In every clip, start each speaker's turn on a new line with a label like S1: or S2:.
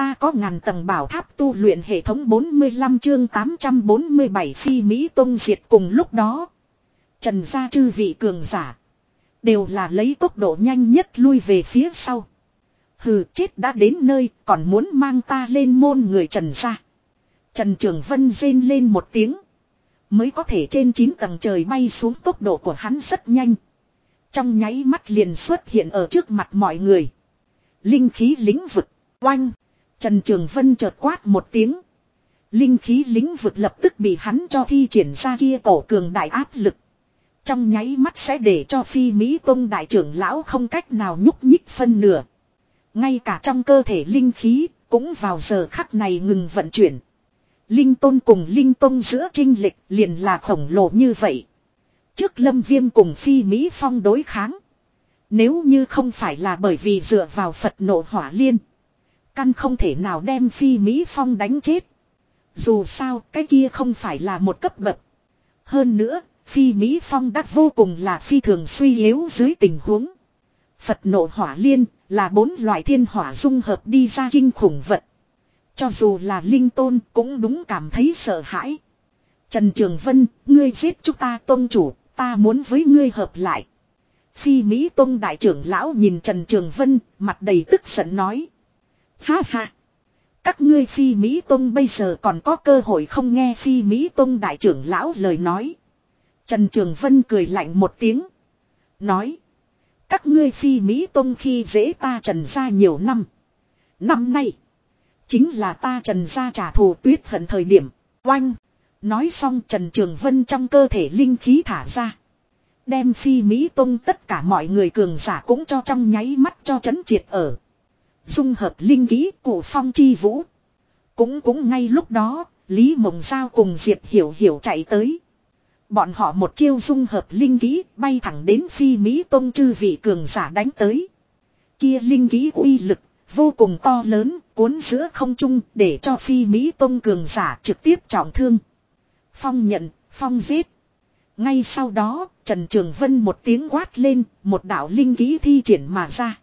S1: Ta có ngàn tầng bảo tháp tu luyện hệ thống 45 chương 847 phi Mỹ Tông diệt cùng lúc đó. Trần gia chư vị cường giả. Đều là lấy tốc độ nhanh nhất lui về phía sau. Hừ chết đã đến nơi còn muốn mang ta lên môn người Trần gia. Trần Trường Vân rên lên một tiếng. Mới có thể trên 9 tầng trời bay xuống tốc độ của hắn rất nhanh. Trong nháy mắt liền xuất hiện ở trước mặt mọi người. Linh khí lĩnh vực, oanh. Trần Trường Vân chợt quát một tiếng. Linh khí lĩnh vực lập tức bị hắn cho thi triển ra kia cổ cường đại áp lực. Trong nháy mắt sẽ để cho phi Mỹ Tông đại trưởng lão không cách nào nhúc nhích phân nửa. Ngay cả trong cơ thể linh khí cũng vào giờ khắc này ngừng vận chuyển. Linh tôn cùng linh tôn giữa trinh lịch liền là khổng lồ như vậy. Trước lâm viêm cùng phi Mỹ Phong đối kháng. Nếu như không phải là bởi vì dựa vào Phật nộ hỏa liên. Căn không thể nào đem phi Mỹ Phong đánh chết. Dù sao cái kia không phải là một cấp bậc. Hơn nữa, phi Mỹ Phong đắc vô cùng là phi thường suy yếu dưới tình huống. Phật nộ hỏa liên là bốn loại thiên hỏa dung hợp đi ra kinh khủng vật. Cho dù là linh tôn cũng đúng cảm thấy sợ hãi. Trần Trường Vân, ngươi giết chúng ta tôn chủ, ta muốn với ngươi hợp lại. Phi Mỹ Tông đại trưởng lão nhìn Trần Trường Vân, mặt đầy tức giận nói. Ha ha! Các ngươi Phi Mỹ Tông bây giờ còn có cơ hội không nghe Phi Mỹ Tông đại trưởng lão lời nói. Trần Trường Vân cười lạnh một tiếng. Nói. Các ngươi Phi Mỹ Tông khi dễ ta trần ra nhiều năm. Năm nay. Chính là ta trần ra trả thù tuyết hận thời điểm. Oanh! Nói xong Trần Trường Vân trong cơ thể linh khí thả ra. Đem phi Mỹ Tông tất cả mọi người cường giả cũng cho trong nháy mắt cho chấn triệt ở. Dung hợp linh khí của phong chi vũ. Cũng cũng ngay lúc đó, Lý Mộng Giao cùng Diệp Hiểu Hiểu chạy tới. Bọn họ một chiêu dung hợp linh khí bay thẳng đến phi Mỹ Tông chư vị cường giả đánh tới. Kia linh khí uy lực vô cùng to lớn, cuốn giữa không trung để cho phi Mỹ Tông cường giả trực tiếp trọng thương. Phong nhận, phong giết. Ngay sau đó, Trần Trường Vân một tiếng quát lên, một đạo linh ký thi triển mà ra.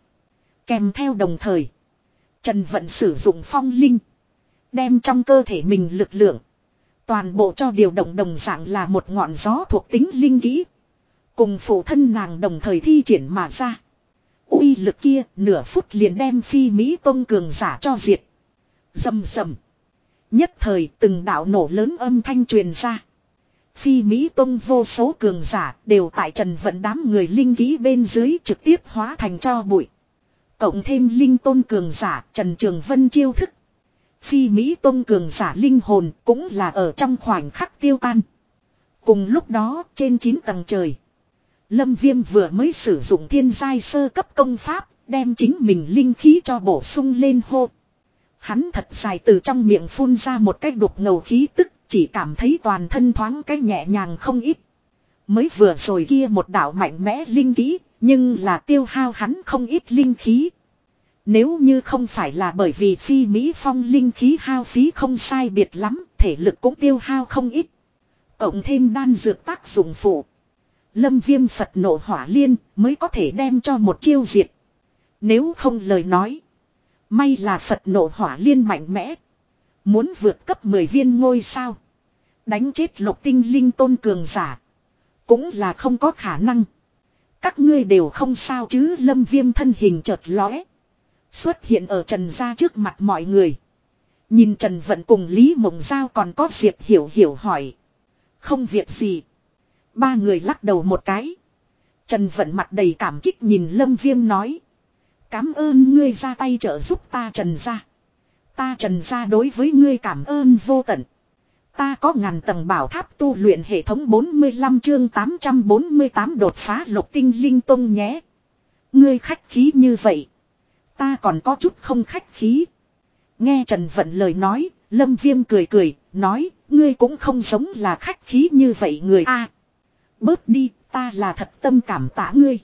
S1: Kèm theo đồng thời, Trần Vận sử dụng phong linh. Đem trong cơ thể mình lực lượng. Toàn bộ cho điều động đồng dạng là một ngọn gió thuộc tính linh kỹ. Cùng phụ thân nàng đồng thời thi triển mà ra. uy lực kia nửa phút liền đem phi Mỹ Tông cường giả cho diệt. Dầm dầm. Nhất thời từng đạo nổ lớn âm thanh truyền ra. Phi Mỹ Tông vô số cường giả đều tại trần vận đám người linh ký bên dưới trực tiếp hóa thành cho bụi. Cộng thêm linh tôn cường giả Trần Trường Vân chiêu thức. Phi Mỹ tôn cường giả linh hồn cũng là ở trong khoảnh khắc tiêu tan. Cùng lúc đó trên 9 tầng trời. Lâm Viêm vừa mới sử dụng thiên giai sơ cấp công pháp đem chính mình linh khí cho bổ sung lên hô. Hắn thật dài từ trong miệng phun ra một cái đục ngầu khí tức chỉ cảm thấy toàn thân thoáng cái nhẹ nhàng không ít. Mới vừa rồi kia một đạo mạnh mẽ linh khí, nhưng là tiêu hao hắn không ít linh khí. Nếu như không phải là bởi vì phi Mỹ Phong linh khí hao phí không sai biệt lắm, thể lực cũng tiêu hao không ít. Cộng thêm đan dược tác dụng phụ. Lâm viêm Phật nộ hỏa liên mới có thể đem cho một chiêu diệt. Nếu không lời nói. May là Phật nộ hỏa liên mạnh mẽ. Muốn vượt cấp 10 viên ngôi sao. Đánh chết lục tinh linh tôn cường giả. Cũng là không có khả năng. Các ngươi đều không sao chứ, lâm viêm thân hình chợt lóe. Xuất hiện ở trần gia trước mặt mọi người. Nhìn Trần Vận cùng Lý Mộng Giao còn có Diệp Hiểu Hiểu hỏi. Không việc gì. Ba người lắc đầu một cái. Trần Vận mặt đầy cảm kích nhìn Lâm Viêm nói. Cám ơn ngươi ra tay trợ giúp ta Trần gia. Ta Trần gia đối với ngươi cảm ơn vô tận. Ta có ngàn tầng bảo tháp tu luyện hệ thống 45 chương 848 đột phá lục tinh linh tông nhé. Ngươi khách khí như vậy. Ta còn có chút không khách khí. Nghe Trần Vận lời nói, Lâm Viêm cười cười, nói, ngươi cũng không giống là khách khí như vậy người a Bớt đi, ta là thật tâm cảm tạ ngươi.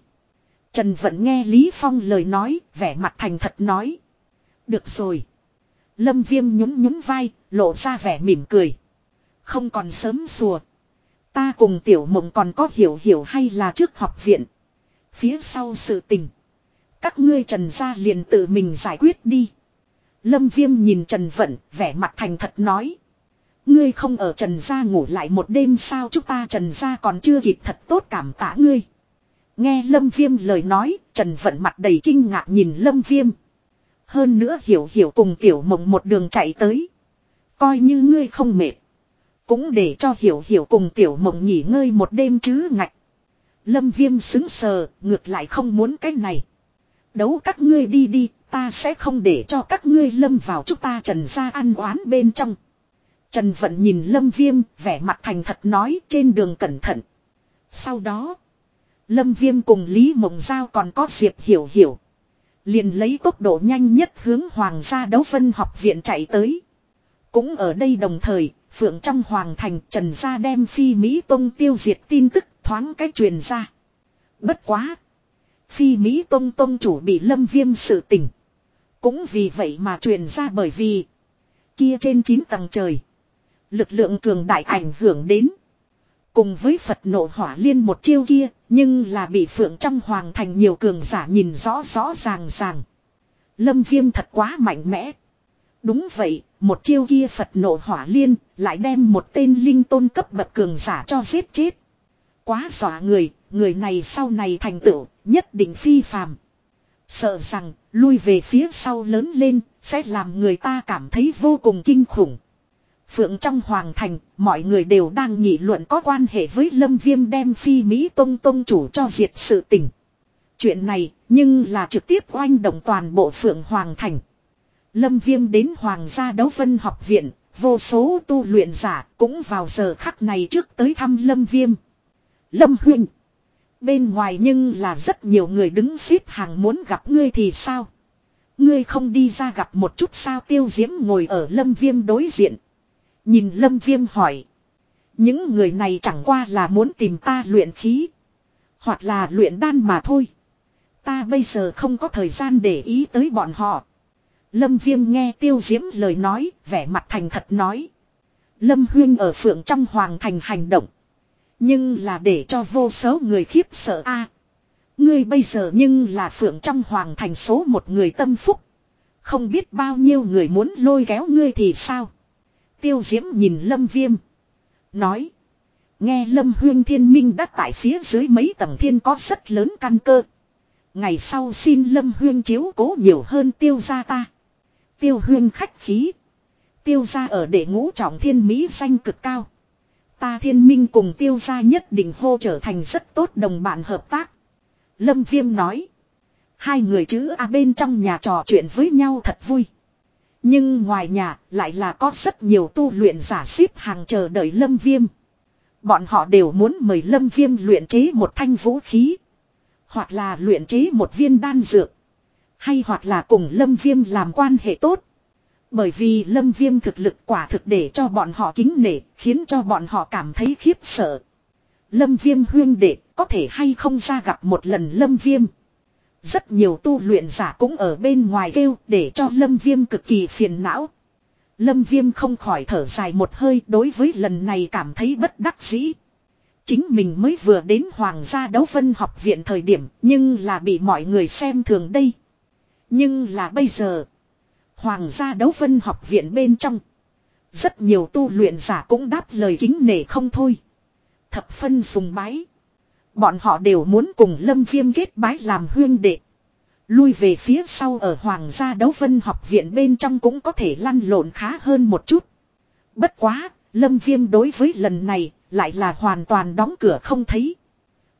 S1: Trần Vận nghe Lý Phong lời nói, vẻ mặt thành thật nói. Được rồi. Lâm Viêm nhún nhún vai, lộ ra vẻ mỉm cười. Không còn sớm sùa. Ta cùng tiểu mộng còn có hiểu hiểu hay là trước học viện. Phía sau sự tình. Các ngươi trần gia liền tự mình giải quyết đi. Lâm Viêm nhìn Trần Vận, vẻ mặt thành thật nói. Ngươi không ở Trần Gia ngủ lại một đêm sao chúng ta Trần Gia còn chưa kịp thật tốt cảm tạ ngươi. Nghe Lâm Viêm lời nói, Trần Vận mặt đầy kinh ngạc nhìn Lâm Viêm. Hơn nữa hiểu hiểu cùng tiểu mộng một đường chạy tới. Coi như ngươi không mệt. Cũng để cho hiểu hiểu cùng tiểu mộng nghỉ ngơi một đêm chứ ngạch. Lâm Viêm xứng sờ, ngược lại không muốn cái này. Đấu các ngươi đi đi, ta sẽ không để cho các ngươi lâm vào chúng ta trần ra ăn oán bên trong. Trần Vận nhìn Lâm Viêm, vẻ mặt thành thật nói trên đường cẩn thận. Sau đó, Lâm Viêm cùng Lý Mộng Giao còn có Diệp Hiểu Hiểu. Liền lấy tốc độ nhanh nhất hướng Hoàng gia đấu phân học viện chạy tới. Cũng ở đây đồng thời, Phượng trong Hoàng thành Trần gia đem phi Mỹ Tông tiêu diệt tin tức thoáng cách truyền ra. Bất quá. Phi Mỹ Tông Tông chủ bị lâm viêm sự tình. Cũng vì vậy mà truyền ra bởi vì. Kia trên 9 tầng trời. Lực lượng cường đại ảnh hưởng đến. Cùng với Phật nộ hỏa liên một chiêu kia. Nhưng là bị Phượng trong Hoàng thành nhiều cường giả nhìn rõ rõ ràng ràng. Lâm viêm thật quá mạnh mẽ. Đúng vậy, một chiêu kia Phật nộ hỏa liên, lại đem một tên linh tôn cấp bậc cường giả cho giết chết. Quá dọa người, người này sau này thành tựu, nhất định phi phàm. Sợ rằng, lui về phía sau lớn lên, sẽ làm người ta cảm thấy vô cùng kinh khủng. Phượng trong hoàng thành, mọi người đều đang nghị luận có quan hệ với Lâm Viêm đem phi Mỹ Tông Tông chủ cho diệt sự tình. Chuyện này, nhưng là trực tiếp oanh động toàn bộ Phượng Hoàng Thành. Lâm Viêm đến Hoàng gia đấu vân học viện, vô số tu luyện giả cũng vào giờ khắc này trước tới thăm Lâm Viêm. Lâm Huynh. Bên ngoài nhưng là rất nhiều người đứng xếp hàng muốn gặp ngươi thì sao? Ngươi không đi ra gặp một chút sao tiêu diễm ngồi ở lâm viêm đối diện. Nhìn lâm viêm hỏi. Những người này chẳng qua là muốn tìm ta luyện khí. Hoặc là luyện đan mà thôi. Ta bây giờ không có thời gian để ý tới bọn họ. Lâm viêm nghe tiêu diễm lời nói, vẻ mặt thành thật nói. Lâm huyên ở phượng trong hoàng thành hành động. Nhưng là để cho vô số người khiếp sợ a Ngươi bây giờ nhưng là phượng trong hoàng thành số một người tâm phúc. Không biết bao nhiêu người muốn lôi kéo ngươi thì sao. Tiêu diễm nhìn lâm viêm. Nói. Nghe lâm huyên thiên minh đã tại phía dưới mấy tầng thiên có rất lớn căn cơ. Ngày sau xin lâm huyên chiếu cố nhiều hơn tiêu gia ta. Tiêu huyên khách khí. Tiêu gia ở đệ ngũ trọng thiên mỹ danh cực cao. Ta thiên minh cùng tiêu gia nhất định hô trở thành rất tốt đồng bạn hợp tác. Lâm Viêm nói. Hai người chữ A bên trong nhà trò chuyện với nhau thật vui. Nhưng ngoài nhà lại là có rất nhiều tu luyện giả xếp hàng chờ đợi Lâm Viêm. Bọn họ đều muốn mời Lâm Viêm luyện chế một thanh vũ khí. Hoặc là luyện chế một viên đan dược. Hay hoặc là cùng Lâm Viêm làm quan hệ tốt. Bởi vì lâm viêm thực lực quả thực để cho bọn họ kính nể, khiến cho bọn họ cảm thấy khiếp sợ. Lâm viêm huyên đệ, có thể hay không ra gặp một lần lâm viêm. Rất nhiều tu luyện giả cũng ở bên ngoài kêu để cho lâm viêm cực kỳ phiền não. Lâm viêm không khỏi thở dài một hơi đối với lần này cảm thấy bất đắc dĩ. Chính mình mới vừa đến Hoàng gia đấu vân học viện thời điểm nhưng là bị mọi người xem thường đây. Nhưng là bây giờ. Hoàng gia đấu vân học viện bên trong. Rất nhiều tu luyện giả cũng đáp lời kính nể không thôi. Thập phân sùng bái. Bọn họ đều muốn cùng lâm viêm kết bái làm huyên đệ. Lui về phía sau ở Hoàng gia đấu vân học viện bên trong cũng có thể lăn lộn khá hơn một chút. Bất quá, lâm viêm đối với lần này lại là hoàn toàn đóng cửa không thấy.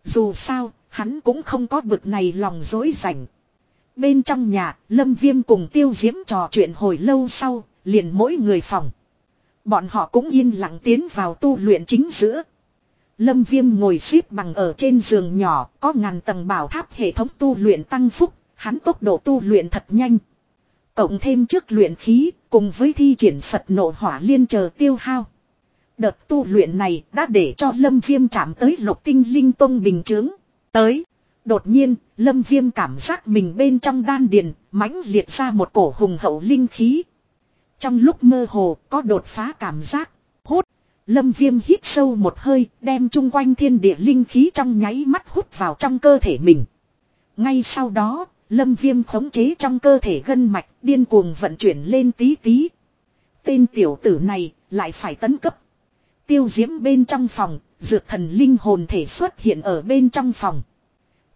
S1: Dù sao, hắn cũng không có bực này lòng dối rảnh. Bên trong nhà, Lâm Viêm cùng Tiêu Diễm trò chuyện hồi lâu sau, liền mỗi người phòng. Bọn họ cũng yên lặng tiến vào tu luyện chính giữa. Lâm Viêm ngồi xếp bằng ở trên giường nhỏ, có ngàn tầng bảo tháp hệ thống tu luyện tăng phúc, hắn tốc độ tu luyện thật nhanh. Cộng thêm trước luyện khí, cùng với thi triển Phật nộ hỏa liên chờ tiêu hao. Đợt tu luyện này đã để cho Lâm Viêm chạm tới lục tinh linh tông bình chướng. Tới. Đột nhiên, Lâm Viêm cảm giác mình bên trong đan điền, mãnh liệt ra một cổ hùng hậu linh khí. Trong lúc mơ hồ, có đột phá cảm giác. Hút, Lâm Viêm hít sâu một hơi, đem chung quanh thiên địa linh khí trong nháy mắt hút vào trong cơ thể mình. Ngay sau đó, Lâm viêm khống chế trong cơ thể gân mạch điên cuồng vận chuyển lên tí tí. Tên tiểu tử này lại phải tấn cấp. Tiêu diễm bên trong phòng, dược thần linh hồn thể xuất hiện ở bên trong phòng.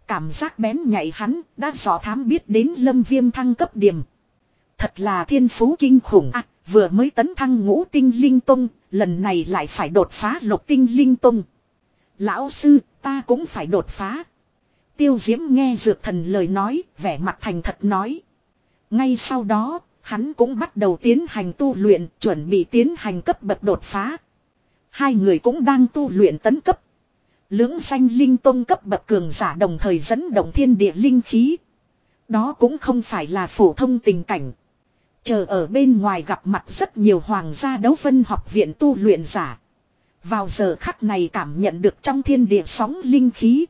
S1: Cảm giác bén nhạy hắn đã dò thám biết đến lâm viêm thăng cấp điểm. Thật là thiên phú kinh khủng à, vừa mới tấn thăng ngũ tinh linh tung, lần này lại phải đột phá lục tinh linh tung. Lão sư, ta cũng phải đột phá. Tiêu diễm nghe dược thần lời nói, vẻ mặt thành thật nói. Ngay sau đó, hắn cũng bắt đầu tiến hành tu luyện, chuẩn bị tiến hành cấp bậc đột phá. Hai người cũng đang tu luyện tấn cấp. Lưỡng xanh linh tông cấp bậc cường giả đồng thời dẫn động thiên địa linh khí. Đó cũng không phải là phổ thông tình cảnh. Chờ ở bên ngoài gặp mặt rất nhiều hoàng gia đấu vân học viện tu luyện giả. Vào giờ khắc này cảm nhận được trong thiên địa sóng linh khí.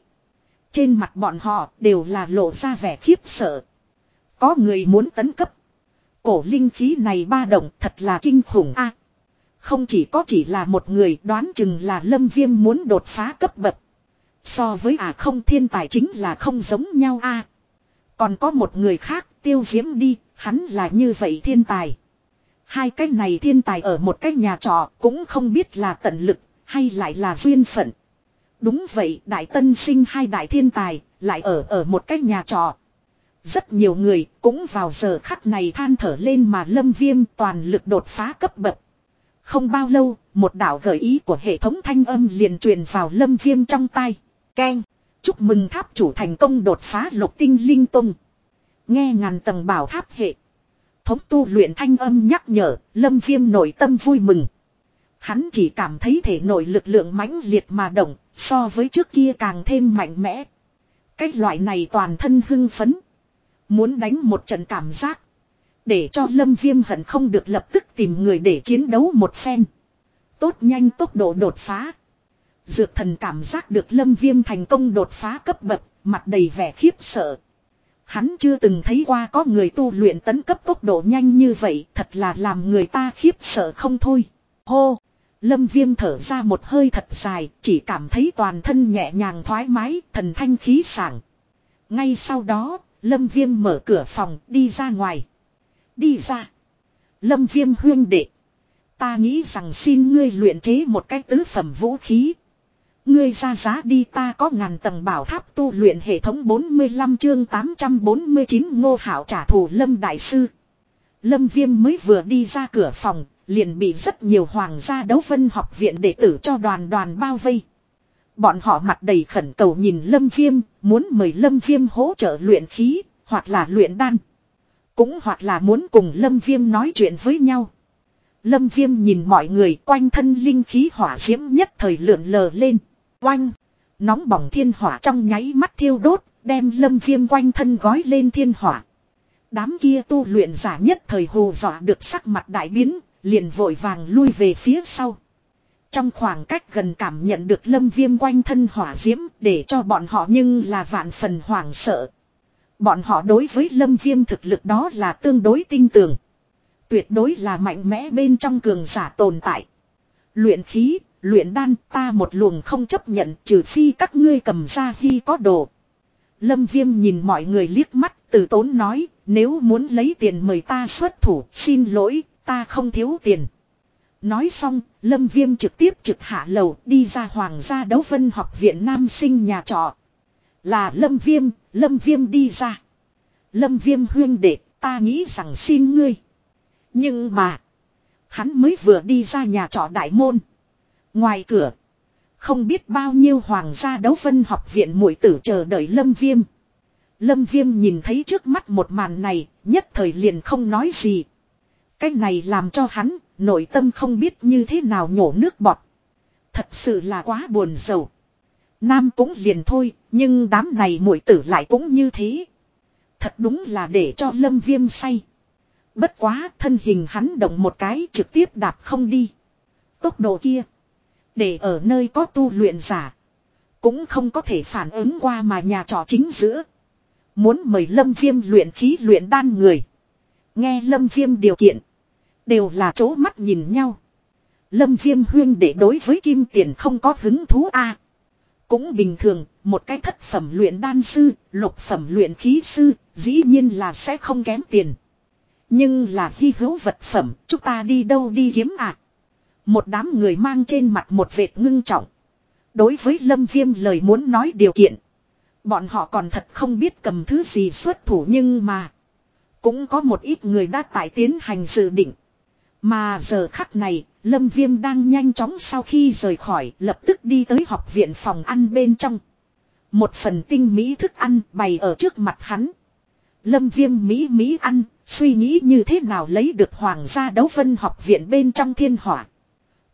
S1: Trên mặt bọn họ đều là lộ ra vẻ khiếp sợ. Có người muốn tấn cấp. Cổ linh khí này ba động thật là kinh khủng a không chỉ có chỉ là một người đoán chừng là lâm viêm muốn đột phá cấp bậc. So với à không thiên tài chính là không giống nhau a Còn có một người khác tiêu diễm đi, hắn là như vậy thiên tài. Hai cái này thiên tài ở một cái nhà trọ cũng không biết là tận lực hay lại là duyên phận. Đúng vậy, đại tân sinh hai đại thiên tài, lại ở ở một cái nhà trọ. Rất nhiều người cũng vào giờ khắc này than thở lên mà lâm viêm toàn lực đột phá cấp bậc. Không bao lâu, một đạo gợi ý của hệ thống thanh âm liền truyền vào lâm viêm trong tay. Keng, chúc mừng tháp chủ thành công đột phá lục tinh linh tung. Nghe ngàn tầng bảo tháp hệ. Thống tu luyện thanh âm nhắc nhở, lâm viêm nội tâm vui mừng. Hắn chỉ cảm thấy thể nội lực lượng mãnh liệt mà động, so với trước kia càng thêm mạnh mẽ. Cách loại này toàn thân hưng phấn. Muốn đánh một trận cảm giác. Để cho lâm viêm hận không được lập tức tìm người để chiến đấu một phen. Tốt nhanh tốc độ đột phá. Dược thần cảm giác được lâm viêm thành công đột phá cấp bậc, mặt đầy vẻ khiếp sợ. Hắn chưa từng thấy qua có người tu luyện tấn cấp tốc độ nhanh như vậy, thật là làm người ta khiếp sợ không thôi. Hô! Lâm viêm thở ra một hơi thật dài, chỉ cảm thấy toàn thân nhẹ nhàng thoải mái, thần thanh khí sảng. Ngay sau đó, Lâm viêm mở cửa phòng, đi ra ngoài. Đi ra. Lâm viêm huyên đệ. Ta nghĩ rằng xin ngươi luyện chế một cái tứ phẩm vũ khí. Ngươi ra giá đi ta có ngàn tầng bảo tháp tu luyện hệ thống 45 chương 849 ngô hảo trả thù Lâm Đại Sư. Lâm Viêm mới vừa đi ra cửa phòng, liền bị rất nhiều hoàng gia đấu vân học viện đệ tử cho đoàn đoàn bao vây. Bọn họ mặt đầy khẩn cầu nhìn Lâm Viêm, muốn mời Lâm Viêm hỗ trợ luyện khí, hoặc là luyện đan. Cũng hoặc là muốn cùng Lâm Viêm nói chuyện với nhau. Lâm Viêm nhìn mọi người quanh thân linh khí hỏa diễm nhất thời lượn lờ lên. Oanh! Nóng bỏng thiên hỏa trong nháy mắt thiêu đốt, đem Lâm Viêm quanh thân gói lên thiên hỏa. Đám kia tu luyện giả nhất thời hồ dọa được sắc mặt đại biến, liền vội vàng lui về phía sau. Trong khoảng cách gần cảm nhận được lâm viêm quanh thân hỏa diễm để cho bọn họ nhưng là vạn phần hoảng sợ. Bọn họ đối với lâm viêm thực lực đó là tương đối tin tưởng, Tuyệt đối là mạnh mẽ bên trong cường giả tồn tại. Luyện khí, luyện đan ta một luồng không chấp nhận trừ phi các ngươi cầm ra khi có đồ. Lâm viêm nhìn mọi người liếc mắt từ tốn nói nếu muốn lấy tiền mời ta xuất thủ xin lỗi ta không thiếu tiền. Nói xong, Lâm Viêm trực tiếp trực hạ lầu đi ra Hoàng gia đấu vân học viện nam sinh nhà trọ. Là Lâm Viêm, Lâm Viêm đi ra. Lâm Viêm huyên đệ, ta nghĩ rằng xin ngươi. Nhưng mà, hắn mới vừa đi ra nhà trọ đại môn. Ngoài cửa, không biết bao nhiêu hoàng gia đấu phân học viện muội tử chờ đợi Lâm Viêm. Lâm Viêm nhìn thấy trước mắt một màn này, nhất thời liền không nói gì. Cái này làm cho hắn, nội tâm không biết như thế nào nhổ nước bọt. Thật sự là quá buồn rầu. Nam cũng liền thôi, nhưng đám này muội tử lại cũng như thế. Thật đúng là để cho lâm viêm say. Bất quá thân hình hắn động một cái trực tiếp đạp không đi. Tốc độ kia. Để ở nơi có tu luyện giả. Cũng không có thể phản ứng qua mà nhà trọ chính giữa. Muốn mời lâm viêm luyện khí luyện đan người. Nghe lâm viêm điều kiện. Đều là chỗ mắt nhìn nhau. Lâm viêm huyên để đối với kim tiền không có hứng thú a cũng bình thường, một cái thất phẩm luyện đan sư, lục phẩm luyện khí sư, dĩ nhiên là sẽ không kém tiền. Nhưng là hy hữu vật phẩm, chúng ta đi đâu đi kiếm à? Một đám người mang trên mặt một vệt ngưng trọng. Đối với Lâm Viêm lời muốn nói điều kiện. Bọn họ còn thật không biết cầm thứ gì xuất thủ nhưng mà. Cũng có một ít người đã tại tiến hành dự định. Mà giờ khắc này, Lâm Viêm đang nhanh chóng sau khi rời khỏi lập tức đi tới học viện phòng ăn bên trong. Một phần tinh mỹ thức ăn bày ở trước mặt hắn. Lâm Viêm Mỹ Mỹ ăn, suy nghĩ như thế nào lấy được hoàng gia đấu phân học viện bên trong thiên hỏa.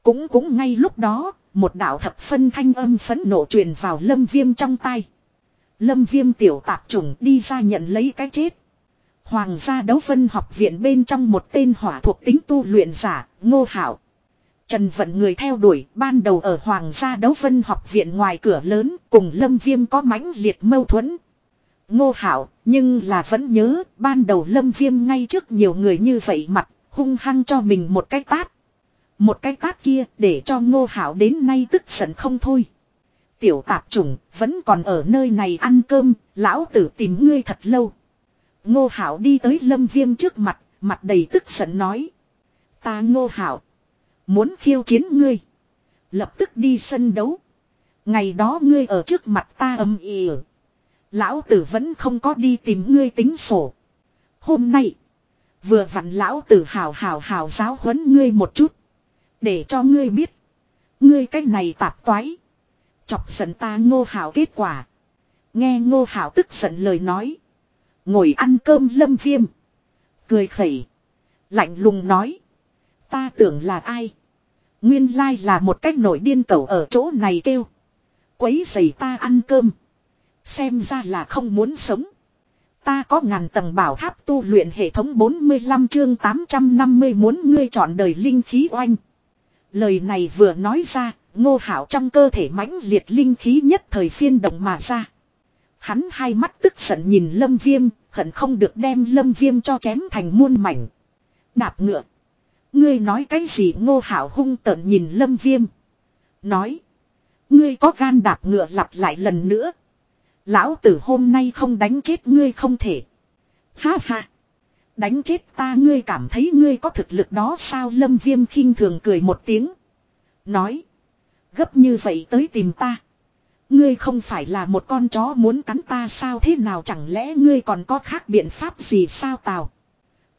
S1: Cũng cũng ngay lúc đó, một đạo thập phân thanh âm phấn nộ truyền vào Lâm Viêm trong tay. Lâm Viêm tiểu tạp trùng đi ra nhận lấy cái chết. Hoàng gia đấu phân học viện bên trong một tên hỏa thuộc tính tu luyện giả, ngô hảo. Trần vận người theo đuổi ban đầu ở Hoàng gia đấu vân học viện ngoài cửa lớn cùng Lâm Viêm có mãnh liệt mâu thuẫn. Ngô hảo, nhưng là vẫn nhớ ban đầu Lâm Viêm ngay trước nhiều người như vậy mặt, hung hăng cho mình một cái tát. Một cái tát kia để cho ngô hảo đến nay tức giận không thôi. Tiểu tạp chủng vẫn còn ở nơi này ăn cơm, lão tử tìm ngươi thật lâu. Ngô hảo đi tới lâm viêm trước mặt, mặt đầy tức giận nói. Ta ngô hảo. Muốn khiêu chiến ngươi. Lập tức đi sân đấu. Ngày đó ngươi ở trước mặt ta âm ỉ Lão tử vẫn không có đi tìm ngươi tính sổ. Hôm nay. Vừa vặn lão tử hào hào hào giáo huấn ngươi một chút. Để cho ngươi biết. Ngươi cái này tạp toái. Chọc giận ta ngô hảo kết quả. Nghe ngô hảo tức giận lời nói. Ngồi ăn cơm lâm viêm. Cười khẩy. Lạnh lùng nói. Ta tưởng là ai. Nguyên lai là một cách nổi điên cầu ở chỗ này kêu. Quấy giày ta ăn cơm. Xem ra là không muốn sống. Ta có ngàn tầng bảo tháp tu luyện hệ thống 45 chương 850 muốn ngươi chọn đời linh khí oanh. Lời này vừa nói ra, ngô hảo trong cơ thể mãnh liệt linh khí nhất thời phiên động mà ra. Hắn hai mắt tức giận nhìn lâm viêm, hận không được đem lâm viêm cho chém thành muôn mảnh. Đạp ngựa. Ngươi nói cái gì ngô hảo hung tợn nhìn lâm viêm. Nói. Ngươi có gan đạp ngựa lặp lại lần nữa. Lão tử hôm nay không đánh chết ngươi không thể. Ha ha. Đánh chết ta ngươi cảm thấy ngươi có thực lực đó sao lâm viêm khinh thường cười một tiếng. Nói. Gấp như vậy tới tìm ta. Ngươi không phải là một con chó muốn cắn ta sao thế nào chẳng lẽ ngươi còn có khác biện pháp gì sao tào.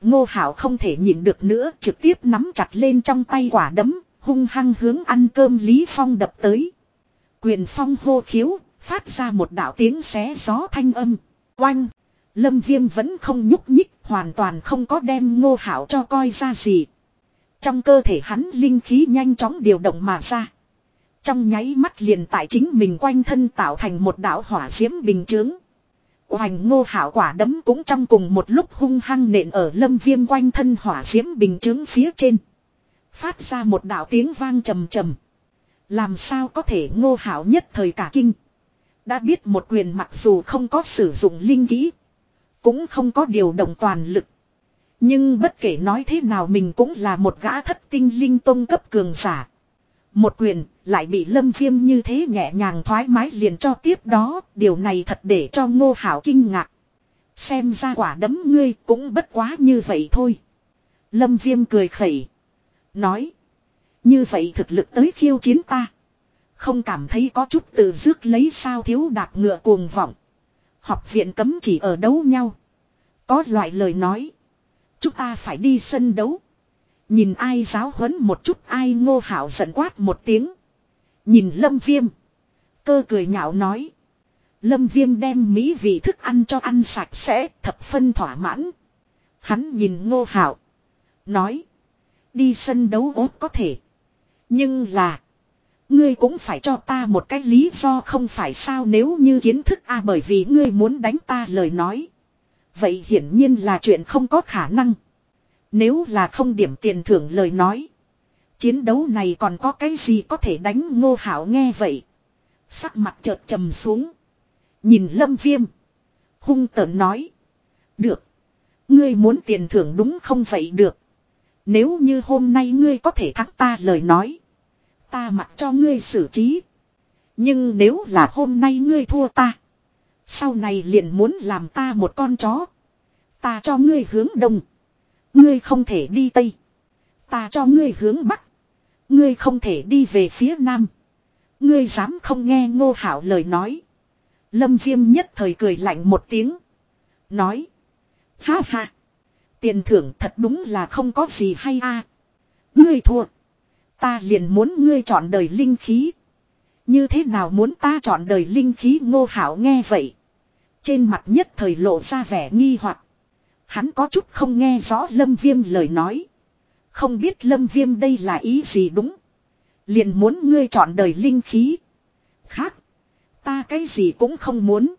S1: Ngô Hảo không thể nhịn được nữa trực tiếp nắm chặt lên trong tay quả đấm, hung hăng hướng ăn cơm Lý Phong đập tới. Quyền Phong hô khiếu, phát ra một đạo tiếng xé gió thanh âm. Oanh! Lâm Viêm vẫn không nhúc nhích, hoàn toàn không có đem ngô hảo cho coi ra gì. Trong cơ thể hắn linh khí nhanh chóng điều động mà ra. Trong nháy mắt liền tại chính mình quanh thân tạo thành một đạo hỏa diễm bình chướng. Hoành ngô hảo quả đấm cũng trong cùng một lúc hung hăng nện ở lâm viêm quanh thân hỏa diễm bình chướng phía trên. Phát ra một đạo tiếng vang trầm trầm. Làm sao có thể ngô hảo nhất thời cả kinh. Đã biết một quyền mặc dù không có sử dụng linh kỹ. Cũng không có điều động toàn lực. Nhưng bất kể nói thế nào mình cũng là một gã thất tinh linh tông cấp cường giả. Một quyền lại bị lâm viêm như thế nhẹ nhàng thoải mái liền cho tiếp đó. Điều này thật để cho ngô hảo kinh ngạc. Xem ra quả đấm ngươi cũng bất quá như vậy thôi. Lâm viêm cười khẩy. Nói. Như vậy thực lực tới khiêu chiến ta. Không cảm thấy có chút tự dước lấy sao thiếu đạp ngựa cuồng vọng. Học viện cấm chỉ ở đấu nhau. Có loại lời nói. Chúng ta phải đi sân đấu. Nhìn ai giáo huấn một chút, ai ngô hảo giận quát một tiếng. Nhìn lâm viêm. Cơ cười nhạo nói. Lâm viêm đem mỹ vị thức ăn cho ăn sạch sẽ, thập phân thỏa mãn. Hắn nhìn ngô hảo. Nói. Đi sân đấu ốt có thể. Nhưng là. Ngươi cũng phải cho ta một cái lý do không phải sao nếu như kiến thức a à, bởi vì ngươi muốn đánh ta lời nói. Vậy hiển nhiên là chuyện không có khả năng. Nếu là không điểm tiền thưởng lời nói. Chiến đấu này còn có cái gì có thể đánh ngô hảo nghe vậy. Sắc mặt chợt trầm xuống. Nhìn lâm viêm. Hung tợn nói. Được. Ngươi muốn tiền thưởng đúng không vậy được. Nếu như hôm nay ngươi có thể thắng ta lời nói. Ta mặc cho ngươi xử trí. Nhưng nếu là hôm nay ngươi thua ta. Sau này liền muốn làm ta một con chó. Ta cho ngươi hướng đông. Ngươi không thể đi tây. Ta cho ngươi hướng bắc. Ngươi không thể đi về phía nam. Ngươi dám không nghe ngô hảo lời nói. Lâm viêm nhất thời cười lạnh một tiếng. Nói. Ha ha. Tiền thưởng thật đúng là không có gì hay a Ngươi thua. Ta liền muốn ngươi chọn đời linh khí. Như thế nào muốn ta chọn đời linh khí ngô hảo nghe vậy. Trên mặt nhất thời lộ ra vẻ nghi hoặc Hắn có chút không nghe rõ lâm viêm lời nói. Không biết lâm viêm đây là ý gì đúng. Liền muốn ngươi chọn đời linh khí. Khác. Ta cái gì cũng không muốn.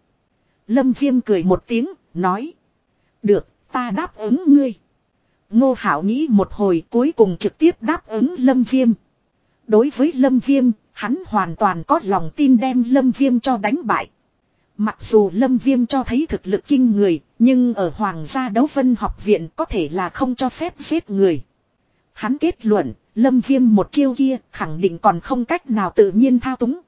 S1: Lâm viêm cười một tiếng, nói. Được, ta đáp ứng ngươi. Ngô Hảo nghĩ một hồi cuối cùng trực tiếp đáp ứng Lâm Viêm. Đối với Lâm Viêm, hắn hoàn toàn có lòng tin đem Lâm Viêm cho đánh bại. Mặc dù Lâm Viêm cho thấy thực lực kinh người, nhưng ở Hoàng gia đấu vân học viện có thể là không cho phép giết người. Hắn kết luận, Lâm Viêm một chiêu kia khẳng định còn không cách nào tự nhiên thao túng.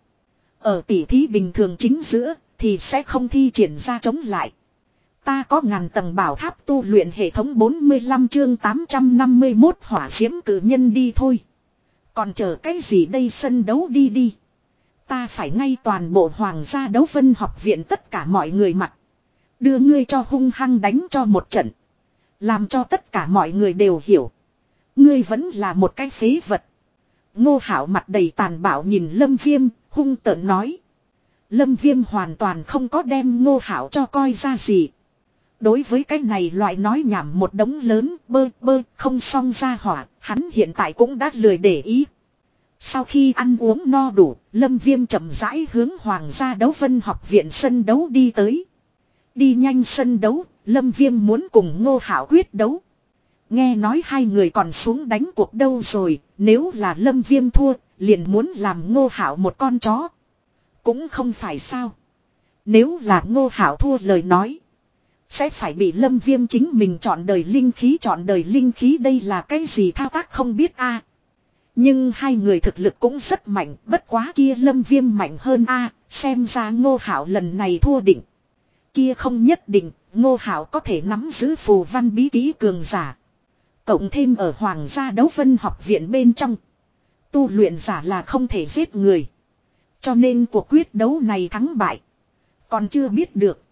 S1: Ở tỉ thí bình thường chính giữa, thì sẽ không thi triển ra chống lại. Ta có ngàn tầng bảo tháp tu luyện hệ thống 45 chương 851 hỏa diễm cử nhân đi thôi. Còn chờ cái gì đây sân đấu đi đi. Ta phải ngay toàn bộ hoàng gia đấu vân học viện tất cả mọi người mặt. Đưa ngươi cho hung hăng đánh cho một trận. Làm cho tất cả mọi người đều hiểu. Ngươi vẫn là một cái phế vật. Ngô hảo mặt đầy tàn bạo nhìn lâm viêm, hung tợn nói. Lâm viêm hoàn toàn không có đem ngô hảo cho coi ra gì. Đối với cái này loại nói nhảm một đống lớn bơ bơ không xong ra hỏa, hắn hiện tại cũng đã lười để ý. Sau khi ăn uống no đủ, Lâm Viêm chậm rãi hướng Hoàng gia đấu vân học viện sân đấu đi tới. Đi nhanh sân đấu, Lâm Viêm muốn cùng Ngô Hảo quyết đấu. Nghe nói hai người còn xuống đánh cuộc đâu rồi, nếu là Lâm Viêm thua, liền muốn làm Ngô Hảo một con chó. Cũng không phải sao. Nếu là Ngô Hảo thua lời nói. Sẽ phải bị lâm viêm chính mình chọn đời linh khí chọn đời linh khí đây là cái gì thao tác không biết a nhưng hai người thực lực cũng rất mạnh bất quá kia lâm viêm mạnh hơn a xem ra ngô hảo lần này thua định. Kia không nhất định ngô hảo có thể nắm giữ phù văn bí ký cường giả. Cộng thêm ở hoàng gia đấu vân học viện bên trong. Tu luyện giả là không thể giết người. Cho nên cuộc quyết đấu này thắng bại. Còn chưa biết được.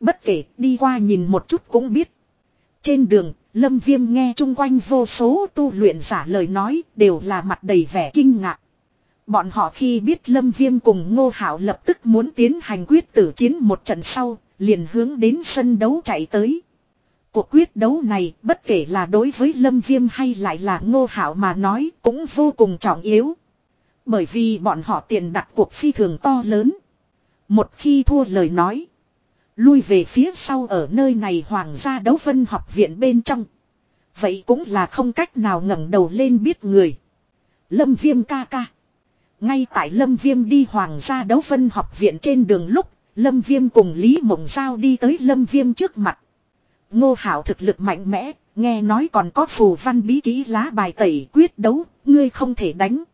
S1: Bất kể đi qua nhìn một chút cũng biết. Trên đường, Lâm Viêm nghe chung quanh vô số tu luyện giả lời nói đều là mặt đầy vẻ kinh ngạc. Bọn họ khi biết Lâm Viêm cùng Ngô Hảo lập tức muốn tiến hành quyết tử chiến một trận sau, liền hướng đến sân đấu chạy tới. Cuộc quyết đấu này bất kể là đối với Lâm Viêm hay lại là Ngô Hảo mà nói cũng vô cùng trọng yếu. Bởi vì bọn họ tiền đặt cuộc phi thường to lớn. Một khi thua lời nói. Lui về phía sau ở nơi này hoàng gia đấu vân học viện bên trong. Vậy cũng là không cách nào ngẩng đầu lên biết người. Lâm viêm ca ca. Ngay tại Lâm Viêm đi hoàng gia đấu vân học viện trên đường lúc, Lâm Viêm cùng Lý Mộng Giao đi tới Lâm Viêm trước mặt. Ngô Hảo thực lực mạnh mẽ, nghe nói còn có phù văn bí ký lá bài tẩy quyết đấu, ngươi không thể đánh.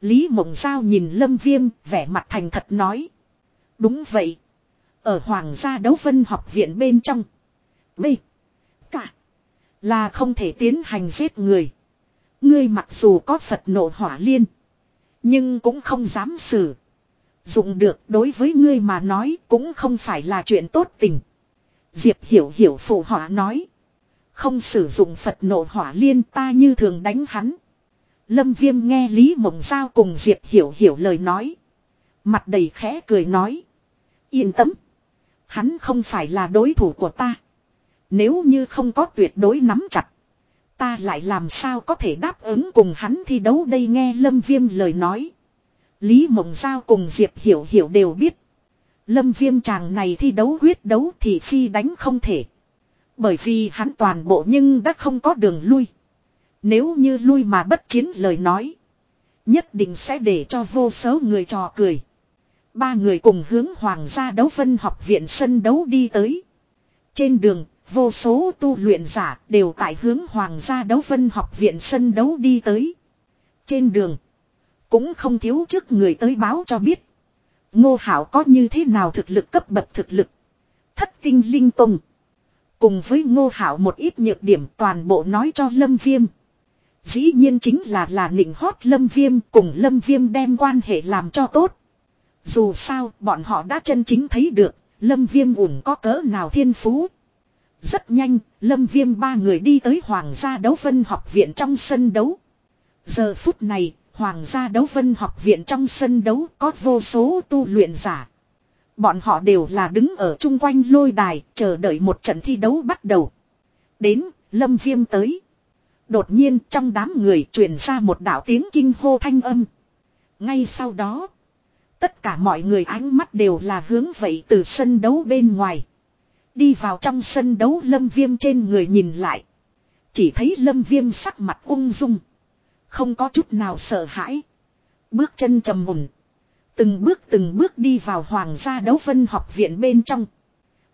S1: Lý Mộng Giao nhìn Lâm Viêm, vẻ mặt thành thật nói. Đúng vậy. Ở Hoàng gia đấu vân học viện bên trong. B. Cả. Là không thể tiến hành giết người. Ngươi mặc dù có Phật nộ hỏa liên. Nhưng cũng không dám xử. Dụng được đối với ngươi mà nói cũng không phải là chuyện tốt tình. Diệp hiểu hiểu phụ họa nói. Không sử dụng Phật nộ hỏa liên ta như thường đánh hắn. Lâm Viêm nghe Lý Mộng Giao cùng Diệp hiểu hiểu lời nói. Mặt đầy khẽ cười nói. Yên tâm. Hắn không phải là đối thủ của ta. Nếu như không có tuyệt đối nắm chặt. Ta lại làm sao có thể đáp ứng cùng hắn thi đấu đây nghe Lâm Viêm lời nói. Lý Mộng Giao cùng Diệp Hiểu Hiểu đều biết. Lâm Viêm chàng này thi đấu huyết đấu thì phi đánh không thể. Bởi vì hắn toàn bộ nhưng đã không có đường lui. Nếu như lui mà bất chiến lời nói. Nhất định sẽ để cho vô số người trò cười. Ba người cùng hướng Hoàng gia đấu vân học viện sân đấu đi tới. Trên đường, vô số tu luyện giả đều tại hướng Hoàng gia đấu vân học viện sân đấu đi tới. Trên đường, cũng không thiếu trước người tới báo cho biết. Ngô Hảo có như thế nào thực lực cấp bậc thực lực. Thất tinh linh tùng. Cùng với Ngô Hảo một ít nhược điểm toàn bộ nói cho Lâm Viêm. Dĩ nhiên chính là là nịnh hót Lâm Viêm cùng Lâm Viêm đem quan hệ làm cho tốt. Dù sao bọn họ đã chân chính thấy được Lâm Viêm ủng có cỡ nào thiên phú. Rất nhanh, Lâm Viêm ba người đi tới Hoàng gia đấu vân học viện trong sân đấu. Giờ phút này, Hoàng gia đấu vân học viện trong sân đấu có vô số tu luyện giả. Bọn họ đều là đứng ở chung quanh lôi đài, chờ đợi một trận thi đấu bắt đầu. Đến, Lâm Viêm tới. Đột nhiên trong đám người truyền ra một đạo tiếng kinh hô thanh âm. Ngay sau đó, tất cả mọi người ánh mắt đều là hướng vậy từ sân đấu bên ngoài. Đi vào trong sân đấu lâm viêm trên người nhìn lại. Chỉ thấy lâm viêm sắc mặt ung dung. Không có chút nào sợ hãi. Bước chân trầm mùn. Từng bước từng bước đi vào hoàng gia đấu phân học viện bên trong.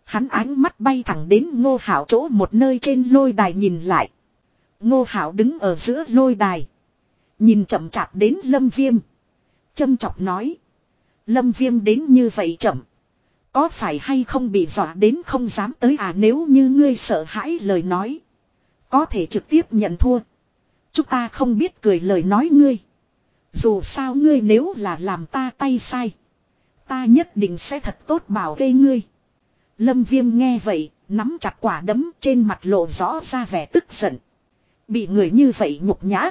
S1: Hắn ánh mắt bay thẳng đến ngô hảo chỗ một nơi trên lôi đài nhìn lại. Ngô hảo đứng ở giữa lôi đài. Nhìn chậm chạp đến lâm viêm. Châm chọc nói. Lâm viêm đến như vậy chậm. Có phải hay không bị dọa đến không dám tới à nếu như ngươi sợ hãi lời nói. Có thể trực tiếp nhận thua. Chúng ta không biết cười lời nói ngươi. Dù sao ngươi nếu là làm ta tay sai. Ta nhất định sẽ thật tốt bảo vệ ngươi. Lâm viêm nghe vậy, nắm chặt quả đấm trên mặt lộ rõ ra vẻ tức giận. Bị người như vậy nhục nhã.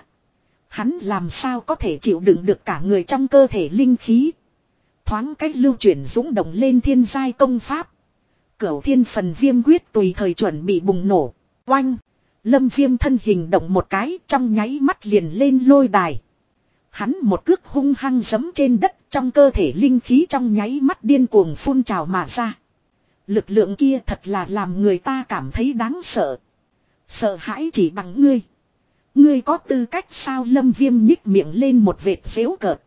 S1: Hắn làm sao có thể chịu đựng được cả người trong cơ thể linh khí. Thoáng cách lưu chuyển dũng động lên thiên giai công pháp. Cửu thiên phần viêm quyết tùy thời chuẩn bị bùng nổ. Oanh! Lâm viêm thân hình động một cái, trong nháy mắt liền lên lôi đài. Hắn một cước hung hăng giấm trên đất, trong cơ thể linh khí trong nháy mắt điên cuồng phun trào mà ra. Lực lượng kia thật là làm người ta cảm thấy đáng sợ. Sợ hãi chỉ bằng ngươi. Ngươi có tư cách sao lâm viêm nhích miệng lên một vệt dễu cợt.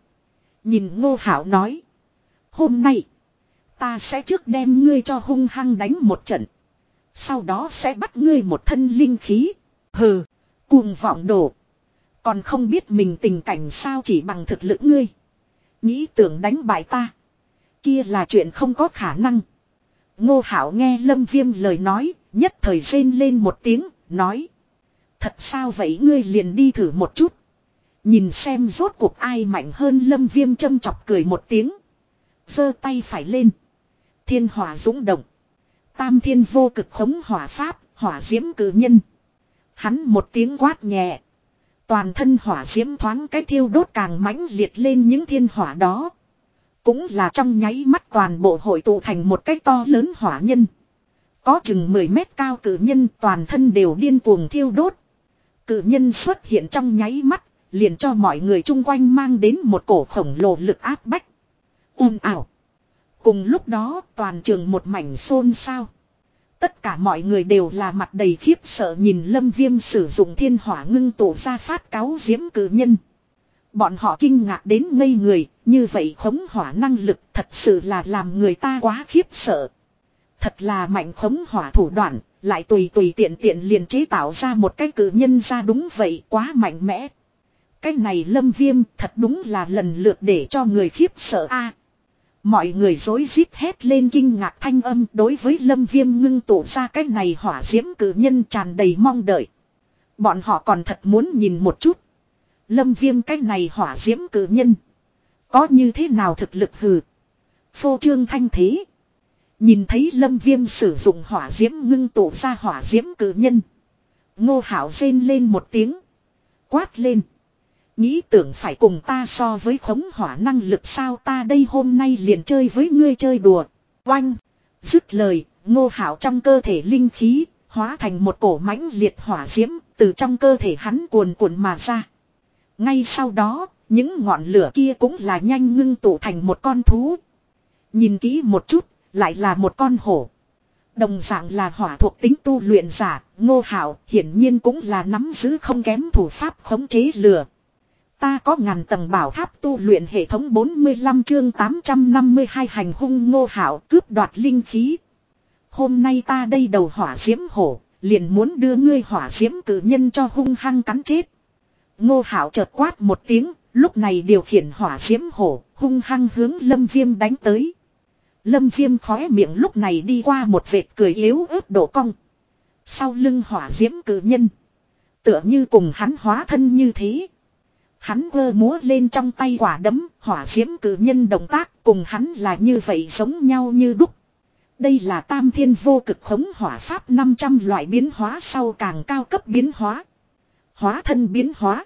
S1: Nhìn ngô hảo nói. Hôm nay. Ta sẽ trước đem ngươi cho hung hăng đánh một trận. Sau đó sẽ bắt ngươi một thân linh khí. Hừ. Cuồng vọng đổ. Còn không biết mình tình cảnh sao chỉ bằng thực lực ngươi. Nghĩ tưởng đánh bại ta. Kia là chuyện không có khả năng. Ngô Hảo nghe Lâm Viêm lời nói, nhất thời rên lên một tiếng, nói. Thật sao vậy ngươi liền đi thử một chút. Nhìn xem rốt cuộc ai mạnh hơn Lâm Viêm châm chọc cười một tiếng giơ tay phải lên. Thiên hỏa dũng động. Tam thiên vô cực khống hỏa pháp, hỏa diễm cử nhân. Hắn một tiếng quát nhẹ. Toàn thân hỏa diễm thoáng cái thiêu đốt càng mãnh liệt lên những thiên hỏa đó. Cũng là trong nháy mắt toàn bộ hội tụ thành một cái to lớn hỏa nhân. Có chừng 10 mét cao cử nhân toàn thân đều điên cuồng thiêu đốt. Cử nhân xuất hiện trong nháy mắt, liền cho mọi người chung quanh mang đến một cổ khổng lồ lực áp bách ồn ảo. Cùng lúc đó toàn trường một mảnh xôn xao. Tất cả mọi người đều là mặt đầy khiếp sợ nhìn lâm viêm sử dụng thiên hỏa ngưng tổ ra phát cáo diễm cử nhân. Bọn họ kinh ngạc đến ngây người, như vậy khống hỏa năng lực thật sự là làm người ta quá khiếp sợ. Thật là mạnh khống hỏa thủ đoạn, lại tùy tùy tiện tiện liền chế tạo ra một cái cử nhân ra đúng vậy quá mạnh mẽ. Cái này lâm viêm thật đúng là lần lượt để cho người khiếp sợ a Mọi người dối rít hét lên kinh ngạc thanh âm đối với lâm viêm ngưng tụ ra cái này hỏa diễm cử nhân tràn đầy mong đợi. Bọn họ còn thật muốn nhìn một chút. Lâm viêm cái này hỏa diễm cử nhân. Có như thế nào thực lực hừ. Phô trương thanh thế. Nhìn thấy lâm viêm sử dụng hỏa diễm ngưng tụ ra hỏa diễm cử nhân. Ngô hảo rên lên một tiếng. Quát lên. Nghĩ tưởng phải cùng ta so với khống hỏa năng lực sao ta đây hôm nay liền chơi với ngươi chơi đùa. Oanh. Dứt lời, ngô hảo trong cơ thể linh khí, hóa thành một cổ mãnh liệt hỏa diễm, từ trong cơ thể hắn cuồn cuộn mà ra. Ngay sau đó, những ngọn lửa kia cũng là nhanh ngưng tụ thành một con thú. Nhìn kỹ một chút, lại là một con hổ. Đồng dạng là hỏa thuộc tính tu luyện giả, ngô hảo hiển nhiên cũng là nắm giữ không kém thủ pháp khống chế lửa. Ta có ngàn tầng bảo tháp tu luyện hệ thống 45 chương 852 hành hung ngô hảo cướp đoạt linh khí. Hôm nay ta đây đầu hỏa diễm hổ, liền muốn đưa ngươi hỏa diễm cử nhân cho hung hăng cắn chết. Ngô hảo chợt quát một tiếng, Lúc này điều khiển hỏa diễm hổ hung hăng hướng lâm viêm đánh tới. Lâm viêm khóe miệng lúc này đi qua một vệt cười yếu ớt đổ cong. Sau lưng hỏa diễm cử nhân. Tựa như cùng hắn hóa thân như thế. Hắn vơ múa lên trong tay quả đấm, hỏa diễm cử nhân động tác cùng hắn là như vậy giống nhau như đúc. Đây là tam thiên vô cực khống hỏa pháp 500 loại biến hóa sau càng cao cấp biến hóa. Hóa thân biến hóa.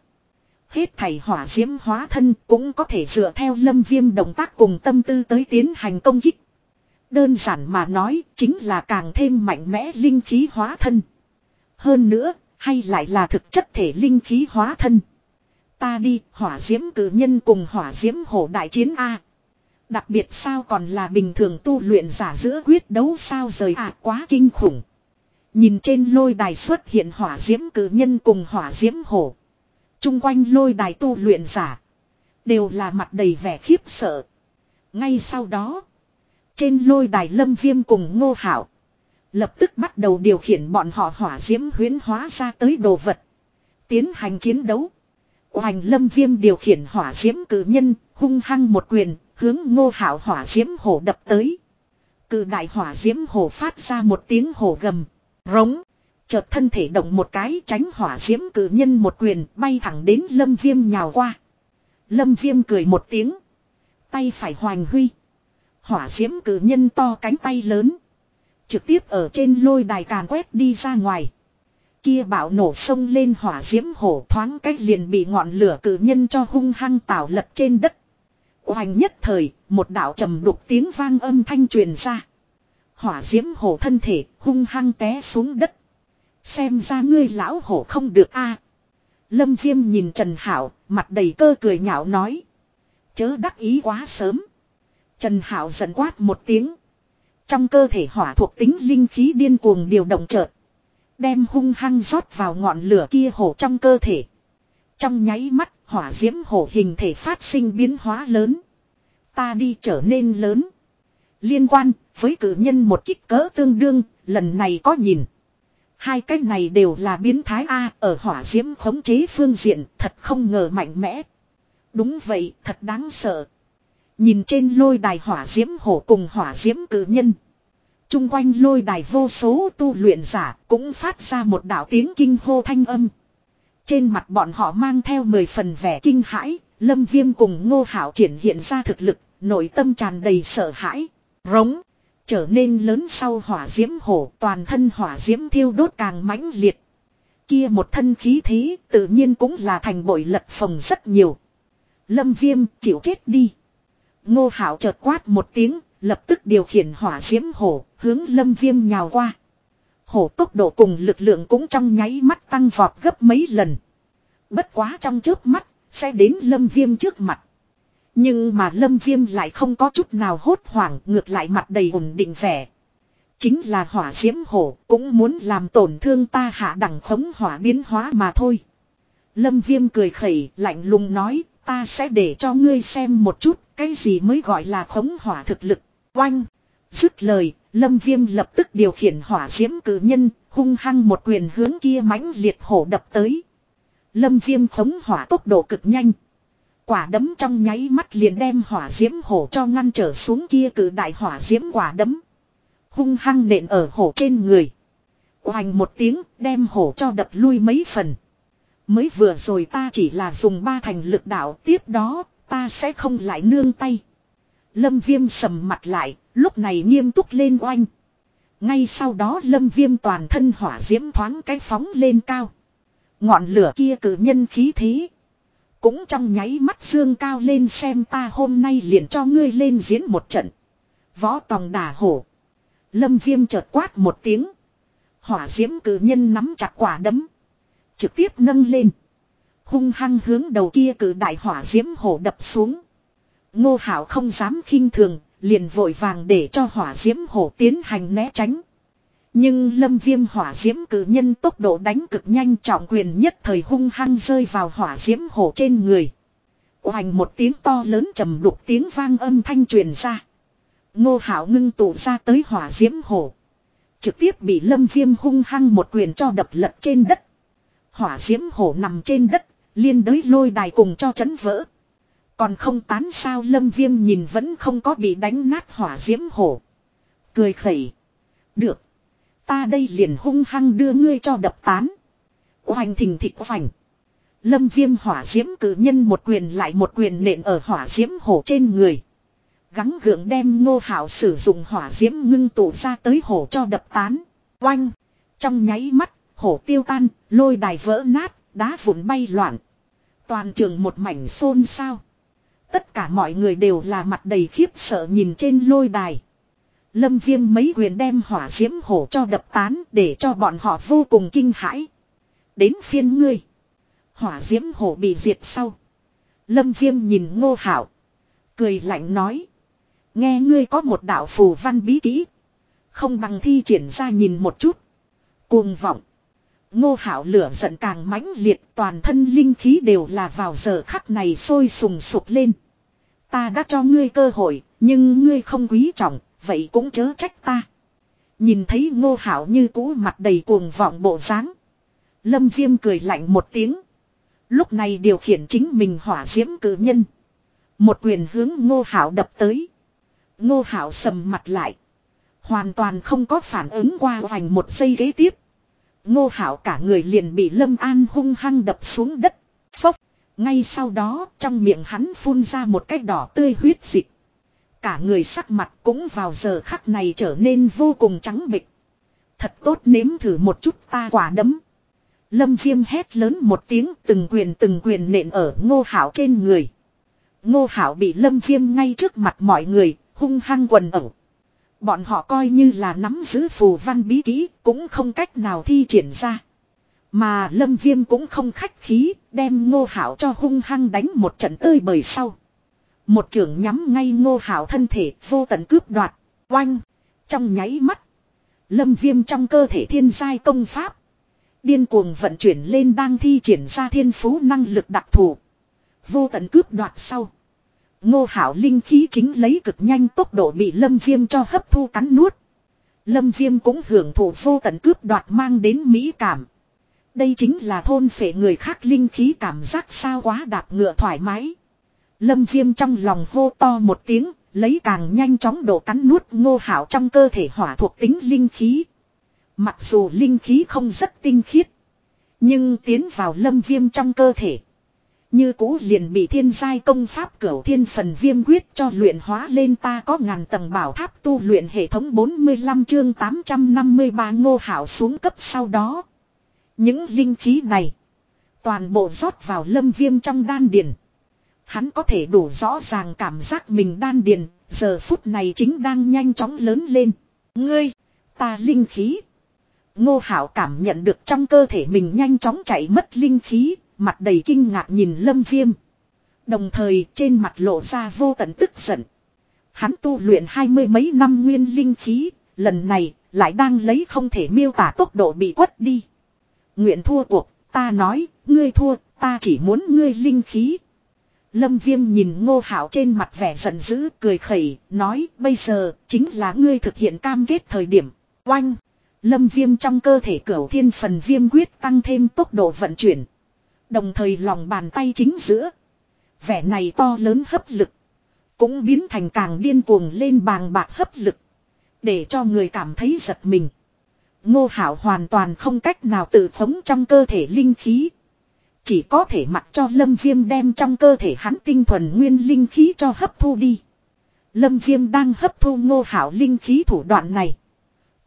S1: Hết thảy hỏa diễm hóa thân cũng có thể dựa theo lâm viêm động tác cùng tâm tư tới tiến hành công kích. Đơn giản mà nói chính là càng thêm mạnh mẽ linh khí hóa thân. Hơn nữa, hay lại là thực chất thể linh khí hóa thân. Ta đi, hỏa diễm cử nhân cùng hỏa diễm hổ đại chiến A. Đặc biệt sao còn là bình thường tu luyện giả giữa quyết đấu sao rời ạ quá kinh khủng. Nhìn trên lôi đài xuất hiện hỏa diễm cử nhân cùng hỏa diễm hổ. Trung quanh lôi đài tu luyện giả. Đều là mặt đầy vẻ khiếp sợ. Ngay sau đó. Trên lôi đài lâm viêm cùng ngô hảo. Lập tức bắt đầu điều khiển bọn họ hỏa diễm huyến hóa ra tới đồ vật. Tiến hành chiến đấu. Hoành lâm viêm điều khiển hỏa diễm cử nhân, hung hăng một quyền, hướng ngô hảo hỏa diễm hổ đập tới. Cử đại hỏa diễm hổ phát ra một tiếng hổ gầm, rống. Chợt thân thể động một cái tránh hỏa diễm cử nhân một quyền bay thẳng đến lâm viêm nhào qua. Lâm viêm cười một tiếng. Tay phải hoành huy. Hỏa diễm cử nhân to cánh tay lớn. Trực tiếp ở trên lôi đài càn quét đi ra ngoài. Kia bạo nổ sông lên hỏa diễm hổ thoáng cách liền bị ngọn lửa cử nhân cho hung hăng tạo lật trên đất. Hoành nhất thời, một đạo trầm đục tiếng vang âm thanh truyền ra. Hỏa diễm hổ thân thể hung hăng té xuống đất. Xem ra ngươi lão hổ không được a. Lâm viêm nhìn Trần Hảo, mặt đầy cơ cười nhạo nói. Chớ đắc ý quá sớm. Trần Hảo giận quát một tiếng. Trong cơ thể hỏa thuộc tính linh khí điên cuồng điều động chợt. Đem hung hăng rót vào ngọn lửa kia hổ trong cơ thể. Trong nháy mắt, hỏa diễm hổ hình thể phát sinh biến hóa lớn. Ta đi trở nên lớn. Liên quan với cử nhân một kích cỡ tương đương, lần này có nhìn. Hai cái này đều là biến thái A ở hỏa diễm khống chế phương diện thật không ngờ mạnh mẽ. Đúng vậy, thật đáng sợ. Nhìn trên lôi đài hỏa diễm hổ cùng hỏa diễm cử nhân. Trung quanh lôi đài vô số tu luyện giả cũng phát ra một đạo tiếng kinh hô thanh âm. Trên mặt bọn họ mang theo mười phần vẻ kinh hãi, lâm viêm cùng ngô hảo triển hiện ra thực lực, nội tâm tràn đầy sợ hãi, rống. Trở nên lớn sau hỏa diễm hổ toàn thân hỏa diễm thiêu đốt càng mãnh liệt. Kia một thân khí thế tự nhiên cũng là thành bội lật phồng rất nhiều. Lâm viêm chịu chết đi. Ngô hảo chợt quát một tiếng, lập tức điều khiển hỏa diễm hổ, hướng lâm viêm nhào qua. Hổ tốc độ cùng lực lượng cũng trong nháy mắt tăng vọt gấp mấy lần. Bất quá trong trước mắt, sẽ đến lâm viêm trước mặt. Nhưng mà lâm viêm lại không có chút nào hốt hoảng ngược lại mặt đầy ổn định vẻ. Chính là hỏa diễm hổ cũng muốn làm tổn thương ta hạ đẳng khống hỏa biến hóa mà thôi. Lâm viêm cười khẩy lạnh lùng nói ta sẽ để cho ngươi xem một chút cái gì mới gọi là khống hỏa thực lực. Oanh! Dứt lời, lâm viêm lập tức điều khiển hỏa diễm cử nhân, hung hăng một quyền hướng kia mãnh liệt hổ đập tới. Lâm viêm khống hỏa tốc độ cực nhanh. Quả đấm trong nháy mắt liền đem hỏa diễm hổ cho ngăn trở xuống kia cử đại hỏa diễm quả đấm. Hung hăng nện ở hổ trên người. Hoành một tiếng đem hổ cho đập lui mấy phần. Mới vừa rồi ta chỉ là dùng ba thành lực đạo tiếp đó ta sẽ không lại nương tay. Lâm viêm sầm mặt lại, lúc này nghiêm túc lên oanh. Ngay sau đó lâm viêm toàn thân hỏa diễm thoáng cái phóng lên cao. Ngọn lửa kia cử nhân khí thế. Cũng trong nháy mắt dương cao lên xem ta hôm nay liền cho ngươi lên diễn một trận. Võ tòng đà hổ. Lâm viêm chợt quát một tiếng. Hỏa diễm cử nhân nắm chặt quả đấm. Trực tiếp nâng lên. Hung hăng hướng đầu kia cử đại hỏa diễm hổ đập xuống. Ngô Hảo không dám khinh thường, liền vội vàng để cho hỏa diễm hổ tiến hành né tránh. Nhưng lâm viêm hỏa diễm cử nhân tốc độ đánh cực nhanh trọng quyền nhất thời hung hăng rơi vào hỏa diễm hổ trên người. Hoành một tiếng to lớn trầm đục tiếng vang âm thanh truyền ra. Ngô Hảo ngưng tụ ra tới hỏa diễm hổ. Trực tiếp bị lâm viêm hung hăng một quyền cho đập lật trên đất. Hỏa diễm hổ nằm trên đất, liên đới lôi đài cùng cho chấn vỡ. Còn không tán sao lâm viêm nhìn vẫn không có bị đánh nát hỏa diễm hổ. Cười khẩy. Được. Ta đây liền hung hăng đưa ngươi cho đập tán. hoành thình thịt vành. Lâm viêm hỏa diễm cử nhân một quyền lại một quyền nện ở hỏa diễm hổ trên người. Gắng gượng đem ngô hảo sử dụng hỏa diễm ngưng tụ ra tới hổ cho đập tán. Oanh. Trong nháy mắt, hổ tiêu tan, lôi đài vỡ nát, đá vụn bay loạn. Toàn trường một mảnh xôn xao. Tất cả mọi người đều là mặt đầy khiếp sợ nhìn trên lôi đài. Lâm viêm mấy quyền đem hỏa diễm hổ cho đập tán để cho bọn họ vô cùng kinh hãi. Đến phiên ngươi. Hỏa diễm hổ bị diệt sau. Lâm viêm nhìn ngô hảo. Cười lạnh nói. Nghe ngươi có một đạo phù văn bí kỹ. Không bằng thi triển ra nhìn một chút. Cuồng vọng. Ngô Hạo lửa giận càng mãnh liệt toàn thân linh khí đều là vào giờ khắc này sôi sùng sục lên. Ta đã cho ngươi cơ hội, nhưng ngươi không quý trọng, vậy cũng chớ trách ta. Nhìn thấy ngô hảo như cũ mặt đầy cuồng vọng bộ dáng Lâm viêm cười lạnh một tiếng. Lúc này điều khiển chính mình hỏa diễm cử nhân. Một quyền hướng ngô hảo đập tới. Ngô hảo sầm mặt lại. Hoàn toàn không có phản ứng qua vành một giây ghế tiếp. Ngô hảo cả người liền bị lâm an hung hăng đập xuống đất. Phốc. Ngay sau đó trong miệng hắn phun ra một cái đỏ tươi huyết dịch. Cả người sắc mặt cũng vào giờ khắc này trở nên vô cùng trắng bịch. Thật tốt nếm thử một chút ta quả đấm. Lâm viêm hét lớn một tiếng từng quyền từng quyền nện ở ngô hảo trên người. Ngô hảo bị lâm viêm ngay trước mặt mọi người, hung hăng quần ẩu. Bọn họ coi như là nắm giữ phù văn bí kỹ, cũng không cách nào thi triển ra. Mà lâm viêm cũng không khách khí, đem ngô hảo cho hung hăng đánh một trận tơi bời sau. Một trưởng nhắm ngay ngô hảo thân thể vô tận cướp đoạt, oanh, trong nháy mắt. Lâm viêm trong cơ thể thiên giai công pháp. Điên cuồng vận chuyển lên đang thi triển ra thiên phú năng lực đặc thù. Vô tận cướp đoạt sau. Ngô hảo linh khí chính lấy cực nhanh tốc độ bị lâm viêm cho hấp thu cắn nuốt. Lâm viêm cũng hưởng thụ vô tận cướp đoạt mang đến mỹ cảm. Đây chính là thôn phệ người khác linh khí cảm giác sao quá đạp ngựa thoải mái. Lâm viêm trong lòng hô to một tiếng, lấy càng nhanh chóng độ cắn nuốt ngô hảo trong cơ thể hỏa thuộc tính linh khí. Mặc dù linh khí không rất tinh khiết. Nhưng tiến vào lâm viêm trong cơ thể. Như cũ liền bị thiên giai công pháp cửu thiên phần viêm quyết cho luyện hóa lên ta có ngàn tầng bảo tháp tu luyện hệ thống 45 chương 853 ngô hảo xuống cấp sau đó. Những linh khí này. Toàn bộ rót vào lâm viêm trong đan điền. Hắn có thể đủ rõ ràng cảm giác mình đan điền, giờ phút này chính đang nhanh chóng lớn lên. Ngươi, ta linh khí. Ngô Hảo cảm nhận được trong cơ thể mình nhanh chóng chạy mất linh khí, mặt đầy kinh ngạc nhìn Lâm Viêm. Đồng thời trên mặt lộ ra vô tận tức giận. Hắn tu luyện hai mươi mấy năm nguyên linh khí, lần này lại đang lấy không thể miêu tả tốc độ bị quất đi. Nguyện thua cuộc, ta nói, ngươi thua, ta chỉ muốn ngươi linh khí. Lâm Viêm nhìn ngô hảo trên mặt vẻ giận dữ, cười khẩy, nói, bây giờ, chính là ngươi thực hiện cam kết thời điểm. Oanh! Lâm viêm trong cơ thể cửu thiên phần viêm quyết tăng thêm tốc độ vận chuyển. Đồng thời lòng bàn tay chính giữa. Vẻ này to lớn hấp lực. Cũng biến thành càng điên cuồng lên bàng bạc hấp lực. Để cho người cảm thấy giật mình. Ngô Hảo hoàn toàn không cách nào tự phóng trong cơ thể linh khí. Chỉ có thể mặc cho Lâm Viêm đem trong cơ thể hắn tinh thuần nguyên linh khí cho hấp thu đi. Lâm Viêm đang hấp thu Ngô Hảo linh khí thủ đoạn này.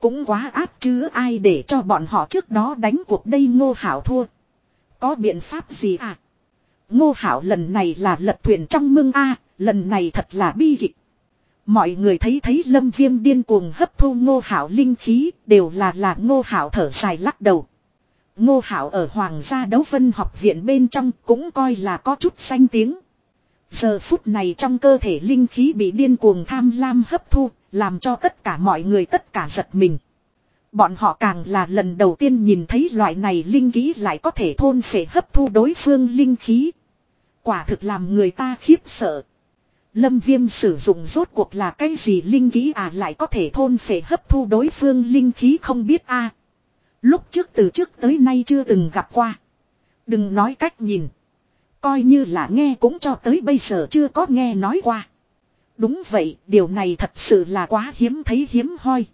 S1: Cũng quá áp chứ ai để cho bọn họ trước đó đánh cuộc đây ngô hảo thua. Có biện pháp gì à? Ngô hảo lần này là lật thuyền trong mương A, lần này thật là bi kịch. Mọi người thấy thấy lâm viêm điên cuồng hấp thu ngô hảo linh khí đều là là ngô hảo thở dài lắc đầu. Ngô hảo ở Hoàng gia đấu vân học viện bên trong cũng coi là có chút danh tiếng. Giờ phút này trong cơ thể linh khí bị điên cuồng tham lam hấp thu, làm cho tất cả mọi người tất cả giật mình. Bọn họ càng là lần đầu tiên nhìn thấy loại này linh khí lại có thể thôn phệ hấp thu đối phương linh khí. Quả thực làm người ta khiếp sợ. Lâm viêm sử dụng rốt cuộc là cái gì linh khí à lại có thể thôn phệ hấp thu đối phương linh khí không biết a Lúc trước từ trước tới nay chưa từng gặp qua. Đừng nói cách nhìn. Coi như là nghe cũng cho tới bây giờ chưa có nghe nói qua. Đúng vậy, điều này thật sự là quá hiếm thấy hiếm hoi.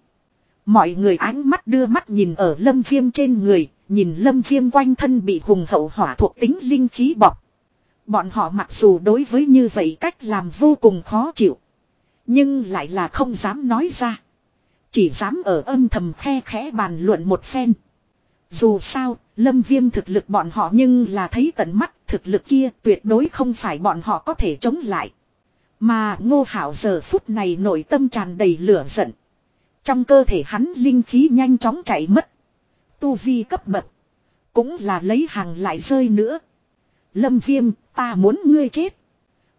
S1: Mọi người ánh mắt đưa mắt nhìn ở lâm viêm trên người, nhìn lâm viêm quanh thân bị hùng hậu hỏa thuộc tính linh khí bọc. Bọn họ mặc dù đối với như vậy cách làm vô cùng khó chịu. Nhưng lại là không dám nói ra. Chỉ dám ở âm thầm khe khẽ bàn luận một phen. Dù sao, lâm viêm thực lực bọn họ nhưng là thấy tận mắt thực lực kia tuyệt đối không phải bọn họ có thể chống lại. Mà ngô hảo giờ phút này nội tâm tràn đầy lửa giận. Trong cơ thể hắn linh khí nhanh chóng chạy mất. Tu vi cấp bậc. Cũng là lấy hàng lại rơi nữa. Lâm viêm, ta muốn ngươi chết.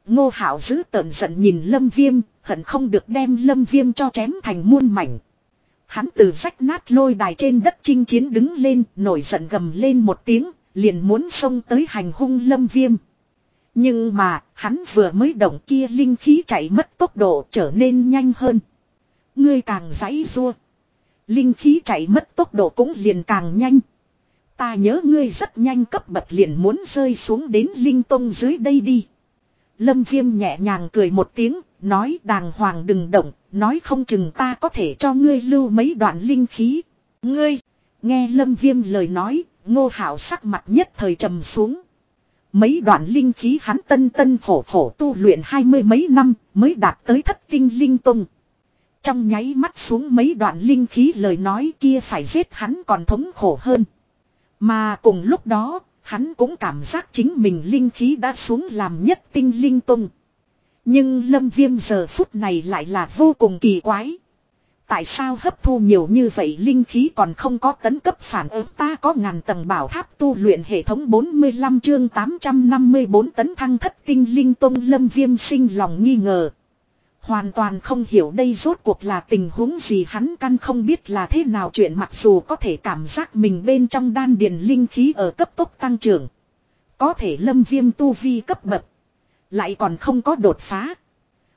S1: Ngô hảo giữ tợn giận nhìn lâm viêm, hận không được đem lâm viêm cho chém thành muôn mảnh. Hắn từ rách nát lôi đài trên đất chinh chiến đứng lên, nổi giận gầm lên một tiếng, liền muốn xông tới hành hung lâm viêm. Nhưng mà, hắn vừa mới động kia linh khí chạy mất tốc độ trở nên nhanh hơn. Ngươi càng giãy rua. Linh khí chạy mất tốc độ cũng liền càng nhanh. Ta nhớ ngươi rất nhanh cấp bậc liền muốn rơi xuống đến linh tông dưới đây đi. Lâm viêm nhẹ nhàng cười một tiếng, nói đàng hoàng đừng động, nói không chừng ta có thể cho ngươi lưu mấy đoạn linh khí. Ngươi, nghe lâm viêm lời nói, ngô hảo sắc mặt nhất thời trầm xuống. Mấy đoạn linh khí hắn tân tân khổ khổ tu luyện hai mươi mấy năm mới đạt tới thất tinh linh tung. Trong nháy mắt xuống mấy đoạn linh khí lời nói kia phải giết hắn còn thống khổ hơn. Mà cùng lúc đó, hắn cũng cảm giác chính mình linh khí đã xuống làm nhất tinh linh tung. Nhưng lâm viêm giờ phút này lại là vô cùng kỳ quái. Tại sao hấp thu nhiều như vậy linh khí còn không có tấn cấp phản ứng ta có ngàn tầng bảo tháp tu luyện hệ thống 45 chương 854 tấn thăng thất tinh linh tông lâm viêm sinh lòng nghi ngờ. Hoàn toàn không hiểu đây rốt cuộc là tình huống gì hắn căn không biết là thế nào chuyện mặc dù có thể cảm giác mình bên trong đan điền linh khí ở cấp tốc tăng trưởng. Có thể lâm viêm tu vi cấp bậc. Lại còn không có đột phá.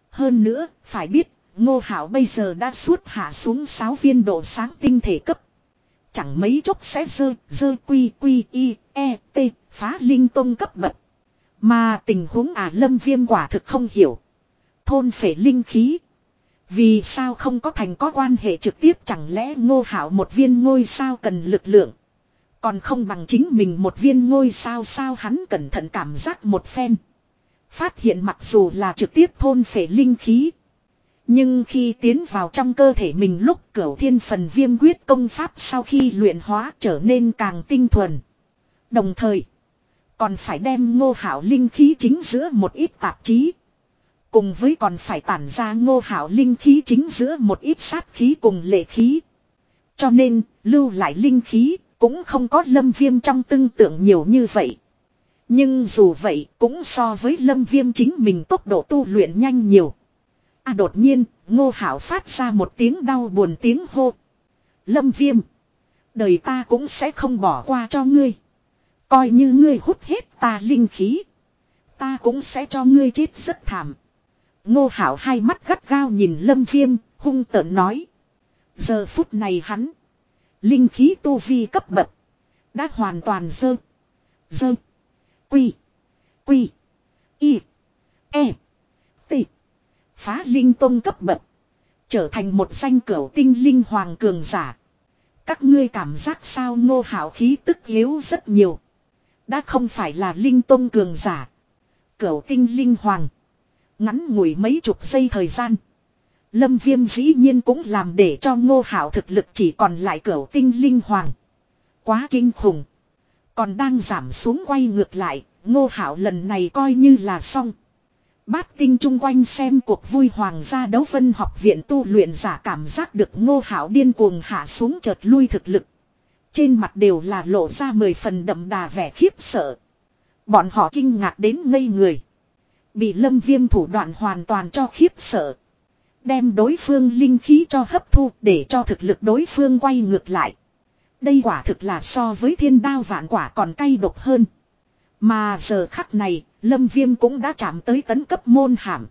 S1: Hơn nữa, phải biết Ngô Hảo bây giờ đã suốt hạ xuống 6 viên độ sáng tinh thể cấp. Chẳng mấy chốc sẽ dơ, dơ quy quy y, e, t, phá linh tông cấp bậc. Mà tình huống à lâm viêm quả thực không hiểu. Thôn phệ linh khí. Vì sao không có thành có quan hệ trực tiếp chẳng lẽ ngô hảo một viên ngôi sao cần lực lượng. Còn không bằng chính mình một viên ngôi sao sao hắn cẩn thận cảm giác một phen. Phát hiện mặc dù là trực tiếp thôn phệ linh khí. Nhưng khi tiến vào trong cơ thể mình lúc cửu thiên phần viêm quyết công pháp sau khi luyện hóa trở nên càng tinh thuần. Đồng thời, còn phải đem ngô hảo linh khí chính giữa một ít tạp chí. Cùng với còn phải tản ra ngô hảo linh khí chính giữa một ít sát khí cùng lệ khí. Cho nên, lưu lại linh khí, cũng không có lâm viêm trong tương tượng nhiều như vậy. Nhưng dù vậy, cũng so với lâm viêm chính mình tốc độ tu luyện nhanh nhiều. À đột nhiên, ngô hảo phát ra một tiếng đau buồn tiếng hô. Lâm viêm. Đời ta cũng sẽ không bỏ qua cho ngươi. Coi như ngươi hút hết ta linh khí. Ta cũng sẽ cho ngươi chết rất thảm. Ngô hảo hai mắt gắt gao nhìn lâm viêm, hung tợn nói. Giờ phút này hắn. Linh khí tu vi cấp bậc. Đã hoàn toàn dơ. Dơ. Quy. Quy. Y. E. T. Phá linh tông cấp bậc. Trở thành một danh cửu tinh linh hoàng cường giả. Các ngươi cảm giác sao ngô hảo khí tức yếu rất nhiều. Đã không phải là linh tông cường giả. Cửu tinh linh hoàng. Ngắn ngủi mấy chục giây thời gian. Lâm viêm dĩ nhiên cũng làm để cho ngô hảo thực lực chỉ còn lại cửu tinh linh hoàng. Quá kinh khủng. Còn đang giảm xuống quay ngược lại, ngô hảo lần này coi như là xong. Bát tinh chung quanh xem cuộc vui hoàng gia đấu phân học viện tu luyện giả cảm giác được ngô hảo điên cuồng hạ xuống chợt lui thực lực. Trên mặt đều là lộ ra mười phần đậm đà vẻ khiếp sợ. Bọn họ kinh ngạc đến ngây người. Bị lâm viêm thủ đoạn hoàn toàn cho khiếp sợ. Đem đối phương linh khí cho hấp thu để cho thực lực đối phương quay ngược lại. Đây quả thực là so với thiên đao vạn quả còn cay độc hơn. Mà giờ khắc này, Lâm Viêm cũng đã chạm tới tấn cấp môn hàm.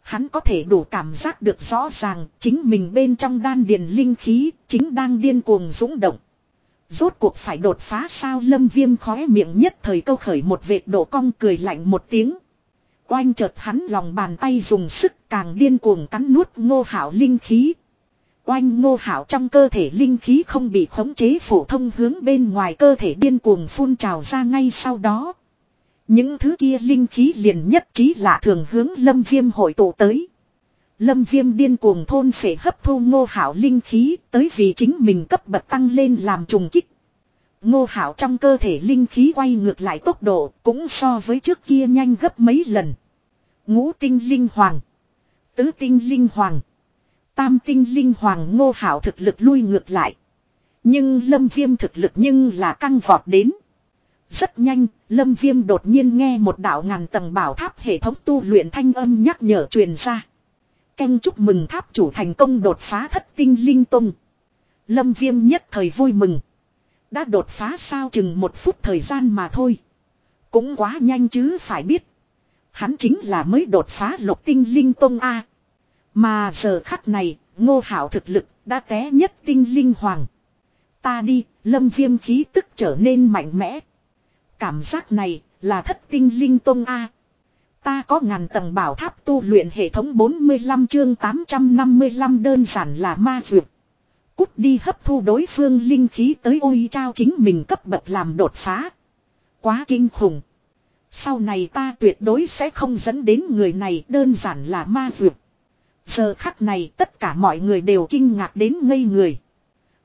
S1: Hắn có thể đủ cảm giác được rõ ràng chính mình bên trong đan điền linh khí chính đang điên cuồng dũng động. Rốt cuộc phải đột phá sao lâm viêm khóe miệng nhất thời câu khởi một vệt độ cong cười lạnh một tiếng. Oanh chợt hắn lòng bàn tay dùng sức càng điên cuồng cắn nuốt ngô hảo linh khí. Oanh ngô hảo trong cơ thể linh khí không bị khống chế phổ thông hướng bên ngoài cơ thể điên cuồng phun trào ra ngay sau đó. Những thứ kia linh khí liền nhất trí lạ thường hướng lâm viêm hội tụ tới. Lâm viêm điên cuồng thôn phệ hấp thu ngô hảo linh khí tới vì chính mình cấp bậc tăng lên làm trùng kích. Ngô hảo trong cơ thể linh khí quay ngược lại tốc độ cũng so với trước kia nhanh gấp mấy lần. Ngũ tinh linh hoàng. Tứ tinh linh hoàng. Tam tinh linh hoàng ngô hảo thực lực lui ngược lại. Nhưng lâm viêm thực lực nhưng là căng vọt đến. Rất nhanh, lâm viêm đột nhiên nghe một đạo ngàn tầng bảo tháp hệ thống tu luyện thanh âm nhắc nhở truyền ra. Canh chúc mừng tháp chủ thành công đột phá thất tinh linh tung. Lâm viêm nhất thời vui mừng. Đã đột phá sao chừng một phút thời gian mà thôi. Cũng quá nhanh chứ phải biết. Hắn chính là mới đột phá lục tinh linh tông A. Mà giờ khắc này, ngô hảo thực lực đã té nhất tinh linh hoàng. Ta đi, lâm viêm khí tức trở nên mạnh mẽ. Cảm giác này là thất tinh linh tông A. Ta có ngàn tầng bảo tháp tu luyện hệ thống 45 chương 855 đơn giản là ma dược. Cút đi hấp thu đối phương linh khí tới ôi trao chính mình cấp bậc làm đột phá. Quá kinh khủng. Sau này ta tuyệt đối sẽ không dẫn đến người này đơn giản là ma dược. Giờ khắc này tất cả mọi người đều kinh ngạc đến ngây người.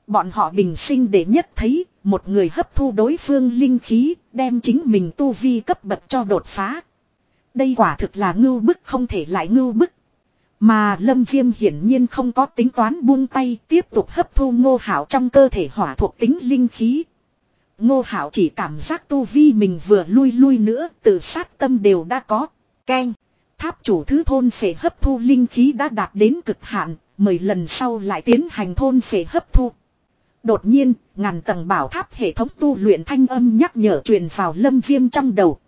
S1: Bọn họ bình sinh để nhất thấy một người hấp thu đối phương linh khí đem chính mình tu vi cấp bậc cho đột phá. Đây quả thực là ngưu bức không thể lại ngưu bức. Mà lâm viêm hiển nhiên không có tính toán buông tay tiếp tục hấp thu ngô hảo trong cơ thể hỏa thuộc tính linh khí. Ngô hảo chỉ cảm giác tu vi mình vừa lui lui nữa tự sát tâm đều đã có. Ken. Tháp chủ thứ thôn phể hấp thu linh khí đã đạt đến cực hạn, mười lần sau lại tiến hành thôn phể hấp thu. Đột nhiên, ngàn tầng bảo tháp hệ thống tu luyện thanh âm nhắc nhở truyền vào lâm viêm trong đầu.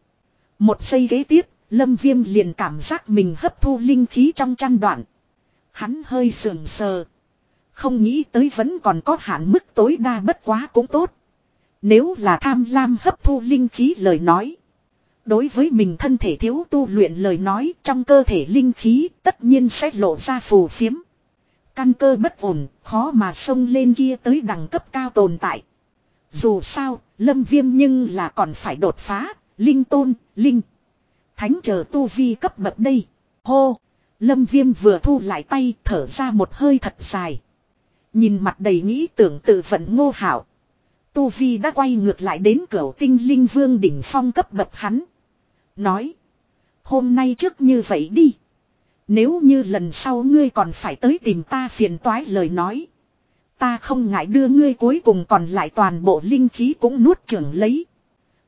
S1: Một giây ghế tiếp, lâm viêm liền cảm giác mình hấp thu linh khí trong chăn đoạn. Hắn hơi sườn sờ. Không nghĩ tới vẫn còn có hạn mức tối đa bất quá cũng tốt. Nếu là tham lam hấp thu linh khí lời nói. Đối với mình thân thể thiếu tu luyện lời nói trong cơ thể linh khí tất nhiên sẽ lộ ra phù phiếm. Căn cơ bất ổn, khó mà xông lên kia tới đẳng cấp cao tồn tại. Dù sao, lâm viêm nhưng là còn phải đột phá, linh tôn, linh. Thánh chờ tu vi cấp bậc đây. Hô! Lâm viêm vừa thu lại tay, thở ra một hơi thật dài. Nhìn mặt đầy nghĩ tưởng tự vận ngô hảo. Tu vi đã quay ngược lại đến cửa tinh linh vương đỉnh phong cấp bậc hắn. Nói. Hôm nay trước như vậy đi. Nếu như lần sau ngươi còn phải tới tìm ta phiền toái lời nói. Ta không ngại đưa ngươi cuối cùng còn lại toàn bộ linh khí cũng nuốt trưởng lấy.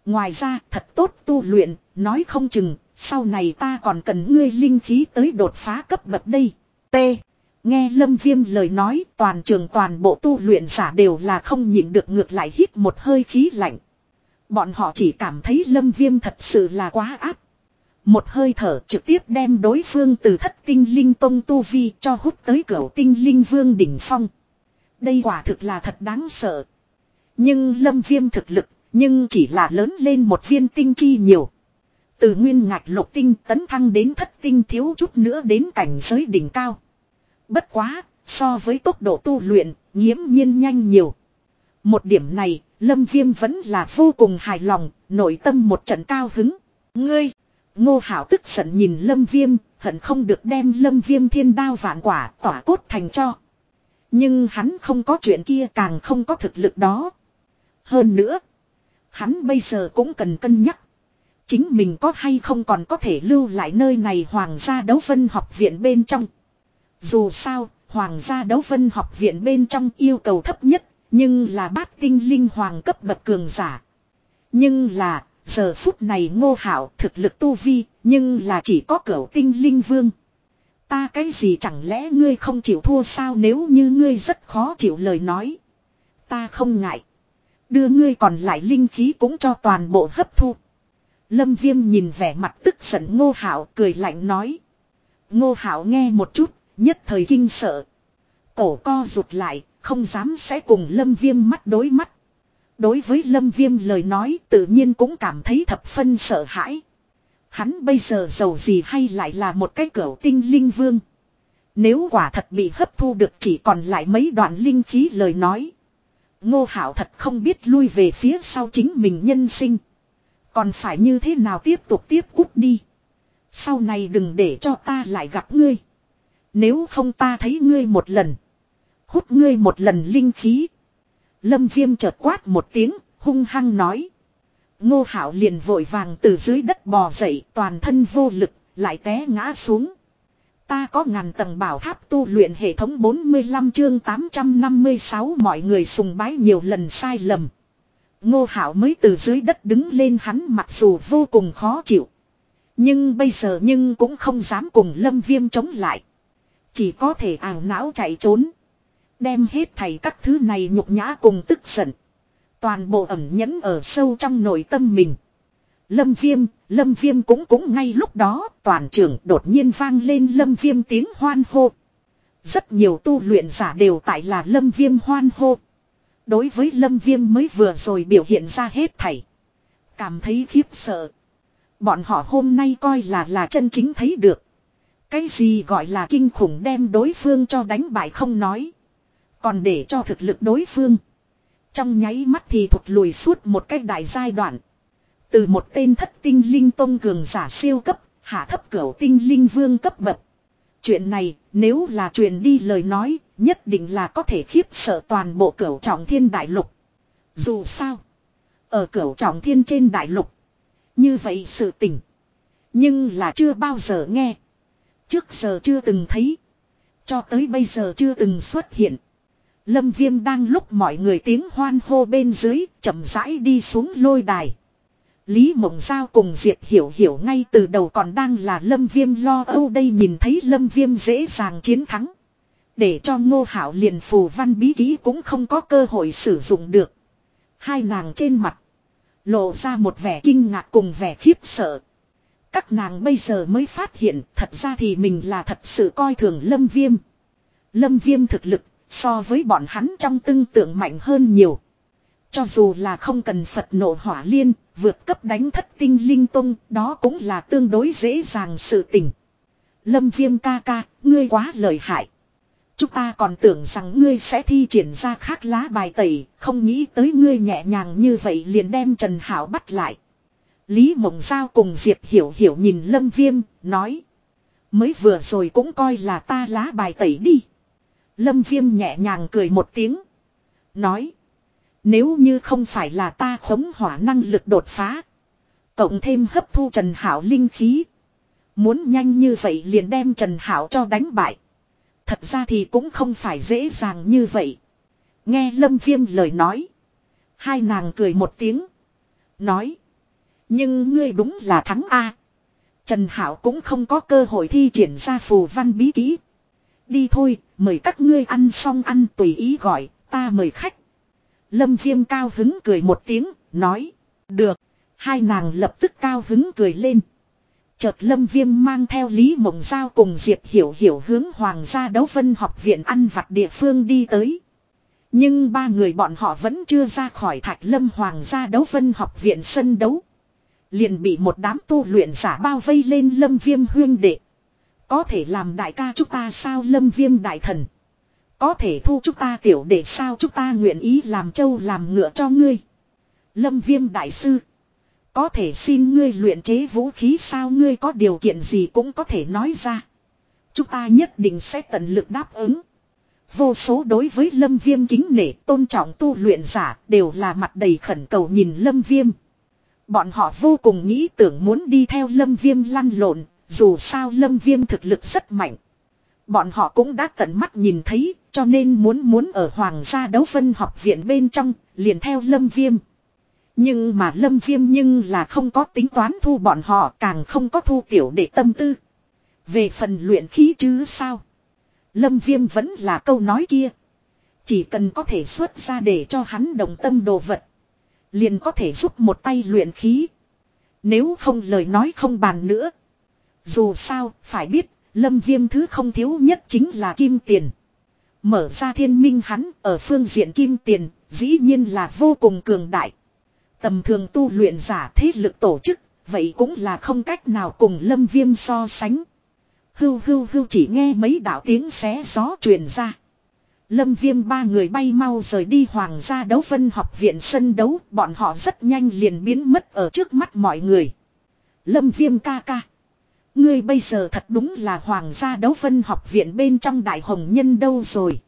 S1: Ngoài ra thật tốt tu luyện, nói không chừng, sau này ta còn cần ngươi linh khí tới đột phá cấp bậc đây. T. Nghe lâm viêm lời nói toàn trường toàn bộ tu luyện giả đều là không nhịn được ngược lại hít một hơi khí lạnh. Bọn họ chỉ cảm thấy lâm viêm thật sự là quá áp. Một hơi thở trực tiếp đem đối phương từ thất tinh linh tông tu vi cho hút tới cửa tinh linh vương đỉnh phong. Đây quả thực là thật đáng sợ. Nhưng lâm viêm thực lực, nhưng chỉ là lớn lên một viên tinh chi nhiều. Từ nguyên ngạch lục tinh tấn thăng đến thất tinh thiếu chút nữa đến cảnh giới đỉnh cao. Bất quá, so với tốc độ tu luyện, nghiễm nhiên nhanh nhiều. Một điểm này, Lâm Viêm vẫn là vô cùng hài lòng, nội tâm một trận cao hứng. Ngươi! Ngô Hảo tức giận nhìn Lâm Viêm, hận không được đem Lâm Viêm thiên đao vạn quả tỏa cốt thành cho. Nhưng hắn không có chuyện kia càng không có thực lực đó. Hơn nữa, hắn bây giờ cũng cần cân nhắc. Chính mình có hay không còn có thể lưu lại nơi này Hoàng gia đấu vân học viện bên trong. Dù sao, Hoàng gia đấu vân học viện bên trong yêu cầu thấp nhất, nhưng là bát tinh linh hoàng cấp bậc cường giả. Nhưng là, giờ phút này ngô hảo thực lực tu vi, nhưng là chỉ có cửu tinh linh vương. Ta cái gì chẳng lẽ ngươi không chịu thua sao nếu như ngươi rất khó chịu lời nói. Ta không ngại. Đưa ngươi còn lại linh khí cũng cho toàn bộ hấp thu. Lâm viêm nhìn vẻ mặt tức giận ngô hảo cười lạnh nói. Ngô hảo nghe một chút, nhất thời kinh sợ. Cổ co rụt lại, không dám sẽ cùng lâm viêm mắt đối mắt. Đối với Lâm Viêm lời nói tự nhiên cũng cảm thấy thập phân sợ hãi. Hắn bây giờ giàu gì hay lại là một cái cửa tinh linh vương. Nếu quả thật bị hấp thu được chỉ còn lại mấy đoạn linh khí lời nói. Ngô Hảo thật không biết lui về phía sau chính mình nhân sinh. Còn phải như thế nào tiếp tục tiếp cút đi. Sau này đừng để cho ta lại gặp ngươi. Nếu không ta thấy ngươi một lần. Hút ngươi một lần linh khí. Lâm viêm chợt quát một tiếng, hung hăng nói. Ngô Hảo liền vội vàng từ dưới đất bò dậy, toàn thân vô lực, lại té ngã xuống. Ta có ngàn tầng bảo tháp tu luyện hệ thống 45 chương 856 mọi người sùng bái nhiều lần sai lầm. Ngô Hảo mới từ dưới đất đứng lên, hắn mặc dù vô cùng khó chịu. Nhưng bây giờ nhưng cũng không dám cùng lâm viêm chống lại. Chỉ có thể ảo não chạy trốn. Đem hết thầy các thứ này nhục nhã cùng tức giận. Toàn bộ ẩm nhẫn ở sâu trong nội tâm mình. Lâm viêm, lâm viêm cũng cũng ngay lúc đó toàn trường đột nhiên vang lên lâm viêm tiếng hoan hô. Rất nhiều tu luyện giả đều tại là lâm viêm hoan hô. Đối với lâm viêm mới vừa rồi biểu hiện ra hết thảy. Cảm thấy khiếp sợ. Bọn họ hôm nay coi là là chân chính thấy được. Cái gì gọi là kinh khủng đem đối phương cho đánh bại không nói. Còn để cho thực lực đối phương. Trong nháy mắt thì thụt lùi suốt một cách đại giai đoạn. Từ một tên thất tinh linh tông cường giả siêu cấp, hạ thấp cửu tinh linh vương cấp bậc. Chuyện này, nếu là truyền đi lời nói, nhất định là có thể khiếp sợ toàn bộ cửu trọng thiên đại lục. Dù sao, ở cửu trọng thiên trên đại lục, như vậy sự tình. Nhưng là chưa bao giờ nghe. Trước giờ chưa từng thấy. Cho tới bây giờ chưa từng xuất hiện. Lâm Viêm đang lúc mọi người tiếng hoan hô bên dưới, chậm rãi đi xuống lôi đài. Lý Mộng Giao cùng Diệp Hiểu Hiểu ngay từ đầu còn đang là Lâm Viêm lo âu đây nhìn thấy Lâm Viêm dễ dàng chiến thắng. Để cho Ngô Hảo liền phù văn bí ký cũng không có cơ hội sử dụng được. Hai nàng trên mặt. Lộ ra một vẻ kinh ngạc cùng vẻ khiếp sợ. Các nàng bây giờ mới phát hiện thật ra thì mình là thật sự coi thường Lâm Viêm. Lâm Viêm thực lực So với bọn hắn trong tương tượng mạnh hơn nhiều. Cho dù là không cần Phật nộ hỏa liên, vượt cấp đánh thất tinh linh tông, đó cũng là tương đối dễ dàng sự tình. Lâm viêm ca ca, ngươi quá lợi hại. Chúng ta còn tưởng rằng ngươi sẽ thi triển ra khác lá bài tẩy, không nghĩ tới ngươi nhẹ nhàng như vậy liền đem Trần Hảo bắt lại. Lý Mộng Giao cùng Diệp Hiểu Hiểu nhìn Lâm Viêm, nói. Mới vừa rồi cũng coi là ta lá bài tẩy đi. Lâm Viêm nhẹ nhàng cười một tiếng. Nói. Nếu như không phải là ta khống hỏa năng lực đột phá. Cộng thêm hấp thu Trần Hảo linh khí. Muốn nhanh như vậy liền đem Trần Hảo cho đánh bại. Thật ra thì cũng không phải dễ dàng như vậy. Nghe Lâm Viêm lời nói. Hai nàng cười một tiếng. Nói. Nhưng ngươi đúng là thắng A. Trần Hảo cũng không có cơ hội thi triển ra phù văn bí kỹ. Đi thôi, mời các ngươi ăn xong ăn tùy ý gọi, ta mời khách. Lâm viêm cao hứng cười một tiếng, nói. Được. Hai nàng lập tức cao hứng cười lên. Chợt lâm viêm mang theo Lý Mộng Giao cùng Diệp Hiểu Hiểu hướng Hoàng gia đấu vân học viện ăn vặt địa phương đi tới. Nhưng ba người bọn họ vẫn chưa ra khỏi thạch lâm Hoàng gia đấu vân học viện sân đấu. Liền bị một đám tu luyện giả bao vây lên lâm viêm huyên đệ. Có thể làm đại ca chúng ta sao lâm viêm đại thần. Có thể thu chúng ta tiểu để sao chúng ta nguyện ý làm châu làm ngựa cho ngươi. Lâm viêm đại sư. Có thể xin ngươi luyện chế vũ khí sao ngươi có điều kiện gì cũng có thể nói ra. Chúng ta nhất định sẽ tận lực đáp ứng. Vô số đối với lâm viêm kính nể tôn trọng tu luyện giả đều là mặt đầy khẩn cầu nhìn lâm viêm. Bọn họ vô cùng nghĩ tưởng muốn đi theo lâm viêm lăn lộn, dù sao lâm viêm thực lực rất mạnh. Bọn họ cũng đã tận mắt nhìn thấy, cho nên muốn muốn ở Hoàng gia đấu phân học viện bên trong, liền theo lâm viêm. Nhưng mà lâm viêm nhưng là không có tính toán thu bọn họ càng không có thu tiểu để tâm tư. Về phần luyện khí chứ sao? Lâm viêm vẫn là câu nói kia. Chỉ cần có thể xuất ra để cho hắn đồng tâm đồ vật. Liền có thể giúp một tay luyện khí. Nếu không lời nói không bàn nữa. Dù sao, phải biết, lâm viêm thứ không thiếu nhất chính là kim tiền. Mở ra thiên minh hắn ở phương diện kim tiền, dĩ nhiên là vô cùng cường đại. Tầm thường tu luyện giả thế lực tổ chức, vậy cũng là không cách nào cùng lâm viêm so sánh. Hưu hưu hưu chỉ nghe mấy đạo tiếng xé gió truyền ra. Lâm viêm ba người bay mau rời đi hoàng gia đấu phân học viện sân đấu, bọn họ rất nhanh liền biến mất ở trước mắt mọi người. Lâm viêm ca ca. Ngươi bây giờ thật đúng là hoàng gia đấu phân học viện bên trong đại hồng nhân đâu rồi.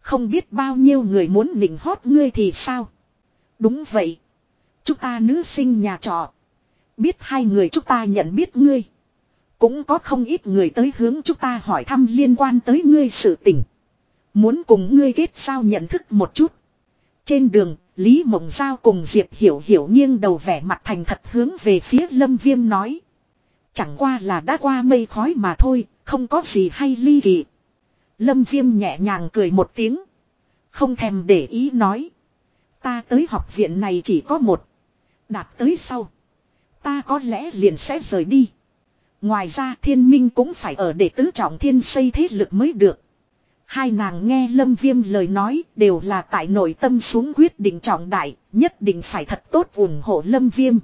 S1: Không biết bao nhiêu người muốn nịnh hót ngươi thì sao. Đúng vậy. Chúng ta nữ sinh nhà trọ. Biết hai người chúng ta nhận biết ngươi. Cũng có không ít người tới hướng chúng ta hỏi thăm liên quan tới ngươi sự tình. Muốn cùng ngươi kết sao nhận thức một chút. Trên đường, Lý Mộng Giao cùng Diệp Hiểu Hiểu nghiêng đầu vẻ mặt thành thật hướng về phía Lâm Viêm nói. Chẳng qua là đã qua mây khói mà thôi, không có gì hay ly kỳ. Lâm Viêm nhẹ nhàng cười một tiếng. Không thèm để ý nói. Ta tới học viện này chỉ có một. Đạt tới sau. Ta có lẽ liền sẽ rời đi. Ngoài ra thiên minh cũng phải ở để tứ trọng thiên xây thế lực mới được. Hai nàng nghe lâm viêm lời nói đều là tại nội tâm xuống quyết định trọng đại, nhất định phải thật tốt ủng hộ lâm viêm.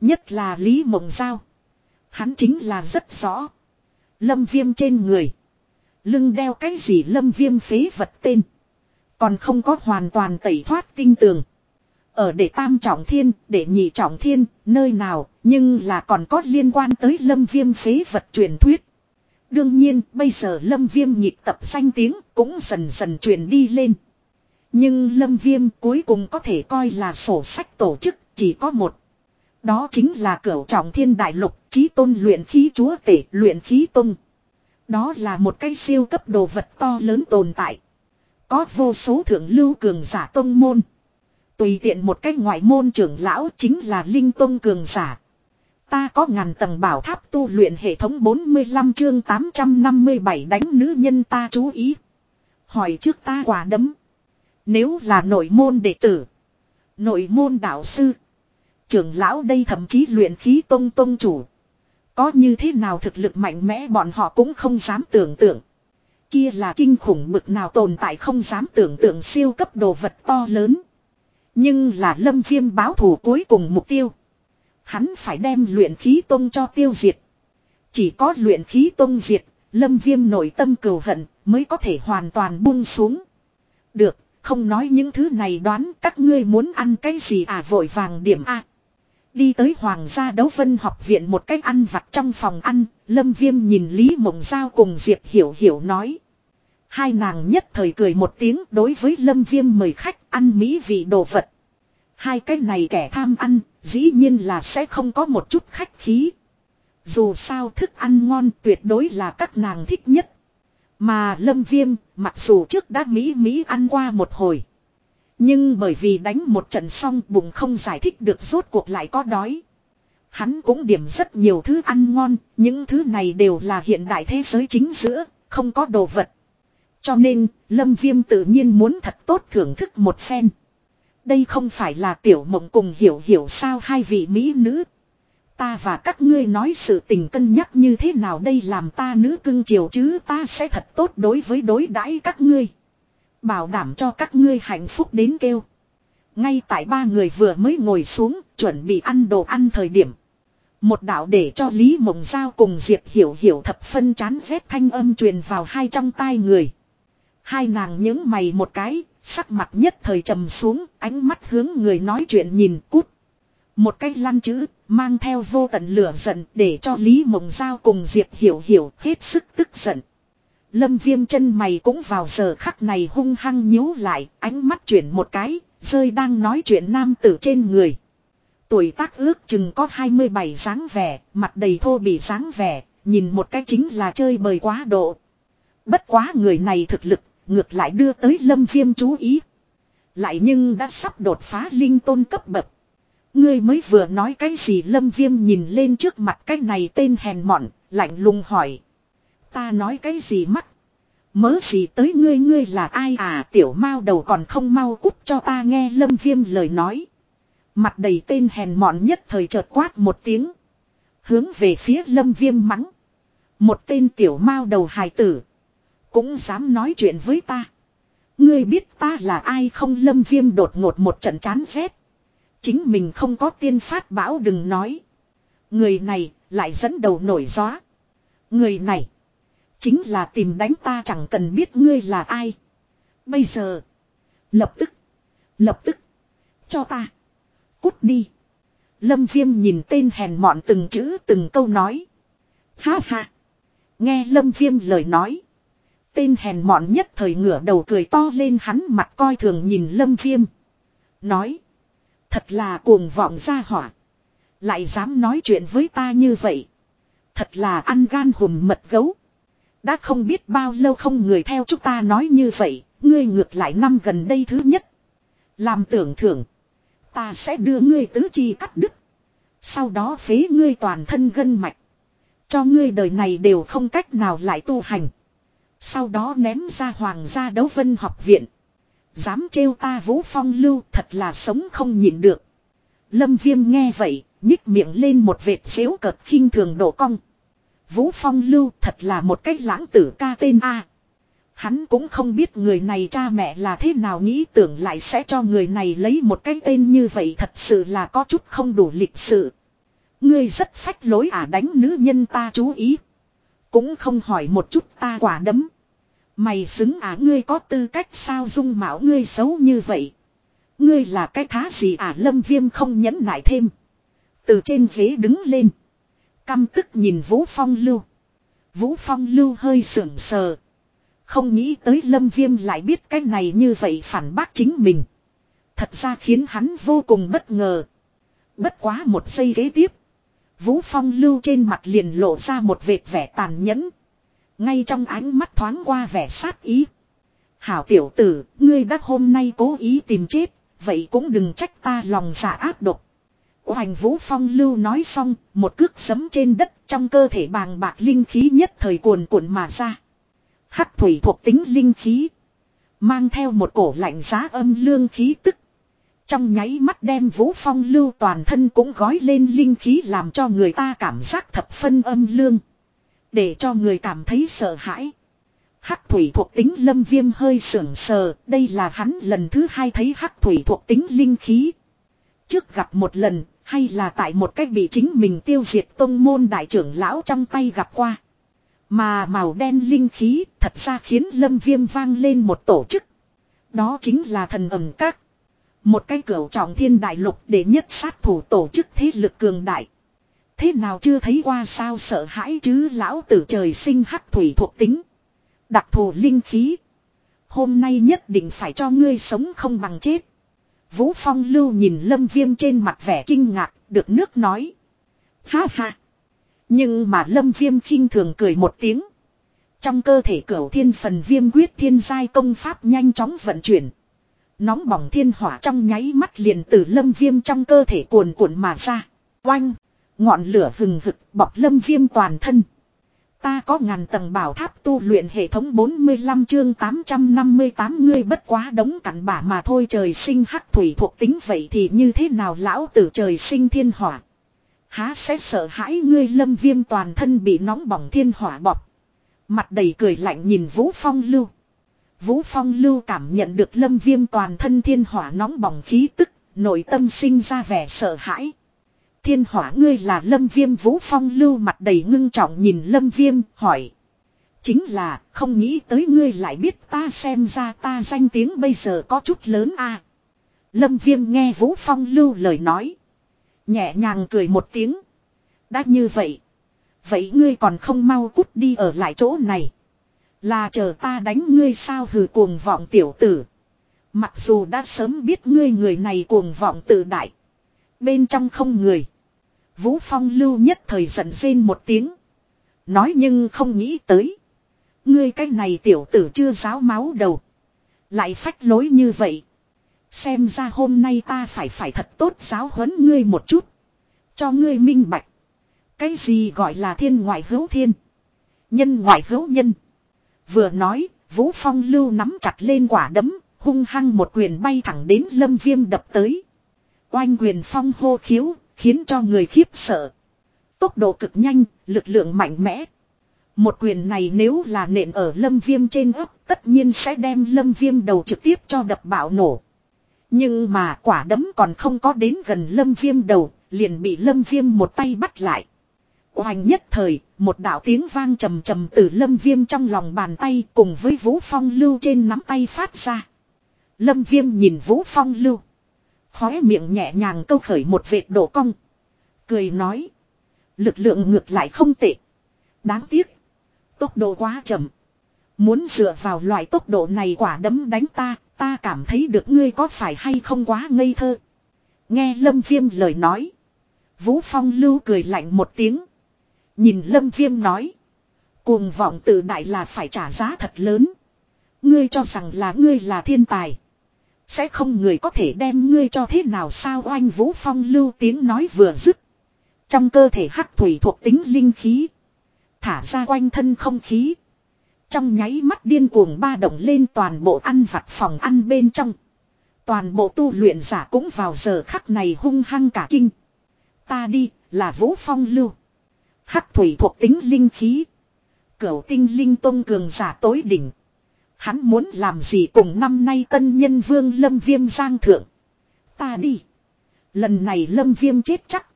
S1: Nhất là Lý Mộng Giao. Hắn chính là rất rõ. Lâm viêm trên người. Lưng đeo cái gì lâm viêm phế vật tên. Còn không có hoàn toàn tẩy thoát tinh tường. Ở để tam trọng thiên, để nhị trọng thiên, nơi nào, nhưng là còn có liên quan tới lâm viêm phế vật truyền thuyết. Đương nhiên, bây giờ lâm viêm nhịp tập danh tiếng cũng dần dần truyền đi lên. Nhưng lâm viêm cuối cùng có thể coi là sổ sách tổ chức, chỉ có một. Đó chính là cửu trọng thiên đại lục, trí tôn luyện khí chúa tể, luyện khí tôn. Đó là một cái siêu cấp đồ vật to lớn tồn tại. Có vô số thượng lưu cường giả tông môn. Tùy tiện một cái ngoại môn trưởng lão chính là linh tông cường giả. Ta có ngàn tầng bảo tháp tu luyện hệ thống 45 chương 857 đánh nữ nhân ta chú ý. Hỏi trước ta quả đấm. Nếu là nội môn đệ tử. Nội môn đạo sư. Trưởng lão đây thậm chí luyện khí tông tông chủ. Có như thế nào thực lực mạnh mẽ bọn họ cũng không dám tưởng tượng. Kia là kinh khủng mực nào tồn tại không dám tưởng tượng siêu cấp đồ vật to lớn. Nhưng là lâm viêm báo thủ cuối cùng mục tiêu. Hắn phải đem luyện khí tông cho tiêu diệt. Chỉ có luyện khí tông diệt, lâm viêm nội tâm cầu hận mới có thể hoàn toàn buông xuống. Được, không nói những thứ này đoán các ngươi muốn ăn cái gì à vội vàng điểm A. Đi tới Hoàng gia đấu vân học viện một cách ăn vặt trong phòng ăn, Lâm Viêm nhìn Lý Mộng Giao cùng Diệp Hiểu Hiểu nói. Hai nàng nhất thời cười một tiếng đối với Lâm Viêm mời khách ăn mỹ vị đồ vật. Hai cái này kẻ tham ăn, dĩ nhiên là sẽ không có một chút khách khí. Dù sao thức ăn ngon tuyệt đối là các nàng thích nhất. Mà Lâm Viêm, mặc dù trước đã Mỹ Mỹ ăn qua một hồi. Nhưng bởi vì đánh một trận xong bụng không giải thích được rốt cuộc lại có đói. Hắn cũng điểm rất nhiều thứ ăn ngon, những thứ này đều là hiện đại thế giới chính giữa, không có đồ vật. Cho nên, Lâm Viêm tự nhiên muốn thật tốt thưởng thức một phen. Đây không phải là tiểu mộng cùng hiểu hiểu sao hai vị mỹ nữ. Ta và các ngươi nói sự tình cân nhắc như thế nào đây làm ta nữ cưng chiều chứ ta sẽ thật tốt đối với đối đãi các ngươi. Bảo đảm cho các ngươi hạnh phúc đến kêu. Ngay tại ba người vừa mới ngồi xuống, chuẩn bị ăn đồ ăn thời điểm. Một đạo để cho Lý Mộng Giao cùng Diệp Hiểu Hiểu thập phân chán rét thanh âm truyền vào hai trong tai người. Hai nàng những mày một cái, sắc mặt nhất thời trầm xuống, ánh mắt hướng người nói chuyện nhìn cút. Một cái lăn chữ, mang theo vô tận lửa giận để cho Lý Mộng Giao cùng Diệp Hiểu Hiểu hết sức tức giận. Lâm viêm chân mày cũng vào giờ khắc này hung hăng nhíu lại, ánh mắt chuyển một cái, rơi đang nói chuyện nam tử trên người. Tuổi tác ước chừng có 27 dáng vẻ, mặt đầy thô bị dáng vẻ, nhìn một cái chính là chơi bời quá độ. Bất quá người này thực lực, ngược lại đưa tới lâm viêm chú ý. Lại nhưng đã sắp đột phá linh tôn cấp bậc. Ngươi mới vừa nói cái gì lâm viêm nhìn lên trước mặt cái này tên hèn mọn, lạnh lùng hỏi. Ta nói cái gì mắc? Mớ gì tới ngươi ngươi là ai à tiểu mao đầu còn không mau cút cho ta nghe lâm viêm lời nói. Mặt đầy tên hèn mọn nhất thời chợt quát một tiếng. Hướng về phía lâm viêm mắng. Một tên tiểu mao đầu hài tử. Cũng dám nói chuyện với ta. Ngươi biết ta là ai không lâm viêm đột ngột một trận chán rét. Chính mình không có tiên phát bão đừng nói. Người này lại dẫn đầu nổi gió. Người này. Chính là tìm đánh ta chẳng cần biết ngươi là ai. Bây giờ. Lập tức. Lập tức. Cho ta. Cút đi. Lâm viêm nhìn tên hèn mọn từng chữ, từng câu nói. Ha ha. Nghe lâm viêm lời nói. Tên hèn mọn nhất thời ngửa đầu cười to lên hắn mặt coi thường nhìn lâm viêm. Nói. Thật là cuồng vọng ra hỏa. Lại dám nói chuyện với ta như vậy. Thật là ăn gan hùm mật gấu. Đã không biết bao lâu không người theo chúng ta nói như vậy. Ngươi ngược lại năm gần đây thứ nhất. Làm tưởng thưởng. Ta sẽ đưa ngươi tứ chi cắt đứt. Sau đó phế ngươi toàn thân gân mạch. Cho ngươi đời này đều không cách nào lại tu hành. Sau đó ném ra hoàng gia đấu vân học viện. Dám trêu ta vũ phong lưu thật là sống không nhịn được. Lâm viêm nghe vậy, nhích miệng lên một vệt xéo cợt khinh thường độ cong. Vũ phong lưu thật là một cách lãng tử ca tên A. Hắn cũng không biết người này cha mẹ là thế nào, nghĩ tưởng lại sẽ cho người này lấy một cái tên như vậy thật sự là có chút không đủ lịch sự. Ngươi rất phách lối à đánh nữ nhân ta chú ý. Cũng không hỏi một chút ta quả đấm. Mày xứng à ngươi có tư cách sao dung mạo ngươi xấu như vậy. Ngươi là cái thá gì à lâm viêm không nhẫn nại thêm. Từ trên ghế đứng lên. Căm tức nhìn Vũ Phong Lưu. Vũ Phong Lưu hơi sưởng sờ. Không nghĩ tới lâm viêm lại biết cái này như vậy phản bác chính mình. Thật ra khiến hắn vô cùng bất ngờ. Bất quá một giây ghế tiếp. Vũ Phong lưu trên mặt liền lộ ra một vệt vẻ tàn nhẫn. Ngay trong ánh mắt thoáng qua vẻ sát ý. Hảo tiểu tử, ngươi đã hôm nay cố ý tìm chết, vậy cũng đừng trách ta lòng dạ ác độc. Hoành Vũ Phong lưu nói xong, một cước sấm trên đất trong cơ thể bàng bạc linh khí nhất thời cuồn cuộn mà ra. Hắc thủy thuộc tính linh khí. Mang theo một cổ lạnh giá âm lương khí tức. Trong nháy mắt đem vũ phong lưu toàn thân cũng gói lên linh khí làm cho người ta cảm giác thập phân âm lương. Để cho người cảm thấy sợ hãi. Hắc thủy thuộc tính lâm viêm hơi sưởng sờ, đây là hắn lần thứ hai thấy hắc thủy thuộc tính linh khí. Trước gặp một lần, hay là tại một cách bị chính mình tiêu diệt tông môn đại trưởng lão trong tay gặp qua. Mà màu đen linh khí thật ra khiến lâm viêm vang lên một tổ chức. Đó chính là thần ẩm các. Một cái cửa trọng thiên đại lục để nhất sát thủ tổ chức thế lực cường đại. Thế nào chưa thấy qua sao sợ hãi chứ lão tử trời sinh hắc thủy thuộc tính. Đặc thù linh khí. Hôm nay nhất định phải cho ngươi sống không bằng chết. Vũ Phong lưu nhìn lâm viêm trên mặt vẻ kinh ngạc, được nước nói. Ha ha. Nhưng mà lâm viêm khinh thường cười một tiếng. Trong cơ thể cửu thiên phần viêm quyết thiên giai công pháp nhanh chóng vận chuyển. Nóng bỏng thiên hỏa trong nháy mắt liền từ lâm viêm trong cơ thể cuồn cuộn mà ra. Oanh! Ngọn lửa hừng hực bọc lâm viêm toàn thân. Ta có ngàn tầng bảo tháp tu luyện hệ thống 45 chương 858 ngươi bất quá đống cặn bả mà thôi trời sinh hắc thủy thuộc tính vậy thì như thế nào lão tử trời sinh thiên hỏa. Há sẽ sợ hãi ngươi lâm viêm toàn thân bị nóng bỏng thiên hỏa bọc. Mặt đầy cười lạnh nhìn Vũ Phong lưu. Vũ Phong lưu cảm nhận được lâm viêm toàn thân thiên hỏa nóng bỏng khí tức, nội tâm sinh ra vẻ sợ hãi. Thiên hỏa ngươi là lâm viêm Vũ Phong lưu mặt đầy ngưng trọng nhìn lâm viêm, hỏi. Chính là, không nghĩ tới ngươi lại biết ta xem ra ta danh tiếng bây giờ có chút lớn a Lâm viêm nghe Vũ Phong lưu lời nói. Nhẹ nhàng cười một tiếng. Đã như vậy. Vậy ngươi còn không mau cút đi ở lại chỗ này. Là chờ ta đánh ngươi sao hừ cuồng vọng tiểu tử. Mặc dù đã sớm biết ngươi người này cuồng vọng tự đại. Bên trong không người. Vũ Phong lưu nhất thời giận rên một tiếng. Nói nhưng không nghĩ tới. Ngươi cái này tiểu tử chưa giáo máu đầu. Lại phách lối như vậy. Xem ra hôm nay ta phải phải thật tốt giáo huấn ngươi một chút. Cho ngươi minh bạch. Cái gì gọi là thiên ngoại hữu thiên. Nhân ngoại hữu nhân. Vừa nói, Vũ Phong lưu nắm chặt lên quả đấm, hung hăng một quyền bay thẳng đến lâm viêm đập tới. Oanh quyền phong hô khiếu, khiến cho người khiếp sợ. Tốc độ cực nhanh, lực lượng mạnh mẽ. Một quyền này nếu là nện ở lâm viêm trên ấp tất nhiên sẽ đem lâm viêm đầu trực tiếp cho đập bạo nổ. Nhưng mà quả đấm còn không có đến gần lâm viêm đầu, liền bị lâm viêm một tay bắt lại. Hoành nhất thời, một đạo tiếng vang trầm trầm từ lâm viêm trong lòng bàn tay cùng với vũ phong lưu trên nắm tay phát ra. Lâm viêm nhìn vũ phong lưu. Khóe miệng nhẹ nhàng câu khởi một vệt đổ cong. Cười nói. Lực lượng ngược lại không tệ. Đáng tiếc. Tốc độ quá chậm. Muốn dựa vào loại tốc độ này quả đấm đánh ta, ta cảm thấy được ngươi có phải hay không quá ngây thơ. Nghe Lâm Viêm lời nói. Vũ Phong lưu cười lạnh một tiếng. Nhìn Lâm Viêm nói. Cuồng vọng tự đại là phải trả giá thật lớn. Ngươi cho rằng là ngươi là thiên tài. Sẽ không người có thể đem ngươi cho thế nào sao oanh Vũ Phong lưu tiếng nói vừa dứt. Trong cơ thể hắc thủy thuộc tính linh khí. Thả ra quanh thân không khí. Trong nháy mắt điên cuồng ba động lên toàn bộ ăn vặt phòng ăn bên trong. Toàn bộ tu luyện giả cũng vào giờ khắc này hung hăng cả kinh. Ta đi, là Vũ Phong lưu. Hắc thủy thuộc tính linh khí. Cửu tinh linh tôn cường giả tối đỉnh. Hắn muốn làm gì cùng năm nay tân nhân vương lâm viêm giang thượng. Ta đi. Lần này lâm viêm chết chắc.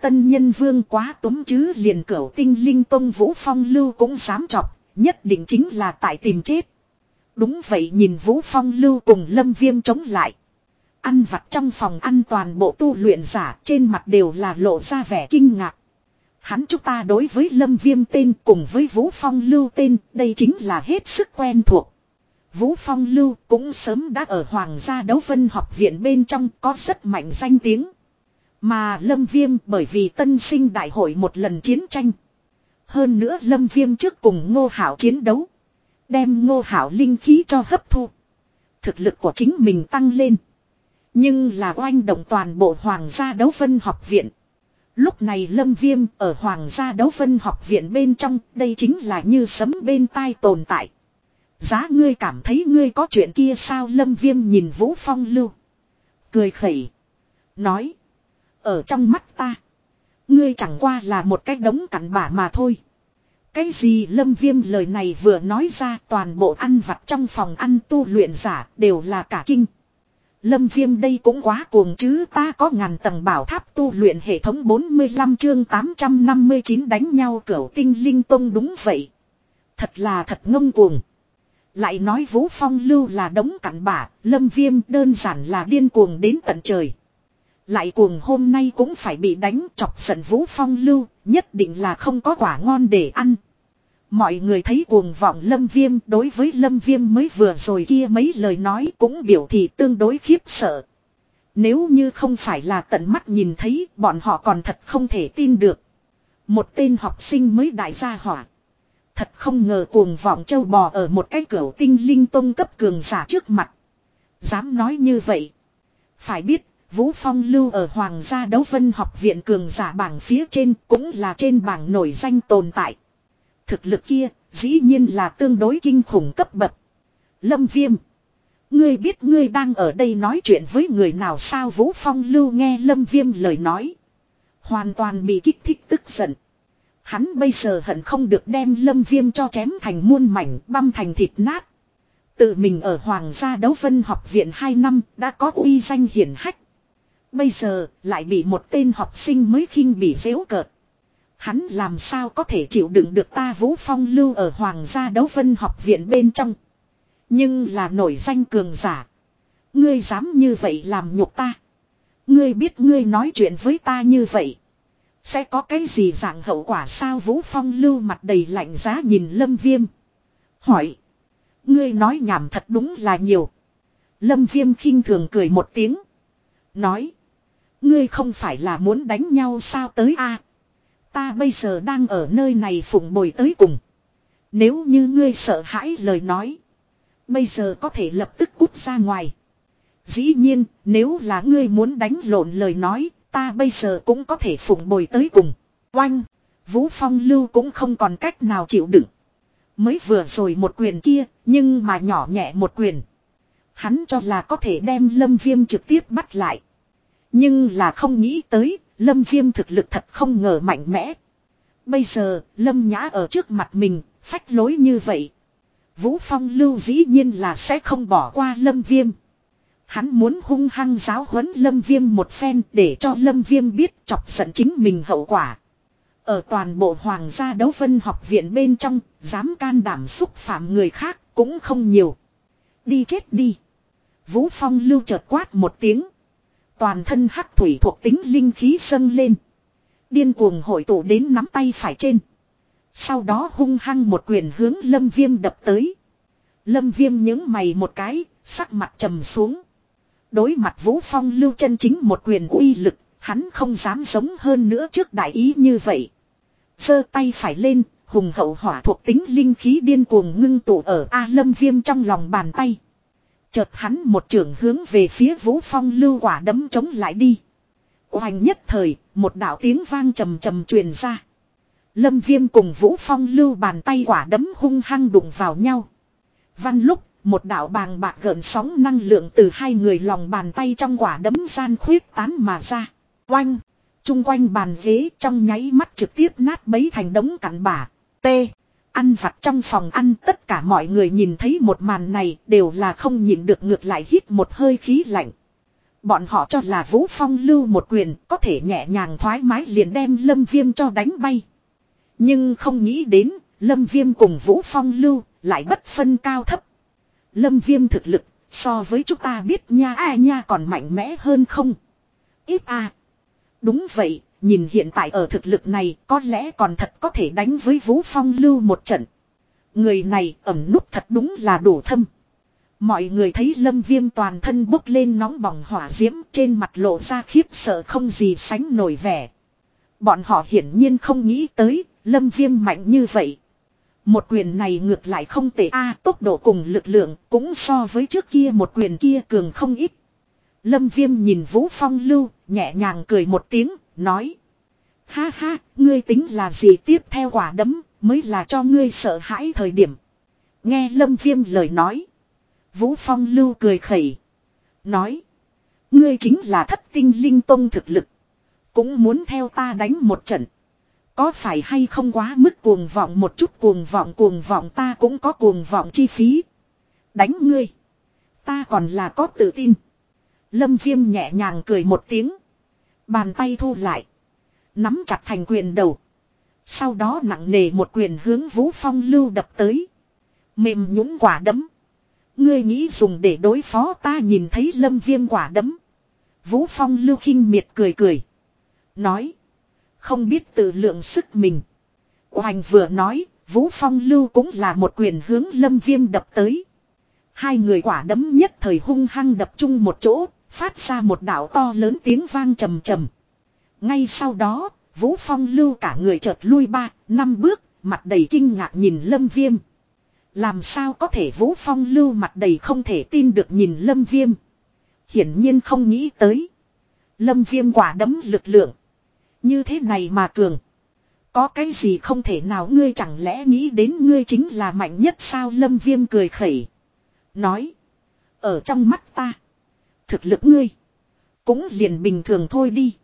S1: Tân nhân vương quá túm chứ liền cửu tinh linh tông vũ phong lưu cũng dám chọc. Nhất định chính là tại tìm chết. Đúng vậy nhìn vũ phong lưu cùng lâm viêm chống lại. Ăn vặt trong phòng ăn toàn bộ tu luyện giả trên mặt đều là lộ ra vẻ kinh ngạc. Hắn chúng ta đối với Lâm Viêm tên cùng với Vũ Phong Lưu tên, đây chính là hết sức quen thuộc. Vũ Phong Lưu cũng sớm đã ở Hoàng gia đấu vân học viện bên trong có rất mạnh danh tiếng. Mà Lâm Viêm bởi vì tân sinh đại hội một lần chiến tranh. Hơn nữa Lâm Viêm trước cùng Ngô Hảo chiến đấu. Đem Ngô Hảo linh khí cho hấp thu. Thực lực của chính mình tăng lên. Nhưng là oanh động toàn bộ Hoàng gia đấu vân học viện. Lúc này Lâm Viêm ở Hoàng gia đấu phân học viện bên trong, đây chính là như sấm bên tai tồn tại. Giá ngươi cảm thấy ngươi có chuyện kia sao Lâm Viêm nhìn Vũ Phong lưu. Cười khẩy. Nói. Ở trong mắt ta. Ngươi chẳng qua là một cái đống cặn bả mà thôi. Cái gì Lâm Viêm lời này vừa nói ra toàn bộ ăn vặt trong phòng ăn tu luyện giả đều là cả kinh. Lâm viêm đây cũng quá cuồng chứ ta có ngàn tầng bảo tháp tu luyện hệ thống 45 chương 859 đánh nhau cửu tinh linh tông đúng vậy. Thật là thật ngông cuồng. Lại nói Vũ Phong lưu là đống cặn bả, lâm viêm đơn giản là điên cuồng đến tận trời. Lại cuồng hôm nay cũng phải bị đánh chọc giận Vũ Phong lưu, nhất định là không có quả ngon để ăn. Mọi người thấy cuồng vọng lâm viêm đối với lâm viêm mới vừa rồi kia mấy lời nói cũng biểu thị tương đối khiếp sợ. Nếu như không phải là tận mắt nhìn thấy bọn họ còn thật không thể tin được. Một tên học sinh mới đại gia hỏa. Thật không ngờ cuồng vọng châu bò ở một cái cửa tinh linh tông cấp cường giả trước mặt. Dám nói như vậy. Phải biết, Vũ Phong lưu ở Hoàng gia đấu vân học viện cường giả bảng phía trên cũng là trên bảng nổi danh tồn tại thực lực kia, dĩ nhiên là tương đối kinh khủng cấp bậc. Lâm Viêm. Ngươi biết ngươi đang ở đây nói chuyện với người nào sao Vũ Phong lưu nghe Lâm Viêm lời nói. Hoàn toàn bị kích thích tức giận. Hắn bây giờ hận không được đem Lâm Viêm cho chém thành muôn mảnh băm thành thịt nát. Tự mình ở Hoàng gia đấu vân học viện 2 năm đã có uy danh hiển hách. Bây giờ lại bị một tên học sinh mới khinh bị dễu cợt. Hắn làm sao có thể chịu đựng được ta Vũ Phong lưu ở Hoàng gia đấu vân học viện bên trong. Nhưng là nổi danh cường giả. Ngươi dám như vậy làm nhục ta. Ngươi biết ngươi nói chuyện với ta như vậy. Sẽ có cái gì dạng hậu quả sao Vũ Phong lưu mặt đầy lạnh giá nhìn Lâm Viêm. Hỏi. Ngươi nói nhảm thật đúng là nhiều. Lâm Viêm khinh thường cười một tiếng. Nói. Ngươi không phải là muốn đánh nhau sao tới a Ta bây giờ đang ở nơi này phụng bồi tới cùng. Nếu như ngươi sợ hãi lời nói. Bây giờ có thể lập tức cút ra ngoài. Dĩ nhiên, nếu là ngươi muốn đánh lộn lời nói, ta bây giờ cũng có thể phụng bồi tới cùng. Oanh! Vũ Phong Lưu cũng không còn cách nào chịu đựng. Mới vừa rồi một quyền kia, nhưng mà nhỏ nhẹ một quyền. Hắn cho là có thể đem lâm viêm trực tiếp bắt lại. Nhưng là không nghĩ tới, Lâm Viêm thực lực thật không ngờ mạnh mẽ. Bây giờ, Lâm Nhã ở trước mặt mình, phách lối như vậy. Vũ Phong lưu dĩ nhiên là sẽ không bỏ qua Lâm Viêm. Hắn muốn hung hăng giáo huấn Lâm Viêm một phen để cho Lâm Viêm biết chọc giận chính mình hậu quả. Ở toàn bộ Hoàng gia đấu vân học viện bên trong, dám can đảm xúc phạm người khác cũng không nhiều. Đi chết đi. Vũ Phong lưu chợt quát một tiếng. Toàn thân hắc thủy thuộc tính linh khí dâng lên. Điên cuồng hội tụ đến nắm tay phải trên. Sau đó hung hăng một quyền hướng lâm viêm đập tới. Lâm viêm những mày một cái, sắc mặt trầm xuống. Đối mặt Vũ Phong lưu chân chính một quyền uy lực, hắn không dám giống hơn nữa trước đại ý như vậy. giơ tay phải lên, hùng hậu hỏa thuộc tính linh khí điên cuồng ngưng tụ ở A Lâm Viêm trong lòng bàn tay. Chợt hắn một trường hướng về phía Vũ Phong lưu quả đấm chống lại đi. Hoành nhất thời, một đạo tiếng vang trầm trầm truyền ra. Lâm Viêm cùng Vũ Phong lưu bàn tay quả đấm hung hăng đụng vào nhau. Văn lúc, một đạo bàng bạc gợn sóng năng lượng từ hai người lòng bàn tay trong quả đấm gian khuyết tán mà ra. Oanh! Trung quanh bàn ghế trong nháy mắt trực tiếp nát bấy thành đống cặn bả. T. Ăn vặt trong phòng ăn tất cả mọi người nhìn thấy một màn này đều là không nhìn được ngược lại hít một hơi khí lạnh. Bọn họ cho là Vũ Phong lưu một quyền có thể nhẹ nhàng thoải mái liền đem Lâm Viêm cho đánh bay. Nhưng không nghĩ đến Lâm Viêm cùng Vũ Phong lưu lại bất phân cao thấp. Lâm Viêm thực lực so với chúng ta biết nha ai nha còn mạnh mẽ hơn không? Ít à. Đúng vậy, nhìn hiện tại ở thực lực này có lẽ còn thật có thể đánh với Vũ Phong lưu một trận. Người này ẩm nút thật đúng là đủ thâm. Mọi người thấy lâm viêm toàn thân bốc lên nóng bỏng hỏa diễm trên mặt lộ ra khiếp sợ không gì sánh nổi vẻ. Bọn họ hiển nhiên không nghĩ tới, lâm viêm mạnh như vậy. Một quyền này ngược lại không tệ a tốc độ cùng lực lượng cũng so với trước kia một quyền kia cường không ít. Lâm viêm nhìn Vũ Phong lưu, nhẹ nhàng cười một tiếng, nói. Ha ha, ngươi tính là gì tiếp theo quả đấm, mới là cho ngươi sợ hãi thời điểm. Nghe Lâm viêm lời nói. Vũ Phong lưu cười khẩy. Nói. Ngươi chính là thất tinh linh tông thực lực. Cũng muốn theo ta đánh một trận. Có phải hay không quá mức cuồng vọng một chút cuồng vọng cuồng vọng ta cũng có cuồng vọng chi phí. Đánh ngươi. Ta còn là có tự tin. Lâm viêm nhẹ nhàng cười một tiếng. Bàn tay thu lại. Nắm chặt thành quyền đầu. Sau đó nặng nề một quyền hướng Vũ Phong lưu đập tới. Mềm nhũng quả đấm. Ngươi nghĩ dùng để đối phó ta nhìn thấy lâm viêm quả đấm. Vũ Phong lưu khinh miệt cười cười. Nói. Không biết tự lượng sức mình. Hoành vừa nói, Vũ Phong lưu cũng là một quyền hướng lâm viêm đập tới. Hai người quả đấm nhất thời hung hăng đập chung một chỗ, phát ra một đạo to lớn tiếng vang trầm trầm. Ngay sau đó, Vũ Phong lưu cả người chợt lui ba, năm bước, mặt đầy kinh ngạc nhìn lâm viêm. Làm sao có thể Vũ Phong lưu mặt đầy không thể tin được nhìn Lâm Viêm. Hiển nhiên không nghĩ tới. Lâm Viêm quả đấm lực lượng. Như thế này mà cường. Có cái gì không thể nào ngươi chẳng lẽ nghĩ đến ngươi chính là mạnh nhất sao Lâm Viêm cười khẩy. Nói. Ở trong mắt ta. Thực lực ngươi. Cũng liền bình thường thôi đi.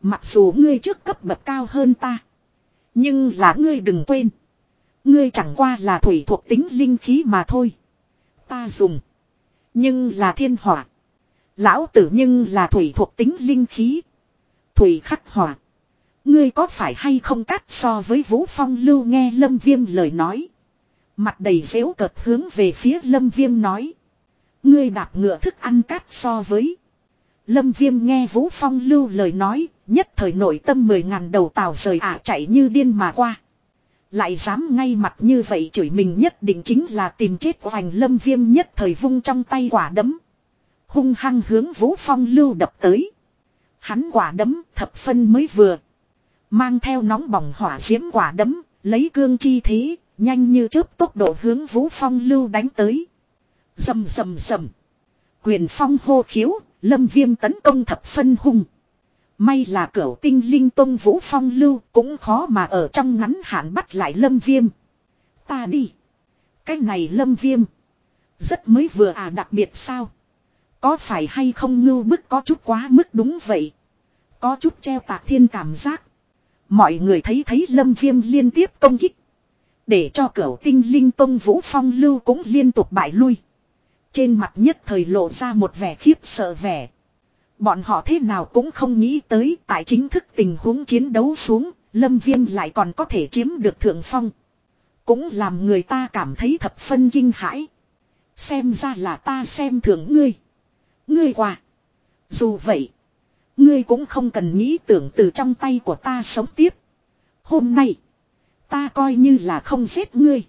S1: Mặc dù ngươi trước cấp bậc cao hơn ta. Nhưng là ngươi đừng quên. Ngươi chẳng qua là thủy thuộc tính linh khí mà thôi. Ta dùng. Nhưng là thiên hỏa. Lão tử nhưng là thủy thuộc tính linh khí. Thủy khắc hỏa. Ngươi có phải hay không cắt so với Vũ Phong lưu nghe Lâm Viêm lời nói. Mặt đầy dễu cợt hướng về phía Lâm Viêm nói. Ngươi đạp ngựa thức ăn cát so với. Lâm Viêm nghe Vũ Phong lưu lời nói, nhất thời nội tâm mười ngàn đầu tàu rời ả chạy như điên mà qua. Lại dám ngay mặt như vậy chửi mình nhất định chính là tìm chết hoành lâm viêm nhất thời vung trong tay quả đấm. Hung hăng hướng Vũ Phong lưu đập tới. Hắn quả đấm thập phân mới vừa. Mang theo nóng bỏng hỏa diễm quả đấm, lấy cương chi thế, nhanh như chớp tốc độ hướng Vũ Phong lưu đánh tới. Dầm dầm dầm. Quyền phong hô khiếu, lâm viêm tấn công thập phân hung. May là cửu tinh linh tông vũ phong lưu cũng khó mà ở trong ngắn hạn bắt lại lâm viêm. Ta đi. Cái này lâm viêm. Rất mới vừa à đặc biệt sao. Có phải hay không ngưu bức có chút quá mức đúng vậy. Có chút treo tạc thiên cảm giác. mọi người thấy thấy lâm viêm liên tiếp công kích. Để cho cửu tinh linh tông vũ phong lưu cũng liên tục bại lui. Trên mặt nhất thời lộ ra một vẻ khiếp sợ vẻ. Bọn họ thế nào cũng không nghĩ tới tại chính thức tình huống chiến đấu xuống, lâm viêm lại còn có thể chiếm được thượng phong. Cũng làm người ta cảm thấy thập phân kinh hãi. Xem ra là ta xem thường ngươi. Ngươi quả. Dù vậy. Ngươi cũng không cần nghĩ tưởng từ trong tay của ta sống tiếp. Hôm nay. Ta coi như là không giết ngươi.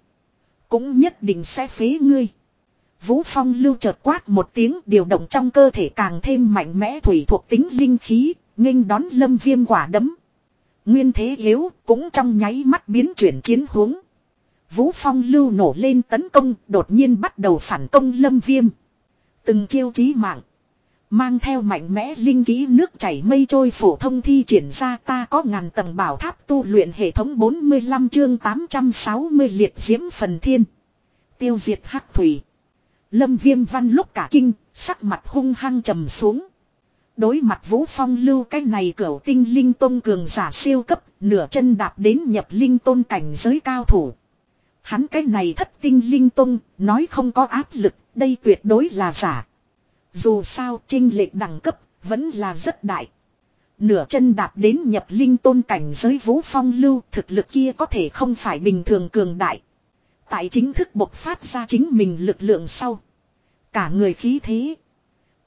S1: Cũng nhất định sẽ phế ngươi. Vũ Phong lưu chợt quát một tiếng điều động trong cơ thể càng thêm mạnh mẽ thủy thuộc tính linh khí, nghênh đón lâm viêm quả đấm. Nguyên thế yếu cũng trong nháy mắt biến chuyển chiến huống. Vũ Phong lưu nổ lên tấn công, đột nhiên bắt đầu phản công lâm viêm. Từng chiêu chí mạng. Mang theo mạnh mẽ linh ký nước chảy mây trôi phổ thông thi triển ra ta có ngàn tầng bảo tháp tu luyện hệ thống 45 chương 860 liệt diễm phần thiên. Tiêu diệt hắc thủy. Lâm viêm văn lúc cả kinh, sắc mặt hung hăng trầm xuống. Đối mặt vũ phong lưu cái này cửu tinh linh tôn cường giả siêu cấp, nửa chân đạp đến nhập linh tôn cảnh giới cao thủ. Hắn cái này thất tinh linh tôn, nói không có áp lực, đây tuyệt đối là giả. Dù sao trinh lệch đẳng cấp, vẫn là rất đại. Nửa chân đạp đến nhập linh tôn cảnh giới vũ phong lưu, thực lực kia có thể không phải bình thường cường đại. Tại chính thức bộc phát ra chính mình lực lượng sau. Cả người khí thế.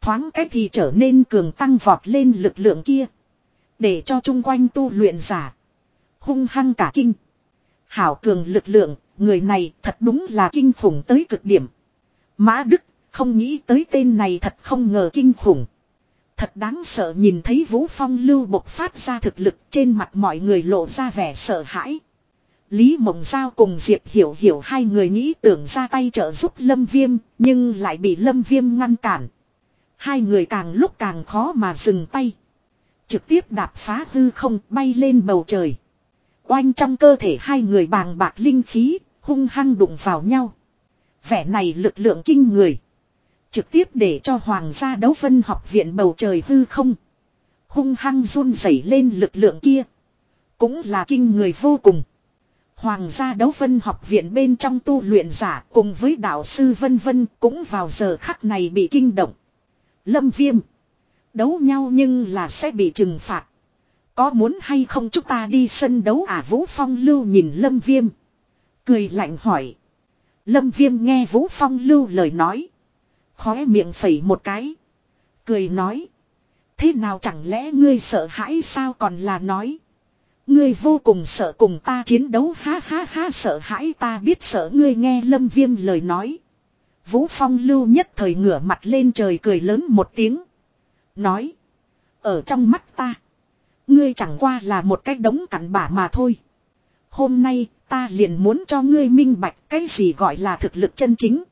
S1: Thoáng cách thì trở nên cường tăng vọt lên lực lượng kia. Để cho chung quanh tu luyện giả. Hung hăng cả kinh. Hảo cường lực lượng, người này thật đúng là kinh khủng tới cực điểm. Mã Đức, không nghĩ tới tên này thật không ngờ kinh khủng. Thật đáng sợ nhìn thấy Vũ Phong lưu bộc phát ra thực lực trên mặt mọi người lộ ra vẻ sợ hãi. Lý Mộng Giao cùng Diệp Hiểu Hiểu hai người nghĩ tưởng ra tay trợ giúp Lâm Viêm, nhưng lại bị Lâm Viêm ngăn cản. Hai người càng lúc càng khó mà dừng tay. Trực tiếp đạp phá hư không bay lên bầu trời. Oanh trong cơ thể hai người bàng bạc linh khí, hung hăng đụng vào nhau. Vẻ này lực lượng kinh người. Trực tiếp để cho Hoàng gia đấu phân học viện bầu trời hư không. Hung hăng run rẩy lên lực lượng kia. Cũng là kinh người vô cùng. Hoàng gia đấu vân học viện bên trong tu luyện giả cùng với đạo sư vân vân cũng vào giờ khắc này bị kinh động. Lâm viêm. Đấu nhau nhưng là sẽ bị trừng phạt. Có muốn hay không chúng ta đi sân đấu à Vũ Phong lưu nhìn Lâm viêm. Cười lạnh hỏi. Lâm viêm nghe Vũ Phong lưu lời nói. Khóe miệng phẩy một cái. Cười nói. Thế nào chẳng lẽ ngươi sợ hãi sao còn là nói. Ngươi vô cùng sợ cùng ta chiến đấu ha ha ha sợ hãi ta biết sợ ngươi nghe lâm viêm lời nói. Vũ Phong lưu nhất thời ngửa mặt lên trời cười lớn một tiếng. Nói. Ở trong mắt ta. Ngươi chẳng qua là một cái đống cặn bả mà thôi. Hôm nay ta liền muốn cho ngươi minh bạch cái gì gọi là thực lực chân chính.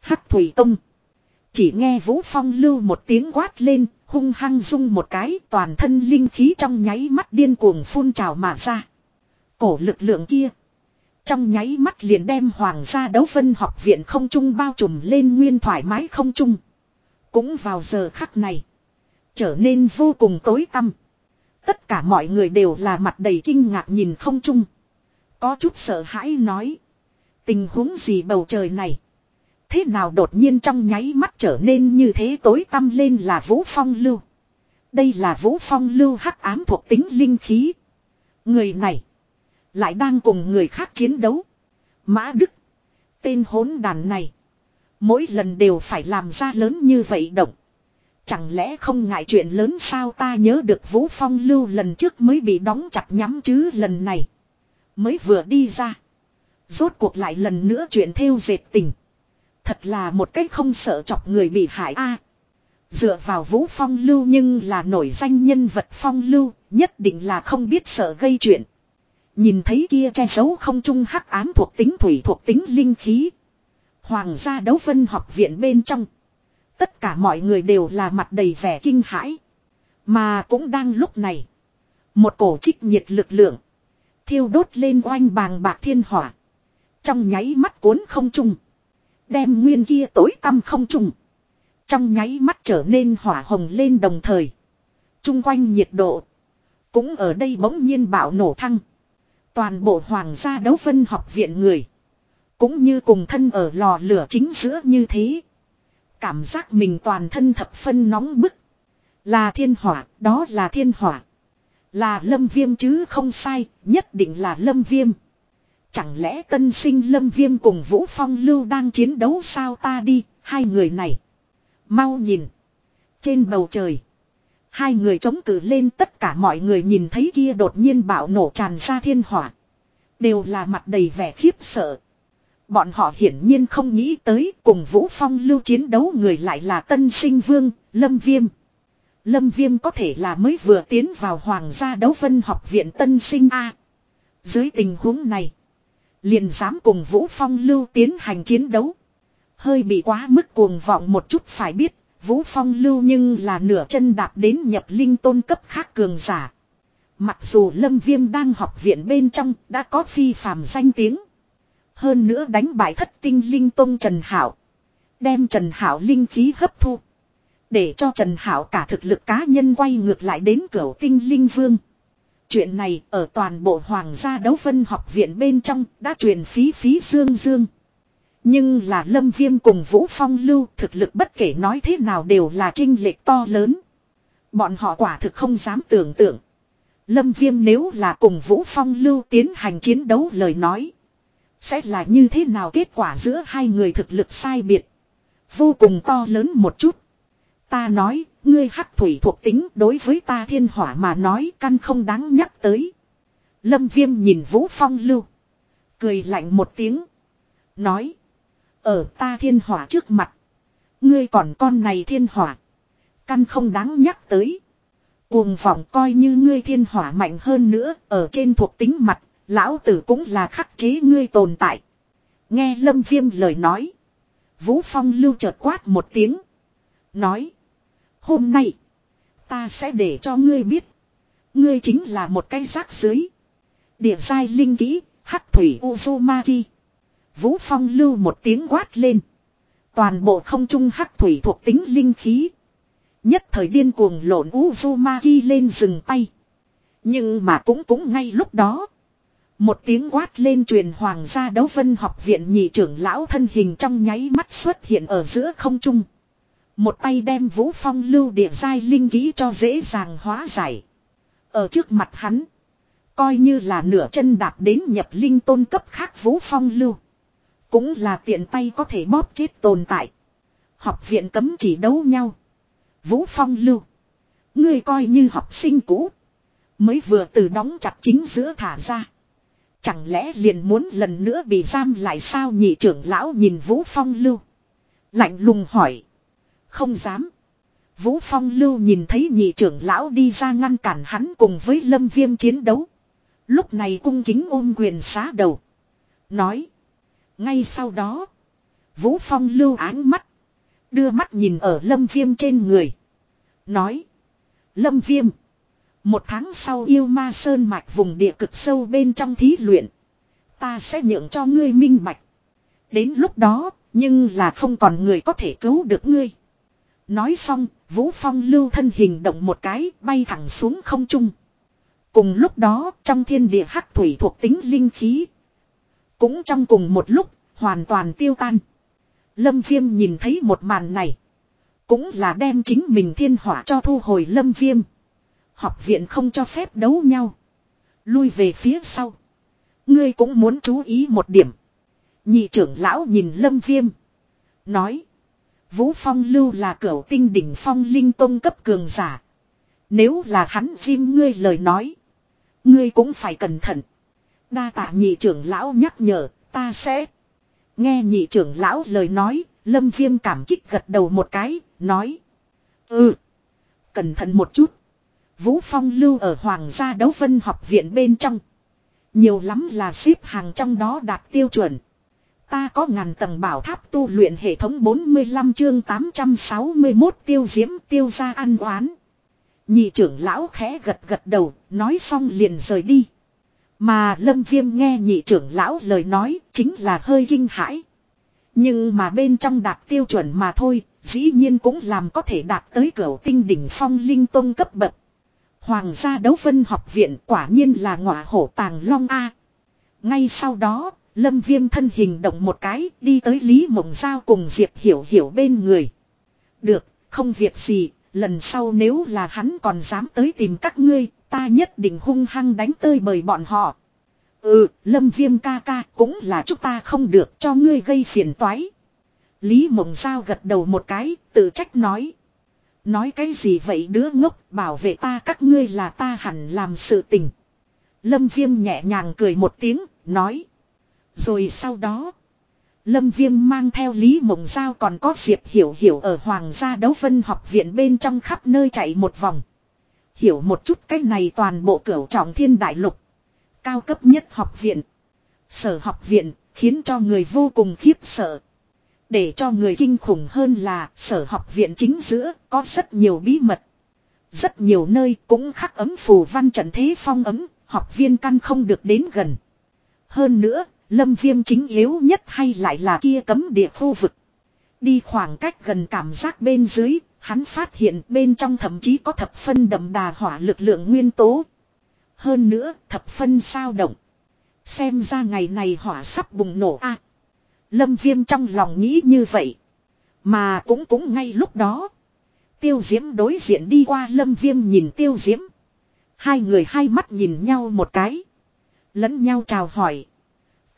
S1: Hắc Thủy Tông. Chỉ nghe Vũ Phong lưu một tiếng quát lên, hung hăng rung một cái, toàn thân linh khí trong nháy mắt điên cuồng phun trào mà ra. Cổ lực lượng kia. Trong nháy mắt liền đem hoàng gia đấu phân học viện không trung bao trùm lên nguyên thoải mái không trung. Cũng vào giờ khắc này. Trở nên vô cùng tối tăm. Tất cả mọi người đều là mặt đầy kinh ngạc nhìn không trung. Có chút sợ hãi nói. Tình huống gì bầu trời này. Thế nào đột nhiên trong nháy mắt trở nên như thế tối tăm lên là Vũ Phong Lưu. Đây là Vũ Phong Lưu hắc ám thuộc tính linh khí. Người này. Lại đang cùng người khác chiến đấu. Mã Đức. Tên hốn đàn này. Mỗi lần đều phải làm ra lớn như vậy động. Chẳng lẽ không ngại chuyện lớn sao ta nhớ được Vũ Phong Lưu lần trước mới bị đóng chặt nhắm chứ, lần này. Mới vừa đi ra. Rốt cuộc lại lần nữa chuyện theo dệt tình. Thật là một cách không sợ chọc người bị hại a. dựa vào vũ phong lưu nhưng là nổi danh nhân vật phong lưu, nhất định là không biết sợ gây chuyện. Nhìn thấy kia che giấu không trung hắc ám thuộc tính thủy thuộc tính linh khí. Hoàng gia đấu vân học viện bên trong. Tất cả mọi người đều là mặt đầy vẻ kinh hãi. Mà cũng đang lúc này. Một cổ trích nhiệt lực lượng. Thiêu đốt lên oanh bàng bạc thiên hỏa. Trong nháy mắt cuốn không trung. Đem nguyên kia tối tăm không trùng. Trong nháy mắt trở nên hỏa hồng lên đồng thời. Trung quanh nhiệt độ. Cũng ở đây bỗng nhiên bạo nổ thăng. Toàn bộ hoàng gia đấu phân học viện người. Cũng như cùng thân ở lò lửa chính giữa như thế. Cảm giác mình toàn thân thập phân nóng bức. Là thiên hỏa, đó là thiên hỏa. Là lâm viêm chứ không sai, nhất định là lâm viêm. Chẳng lẽ tân sinh lâm viêm cùng Vũ Phong Lưu đang chiến đấu sao ta đi, hai người này. Mau nhìn. Trên bầu trời. Hai người chống cử lên tất cả mọi người nhìn thấy kia đột nhiên bạo nổ tràn ra thiên hỏa. Đều là mặt đầy vẻ khiếp sợ. Bọn họ hiển nhiên không nghĩ tới cùng Vũ Phong lưu chiến đấu người lại là tân sinh vương, Lâm Viêm. Lâm Viêm có thể là mới vừa tiến vào Hoàng gia đấu vân học viện tân sinh A. Dưới tình huống này, liền dám cùng Vũ Phong lưu tiến hành chiến đấu. Hơi bị quá mức cuồng vọng một chút phải biết, Vũ Phong lưu nhưng là nửa chân đạp đến nhập linh tôn cấp khác cường giả. Mặc dù Lâm Viêm đang học viện bên trong đã có phi phàm danh tiếng. Hơn nữa đánh bại thất tinh linh tôn Trần Hảo. Đem Trần Hảo linh khí hấp thu. Để cho Trần Hảo cả thực lực cá nhân quay ngược lại đến cửa tinh linh vương. Chuyện này ở toàn bộ Hoàng gia đấu vân học viện bên trong đã truyền phí phí dương dương. Nhưng là Lâm Viêm cùng Vũ Phong lưu thực lực bất kể nói thế nào đều là trinh lệch to lớn. Bọn họ quả thực không dám tưởng tượng. Lâm Viêm nếu là cùng Vũ Phong lưu tiến hành chiến đấu lời nói. Sẽ là như thế nào kết quả giữa hai người thực lực sai biệt. Vô cùng to lớn một chút. Ta nói, ngươi hắc thủy thuộc tính đối với ta thiên hỏa mà nói căn không đáng nhắc tới. Lâm Viêm nhìn Vũ Phong lưu. Cười lạnh một tiếng. Nói. Ở ta thiên hỏa trước mặt. Ngươi còn con này thiên hỏa. Căn không đáng nhắc tới. Cuồng vọng coi như ngươi thiên hỏa mạnh hơn nữa. Ở trên thuộc tính mặt. Lão tử cũng là khắc chế ngươi tồn tại. Nghe lâm viêm lời nói. Vũ Phong lưu chợt quát một tiếng. Nói. Hôm nay. Ta sẽ để cho ngươi biết. Ngươi chính là một cái rác dưới. Địa giai linh kỹ. Hắc thủy Uzumaki. Vũ Phong lưu một tiếng quát lên. Toàn bộ không trung hắc thủy thuộc tính linh khí. Nhất thời điên cuồng lộn Uzumaki lên rừng tay. Nhưng mà cũng cũng ngay lúc đó. Một tiếng quát lên truyền hoàng gia đấu vân học viện nhị trưởng lão thân hình trong nháy mắt xuất hiện ở giữa không trung. Một tay đem vũ phong lưu địa giai linh ký cho dễ dàng hóa giải. Ở trước mặt hắn. Coi như là nửa chân đạp đến nhập linh tôn cấp khác vũ phong lưu. Cũng là tiện tay có thể bóp chết tồn tại. Học viện cấm chỉ đấu nhau. Vũ Phong lưu. Ngươi coi như học sinh cũ. Mới vừa từ đóng chặt chính giữa thả ra. Chẳng lẽ liền muốn lần nữa bị giam lại sao nhị trưởng lão nhìn Vũ Phong lưu. Lạnh lùng hỏi. Không dám. Vũ Phong lưu nhìn thấy nhị trưởng lão đi ra ngăn cản hắn cùng với lâm viêm chiến đấu. Lúc này cung kính ôm quyền xá đầu. Nói. Ngay sau đó. Vũ Phong lưu áng mắt. Đưa mắt nhìn ở lâm viêm trên người. Nói. Lâm viêm. Một tháng sau yêu ma sơn mạch vùng địa cực sâu bên trong thí luyện. Ta sẽ nhượng cho ngươi minh mạch. Đến lúc đó, nhưng là không còn người có thể cứu được ngươi. Nói xong, Vũ Phong lưu thân hình động một cái, bay thẳng xuống không trung. Cùng lúc đó, trong thiên địa hắc thủy thuộc tính linh khí. Cũng trong cùng một lúc, hoàn toàn tiêu tan. Lâm Viêm nhìn thấy một màn này. Cũng là đem chính mình thiên hỏa cho thu hồi Lâm Viêm. Học viện không cho phép đấu nhau. Lui về phía sau. Ngươi cũng muốn chú ý một điểm. Nhị trưởng lão nhìn Lâm Viêm. Nói. Vũ Phong lưu là cửu tinh đỉnh phong linh tông cấp cường giả. Nếu là hắn diêm ngươi lời nói. Ngươi cũng phải cẩn thận. Đa tạ nhị trưởng lão nhắc nhở, ta sẽ. Nghe nhị trưởng lão lời nói, lâm viêm cảm kích gật đầu một cái, nói. Ừ. Cẩn thận một chút. Vũ Phong lưu ở Hoàng gia đấu vân học viện bên trong. Nhiều lắm là xếp hàng trong đó đạt tiêu chuẩn. Ta có ngàn tầng bảo tháp tu luyện hệ thống 45 chương 861 tiêu diễm tiêu ra ăn oán. Nhị trưởng lão khẽ gật gật đầu, nói xong liền rời đi. Mà lâm viêm nghe nhị trưởng lão lời nói chính là hơi kinh hãi. Nhưng mà bên trong đạt tiêu chuẩn mà thôi, dĩ nhiên cũng làm có thể đạt tới cửa tinh đỉnh phong linh tông cấp bậc. Hoàng gia đấu vân học viện quả nhiên là ngọa hổ tàng long A. Ngay sau đó, Lâm Viêm thân hình động một cái đi tới Lý Mộng Giao cùng Diệp Hiểu Hiểu bên người. Được, không việc gì, lần sau nếu là hắn còn dám tới tìm các ngươi, ta nhất định hung hăng đánh tơi bời bọn họ. Ừ, Lâm Viêm ca ca cũng là chúng ta không được cho ngươi gây phiền toái. Lý Mộng Giao gật đầu một cái, tự trách nói. Nói cái gì vậy đứa ngốc, bảo vệ ta các ngươi là ta hẳn làm sự tình. Lâm Viêm nhẹ nhàng cười một tiếng, nói. Rồi sau đó, Lâm Viêm mang theo Lý Mộng Giao còn có Diệp Hiểu Hiểu ở Hoàng gia đấu vân học viện bên trong khắp nơi chạy một vòng. Hiểu một chút cách này toàn bộ cửu trọng thiên đại lục. Cao cấp nhất học viện. Sở học viện khiến cho người vô cùng khiếp sợ. Để cho người kinh khủng hơn là sở học viện chính giữa có rất nhiều bí mật. Rất nhiều nơi cũng khắc ấm phù văn trận thế phong ấm, học viên căn không được đến gần. Hơn nữa, lâm viêm chính yếu nhất hay lại là kia cấm địa khu vực. Đi khoảng cách gần cảm giác bên dưới, hắn phát hiện bên trong thậm chí có thập phân đậm đà hỏa lực lượng nguyên tố. Hơn nữa, thập phân sao động. Xem ra ngày này hỏa sắp bùng nổ a Lâm viêm trong lòng nghĩ như vậy. Mà cũng cũng ngay lúc đó. Tiêu diễm đối diện đi qua lâm viêm nhìn tiêu diễm. Hai người hai mắt nhìn nhau một cái. Lẫn nhau chào hỏi.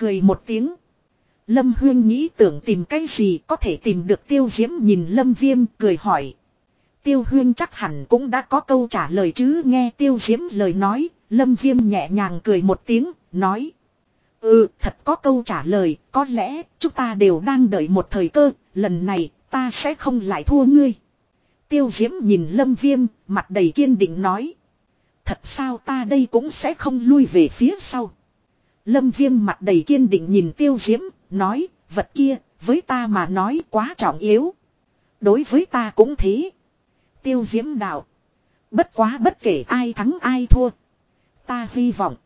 S1: Cười một tiếng. Lâm Huyên nghĩ tưởng tìm cái gì có thể tìm được tiêu diễm nhìn Lâm Viêm cười hỏi. Tiêu Huyên chắc hẳn cũng đã có câu trả lời chứ nghe tiêu diễm lời nói. Lâm Viêm nhẹ nhàng cười một tiếng, nói. Ừ, thật có câu trả lời, có lẽ chúng ta đều đang đợi một thời cơ, lần này ta sẽ không lại thua ngươi. Tiêu Diễm nhìn Lâm Viêm, mặt đầy kiên định nói. Thật sao ta đây cũng sẽ không lui về phía sau. Lâm Viêm mặt đầy kiên định nhìn Tiêu Diễm, nói, vật kia, với ta mà nói quá trọng yếu. Đối với ta cũng thế. Tiêu Diễm đạo. Bất quá bất kể ai thắng ai thua. Ta hy vọng.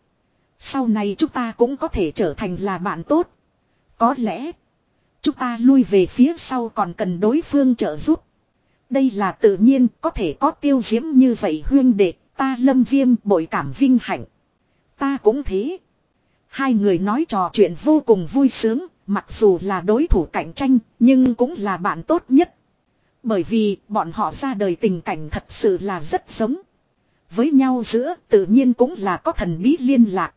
S1: Sau này chúng ta cũng có thể trở thành là bạn tốt. Có lẽ. Chúng ta lui về phía sau còn cần đối phương trợ giúp. Đây là tự nhiên có thể có tiêu diễm như vậy huyên đệ. Ta lâm viêm bội cảm vinh hạnh. Ta cũng thế. Hai người nói trò chuyện vô cùng vui sướng. Mặc dù là đối thủ cạnh tranh nhưng cũng là bạn tốt nhất. Bởi vì bọn họ ra đời tình cảnh thật sự là rất giống. Với nhau giữa tự nhiên cũng là có thần bí liên lạc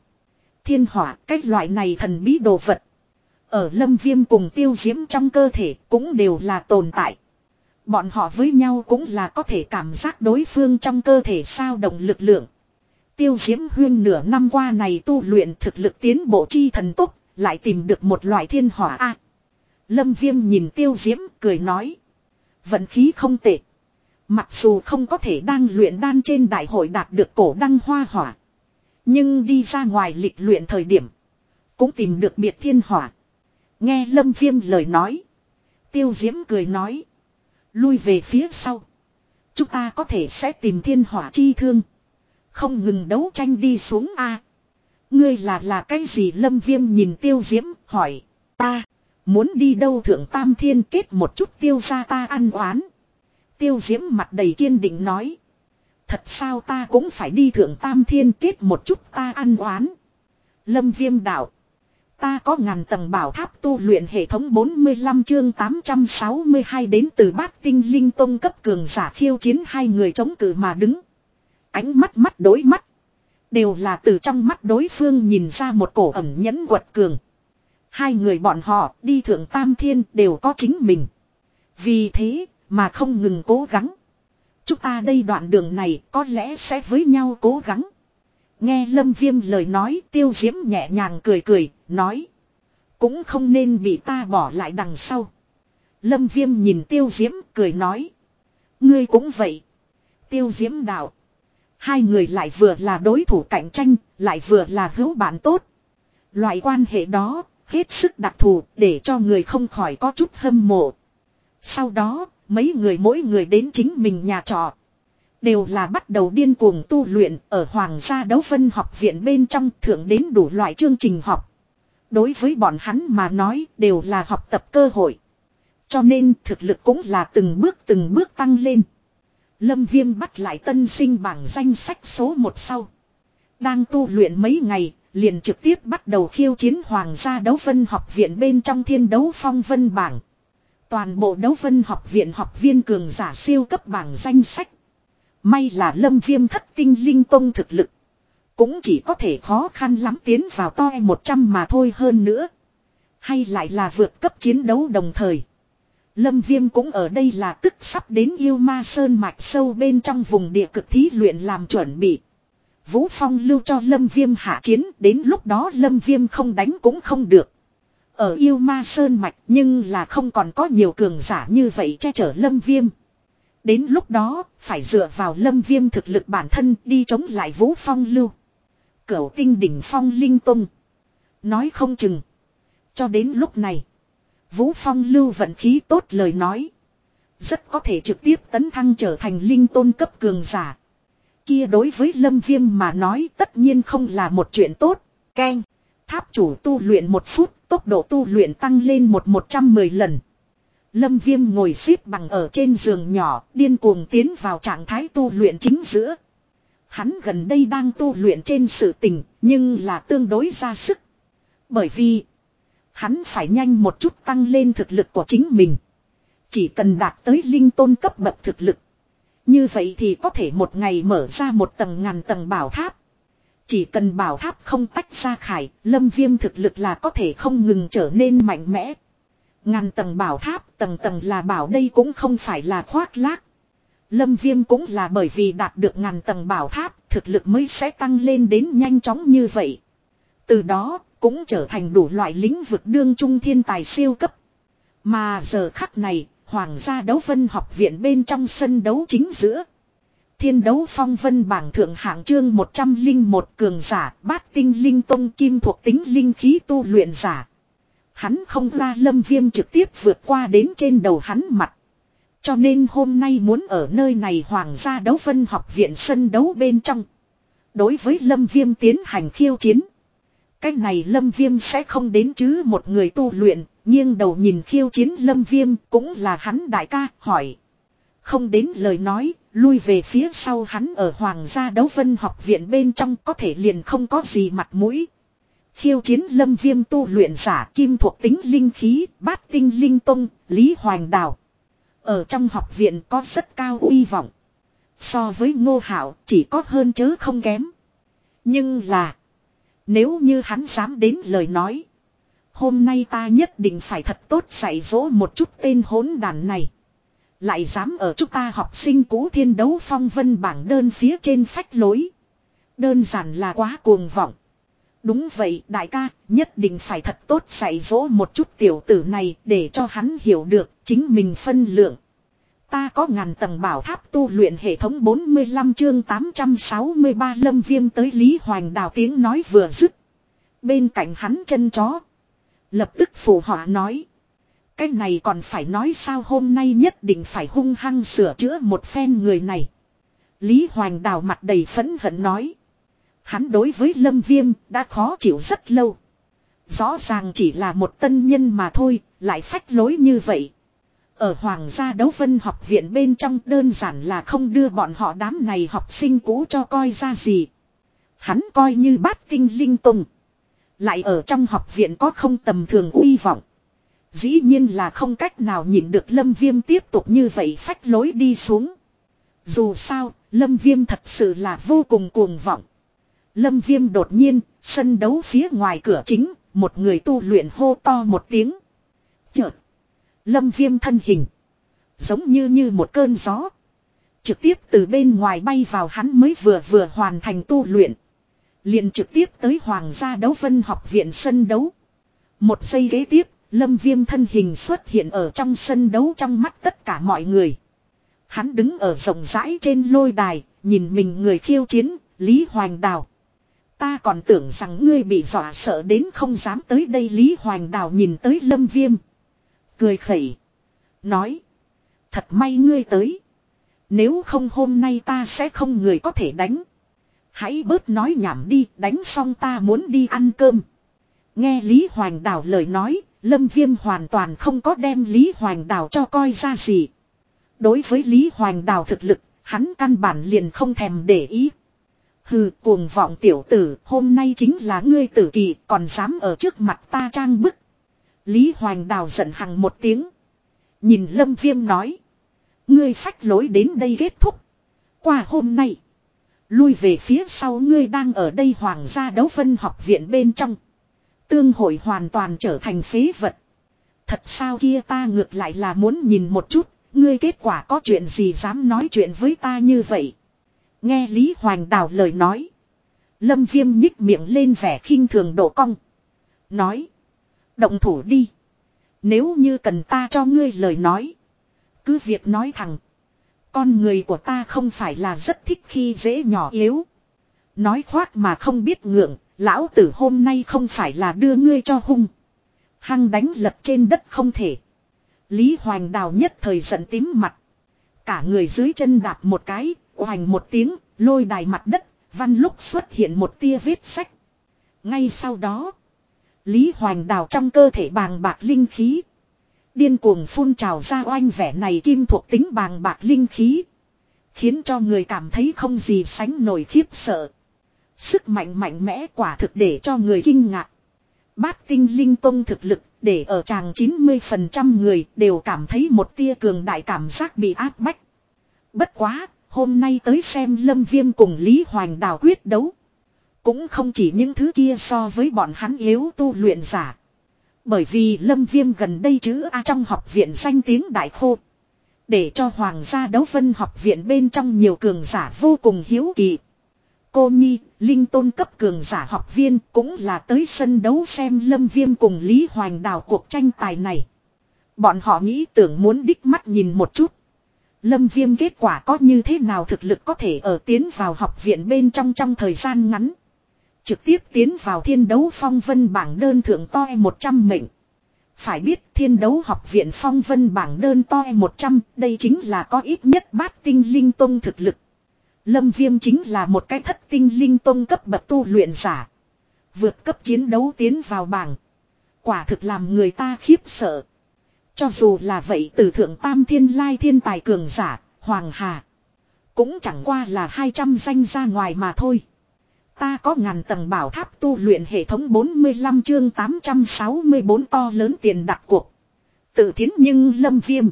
S1: thiên hỏa, cách loại này thần bí đồ vật. Ở lâm viêm cùng tiêu diễm trong cơ thể cũng đều là tồn tại. Bọn họ với nhau cũng là có thể cảm giác đối phương trong cơ thể sao động lực lượng. Tiêu diễm huyên nửa năm qua này tu luyện thực lực tiến bộ chi thần tốc, lại tìm được một loại thiên hỏa A. lâm viêm nhìn tiêu diễm cười nói. Vận khí không tệ. Mặc dù không có thể đang luyện đan trên đại hội đạt được cổ đăng hoa hỏa. Nhưng đi ra ngoài lịch luyện thời điểm. Cũng tìm được biệt thiên hỏa. Nghe lâm viêm lời nói. Tiêu diễm cười nói. Lui về phía sau. Chúng ta có thể sẽ tìm thiên hỏa chi thương. Không ngừng đấu tranh đi xuống A. Ngươi là là cái gì lâm viêm nhìn tiêu diễm, hỏi. Ta. Muốn đi đâu thượng tam thiên kết một chút tiêu ra ta ăn oán. Tiêu diễm mặt đầy kiên định nói. Thật sao ta cũng phải đi thượng tam thiên kết một chút ta ăn oán. Lâm viêm đạo. Ta có ngàn tầng bảo tháp tu luyện hệ thống 45 chương 862 đến từ bát tinh linh tông cấp cường giả khiêu chiến hai người chống cử mà đứng. Ánh mắt mắt đối mắt. Đều là từ trong mắt đối phương nhìn ra một cổ ẩm nhẫn quật cường. Hai người bọn họ đi thượng tam thiên đều có chính mình. Vì thế mà không ngừng cố gắng. Chúng ta đây đoạn đường này có lẽ sẽ với nhau cố gắng. Nghe Lâm Viêm lời nói tiêu diễm nhẹ nhàng cười cười, nói. Cũng không nên bị ta bỏ lại đằng sau. Lâm Viêm nhìn tiêu diễm cười nói. Ngươi cũng vậy. Tiêu diễm đạo. Hai người lại vừa là đối thủ cạnh tranh, lại vừa là hữu bạn tốt. Loại quan hệ đó, hết sức đặc thù để cho người không khỏi có chút hâm mộ. Sau đó, Mấy người mỗi người đến chính mình nhà trọ. Đều là bắt đầu điên cuồng tu luyện ở Hoàng gia đấu phân học viện bên trong thưởng đến đủ loại chương trình học. Đối với bọn hắn mà nói đều là học tập cơ hội. Cho nên thực lực cũng là từng bước từng bước tăng lên. Lâm Viêm bắt lại tân sinh bảng danh sách số 1 sau. Đang tu luyện mấy ngày, liền trực tiếp bắt đầu khiêu chiến hoàng gia đấu vân học viện bên trong thiên đấu phong vân bảng. Toàn bộ đấu vân học viện học viên cường giả siêu cấp bảng danh sách. May là lâm viêm thất tinh linh tông thực lực. Cũng chỉ có thể khó khăn lắm tiến vào to 100 mà thôi hơn nữa. Hay lại là vượt cấp chiến đấu đồng thời. Lâm Viêm cũng ở đây là tức sắp đến yêu ma sơn mạch sâu bên trong vùng địa cực thí luyện làm chuẩn bị. Vũ Phong lưu cho Lâm Viêm hạ chiến, đến lúc đó Lâm Viêm không đánh cũng không được. Ở yêu ma sơn mạch nhưng là không còn có nhiều cường giả như vậy che chở Lâm Viêm. Đến lúc đó, phải dựa vào Lâm Viêm thực lực bản thân đi chống lại Vũ Phong lưu. Cửu tinh đỉnh phong linh Tông Nói không chừng. Cho đến lúc này. Vũ Phong lưu vận khí tốt lời nói. Rất có thể trực tiếp tấn thăng trở thành linh tôn cấp cường giả. Kia đối với lâm viêm mà nói tất nhiên không là một chuyện tốt. Ken. Tháp chủ tu luyện một phút, tốc độ tu luyện tăng lên một 110 lần. Lâm viêm ngồi xếp bằng ở trên giường nhỏ, điên cuồng tiến vào trạng thái tu luyện chính giữa. Hắn gần đây đang tu luyện trên sự tình, nhưng là tương đối ra sức. Bởi vì, hắn phải nhanh một chút tăng lên thực lực của chính mình. Chỉ cần đạt tới linh tôn cấp bậc thực lực. Như vậy thì có thể một ngày mở ra một tầng ngàn tầng bảo tháp. Chỉ cần bảo tháp không tách ra khải, lâm viêm thực lực là có thể không ngừng trở nên mạnh mẽ. Ngàn tầng bảo tháp, tầng tầng là bảo đây cũng không phải là khoác lác. Lâm viêm cũng là bởi vì đạt được ngàn tầng bảo tháp, thực lực mới sẽ tăng lên đến nhanh chóng như vậy. Từ đó, cũng trở thành đủ loại lĩnh vực đương trung thiên tài siêu cấp. Mà giờ khắc này, Hoàng gia đấu vân học viện bên trong sân đấu chính giữa. Thiên đấu phong vân bảng thượng hạng chương 101 cường giả bát tinh linh tông kim thuộc tính linh khí tu luyện giả. Hắn không ra lâm viêm trực tiếp vượt qua đến trên đầu hắn mặt. Cho nên hôm nay muốn ở nơi này hoàng gia đấu vân học viện sân đấu bên trong. Đối với lâm viêm tiến hành khiêu chiến. Cái này lâm viêm sẽ không đến chứ một người tu luyện, nghiêng đầu nhìn khiêu chiến lâm viêm cũng là hắn đại ca hỏi. Không đến lời nói, lui về phía sau hắn ở Hoàng gia đấu vân học viện bên trong có thể liền không có gì mặt mũi. Khiêu chiến lâm viêm tu luyện giả kim thuộc tính linh khí, bát tinh linh tông, lý hoàng đào. Ở trong học viện có rất cao uy vọng. So với ngô hảo chỉ có hơn chớ không kém. Nhưng là, nếu như hắn dám đến lời nói. Hôm nay ta nhất định phải thật tốt dạy dỗ một chút tên hỗn đàn này. Lại dám ở chúng ta học sinh cũ thiên đấu phong vân bảng đơn phía trên phách lối. Đơn giản là quá cuồng vọng. Đúng vậy đại ca, nhất định phải thật tốt dạy dỗ một chút tiểu tử này để cho hắn hiểu được chính mình phân lượng. Ta có ngàn tầng bảo tháp tu luyện hệ thống 45 chương 863 lâm viêm tới Lý Hoành đào tiếng nói vừa dứt. Bên cạnh hắn chân chó. Lập tức phù họa nói. Cái này còn phải nói sao hôm nay nhất định phải hung hăng sửa chữa một phen người này. Lý Hoành đào mặt đầy phẫn hận nói. Hắn đối với lâm viêm đã khó chịu rất lâu. Rõ ràng chỉ là một tân nhân mà thôi, lại phách lối như vậy. Ở Hoàng gia đấu vân học viện bên trong đơn giản là không đưa bọn họ đám này học sinh cũ cho coi ra gì. Hắn coi như bát tinh linh tùng. Lại ở trong học viện có không tầm thường uy vọng. Dĩ nhiên là không cách nào nhìn được lâm viêm tiếp tục như vậy phách lối đi xuống. Dù sao, lâm viêm thật sự là vô cùng cuồng vọng. Lâm viêm đột nhiên, sân đấu phía ngoài cửa chính, một người tu luyện hô to một tiếng. Chợt Lâm viêm thân hình. Giống như như một cơn gió. Trực tiếp từ bên ngoài bay vào hắn mới vừa vừa hoàn thành tu luyện. liền trực tiếp tới Hoàng gia đấu vân học viện sân đấu. Một giây ghế tiếp, lâm viêm thân hình xuất hiện ở trong sân đấu trong mắt tất cả mọi người. Hắn đứng ở rộng rãi trên lôi đài, nhìn mình người khiêu chiến, Lý Hoành Đào. Ta còn tưởng rằng ngươi bị dọa sợ đến không dám tới đây Lý Hoành Đào nhìn tới lâm viêm. Cười khẩy. Nói. Thật may ngươi tới. Nếu không hôm nay ta sẽ không người có thể đánh. Hãy bớt nói nhảm đi, đánh xong ta muốn đi ăn cơm. Nghe Lý hoàng Đào lời nói, Lâm Viêm hoàn toàn không có đem Lý hoàng Đào cho coi ra gì. Đối với Lý hoàng Đào thực lực, Hắn căn bản liền không thèm để ý. Hừ cuồng vọng tiểu tử hôm nay chính là ngươi tử kỳ còn dám ở trước mặt ta trang bức. Lý Hoành Đào giận hằng một tiếng. Nhìn Lâm Viêm nói. Ngươi phách lối đến đây kết thúc. Qua hôm nay. Lui về phía sau ngươi đang ở đây hoàng gia đấu phân học viện bên trong. Tương hội hoàn toàn trở thành phế vật. Thật sao kia ta ngược lại là muốn nhìn một chút. Ngươi kết quả có chuyện gì dám nói chuyện với ta như vậy. Nghe Lý Hoành Đào lời nói. Lâm Viêm nhích miệng lên vẻ khinh thường độ cong. Nói. Động thủ đi. Nếu như cần ta cho ngươi lời nói. Cứ việc nói thẳng. Con người của ta không phải là rất thích khi dễ nhỏ yếu. Nói khoác mà không biết ngượng. Lão tử hôm nay không phải là đưa ngươi cho hung. Hăng đánh lật trên đất không thể. Lý Hoành Đào nhất thời giận tím mặt. Cả người dưới chân đạp một cái, hoành một tiếng, lôi đài mặt đất, văn lúc xuất hiện một tia vết sách. Ngay sau đó, Lý Hoành Đào trong cơ thể bàng bạc linh khí. Điên cuồng phun trào ra oanh vẻ này kim thuộc tính bàng bạc linh khí. Khiến cho người cảm thấy không gì sánh nổi khiếp sợ. Sức mạnh mạnh mẽ quả thực để cho người kinh ngạc. Bát tinh linh tông thực lực để ở chàng 90% người đều cảm thấy một tia cường đại cảm giác bị áp bách. Bất quá, hôm nay tới xem Lâm Viêm cùng Lý Hoành Đào quyết đấu. Cũng không chỉ những thứ kia so với bọn hắn yếu tu luyện giả. Bởi vì Lâm Viêm gần đây chữ A trong học viện danh tiếng đại khô. Để cho Hoàng gia đấu vân học viện bên trong nhiều cường giả vô cùng hiếu kỳ. Cô Nhi, Linh Tôn cấp cường giả học viên cũng là tới sân đấu xem Lâm Viêm cùng Lý Hoành đào cuộc tranh tài này. Bọn họ nghĩ tưởng muốn đích mắt nhìn một chút. Lâm Viêm kết quả có như thế nào thực lực có thể ở tiến vào học viện bên trong trong thời gian ngắn. Trực tiếp tiến vào thiên đấu phong vân bảng đơn thượng toi 100 mệnh. Phải biết thiên đấu học viện phong vân bảng đơn toi 100, đây chính là có ít nhất bát tinh linh tông thực lực. Lâm Viêm chính là một cái thất tinh linh tông cấp bậc tu luyện giả. Vượt cấp chiến đấu tiến vào bảng. Quả thực làm người ta khiếp sợ. Cho dù là vậy từ thượng tam thiên lai thiên tài cường giả, Hoàng Hà. Cũng chẳng qua là 200 danh ra ngoài mà thôi. Ta có ngàn tầng bảo tháp tu luyện hệ thống 45 chương 864 to lớn tiền đặt cuộc. Tự thiến nhưng lâm viêm.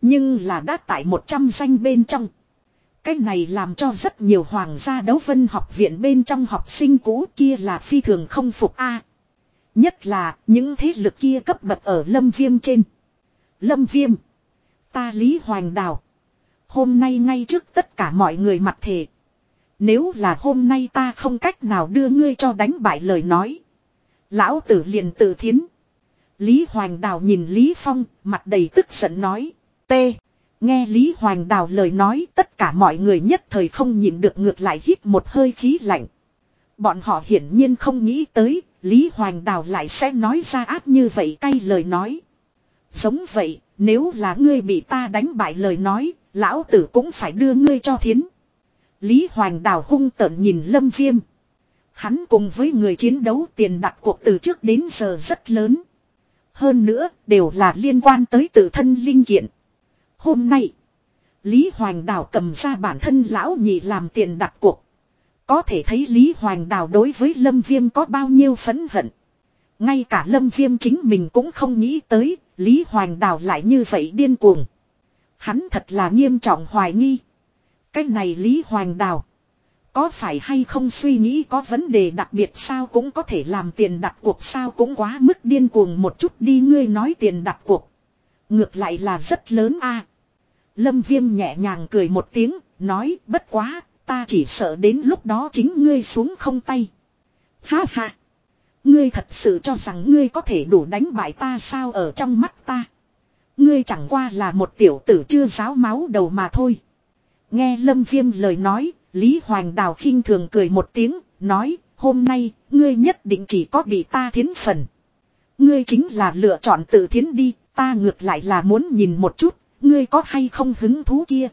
S1: Nhưng là đã tại 100 danh bên trong. Cái này làm cho rất nhiều hoàng gia đấu vân học viện bên trong học sinh cũ kia là phi thường không phục a Nhất là những thế lực kia cấp bậc ở lâm viêm trên. Lâm viêm. Ta Lý Hoành Đào. Hôm nay ngay trước tất cả mọi người mặt thể nếu là hôm nay ta không cách nào đưa ngươi cho đánh bại lời nói. Lão tử liền tự thiến. Lý Hoành Đào nhìn Lý Phong, mặt đầy tức giận nói. T. Nghe Lý Hoành Đào lời nói tất cả mọi người nhất thời không nhìn được ngược lại hít một hơi khí lạnh. Bọn họ hiển nhiên không nghĩ tới, Lý Hoành Đào lại sẽ nói ra ác như vậy cay lời nói. Giống vậy, nếu là ngươi bị ta đánh bại lời nói, lão tử cũng phải đưa ngươi cho thiến. Lý Hoành Đào hung tợn nhìn Lâm Viêm. Hắn cùng với người chiến đấu tiền đặt cuộc từ trước đến giờ rất lớn. Hơn nữa, đều là liên quan tới tự thân linh kiện. Hôm nay, Lý Hoành Đào cầm ra bản thân lão nhị làm tiền đặt cuộc. Có thể thấy Lý Hoành Đào đối với Lâm Viêm có bao nhiêu phấn hận. Ngay cả Lâm Viêm chính mình cũng không nghĩ tới, Lý Hoành Đào lại như vậy điên cuồng. Hắn thật là nghiêm trọng hoài nghi. Cái này Lý Hoành Đào. Có phải hay không suy nghĩ có vấn đề đặc biệt sao cũng có thể làm tiền đặt cuộc sao cũng quá mức điên cuồng một chút đi ngươi nói tiền đặt cuộc. Ngược lại là rất lớn a Lâm Viêm nhẹ nhàng cười một tiếng, nói bất quá, ta chỉ sợ đến lúc đó chính ngươi xuống không tay. Ha ha! Ngươi thật sự cho rằng ngươi có thể đủ đánh bại ta sao ở trong mắt ta. Ngươi chẳng qua là một tiểu tử chưa giáo máu đầu mà thôi. Nghe Lâm Viêm lời nói, Lý Hoành Đào khinh thường cười một tiếng, nói, hôm nay, ngươi nhất định chỉ có bị ta thiến phần. Ngươi chính là lựa chọn tự thiến đi, ta ngược lại là muốn nhìn một chút, ngươi có hay không hứng thú kia.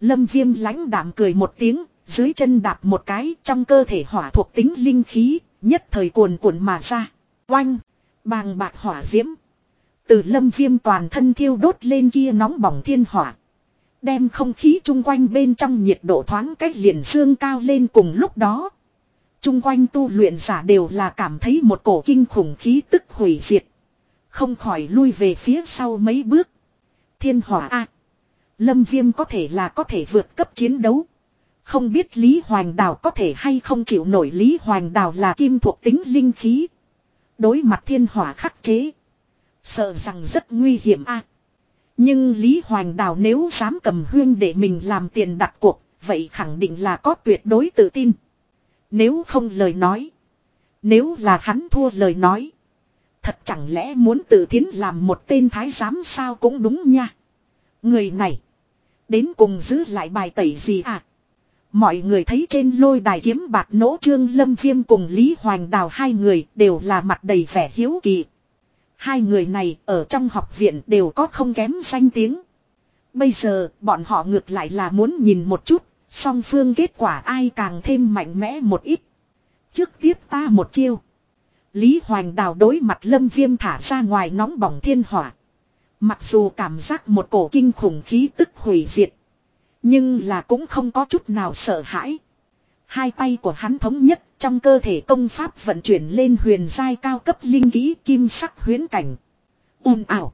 S1: Lâm Viêm lãnh đạm cười một tiếng, dưới chân đạp một cái trong cơ thể hỏa thuộc tính linh khí, nhất thời cuồn cuộn mà ra. Oanh, bàng bạc hỏa diễm. Từ lâm viêm toàn thân thiêu đốt lên kia nóng bỏng thiên hỏa. Đem không khí chung quanh bên trong nhiệt độ thoáng cách liền xương cao lên cùng lúc đó. Chung quanh tu luyện giả đều là cảm thấy một cổ kinh khủng khí tức hủy diệt. Không khỏi lui về phía sau mấy bước. Thiên hỏa A. Lâm viêm có thể là có thể vượt cấp chiến đấu. Không biết Lý Hoàng Đào có thể hay không chịu nổi Lý Hoàng Đào là kim thuộc tính linh khí. Đối mặt thiên hỏa khắc chế. Sợ rằng rất nguy hiểm a nhưng Lý Hoàng Đào nếu dám cầm huyên để mình làm tiền đặt cuộc, vậy khẳng định là có tuyệt đối tự tin. Nếu không lời nói. Nếu là hắn thua lời nói. Thật chẳng lẽ muốn tự thiến làm một tên thái giám sao cũng đúng nha. Người này. Đến cùng giữ lại bài tẩy gì à? Mọi người thấy trên lôi đài kiếm bạc nỗ trương lâm viêm cùng Lý Hoàng Đào hai người đều là mặt đầy vẻ hiếu kỳ. Hai người này ở trong học viện đều có không kém danh tiếng. Bây giờ bọn họ ngược lại là muốn nhìn một chút, song phương kết quả ai càng thêm mạnh mẽ một ít. Trước tiếp ta một chiêu. Lý Hoàng Đào đối mặt lâm viêm thả ra ngoài nóng bỏng thiên hỏa. Mặc dù cảm giác một cổ kinh khủng khí tức hủy diệt. Nhưng là cũng không có chút nào sợ hãi. Hai tay của hắn thống nhất trong cơ thể công pháp vận chuyển lên huyền giai cao cấp linh kỹ kim sắc huyến cảnh. ồn ảo.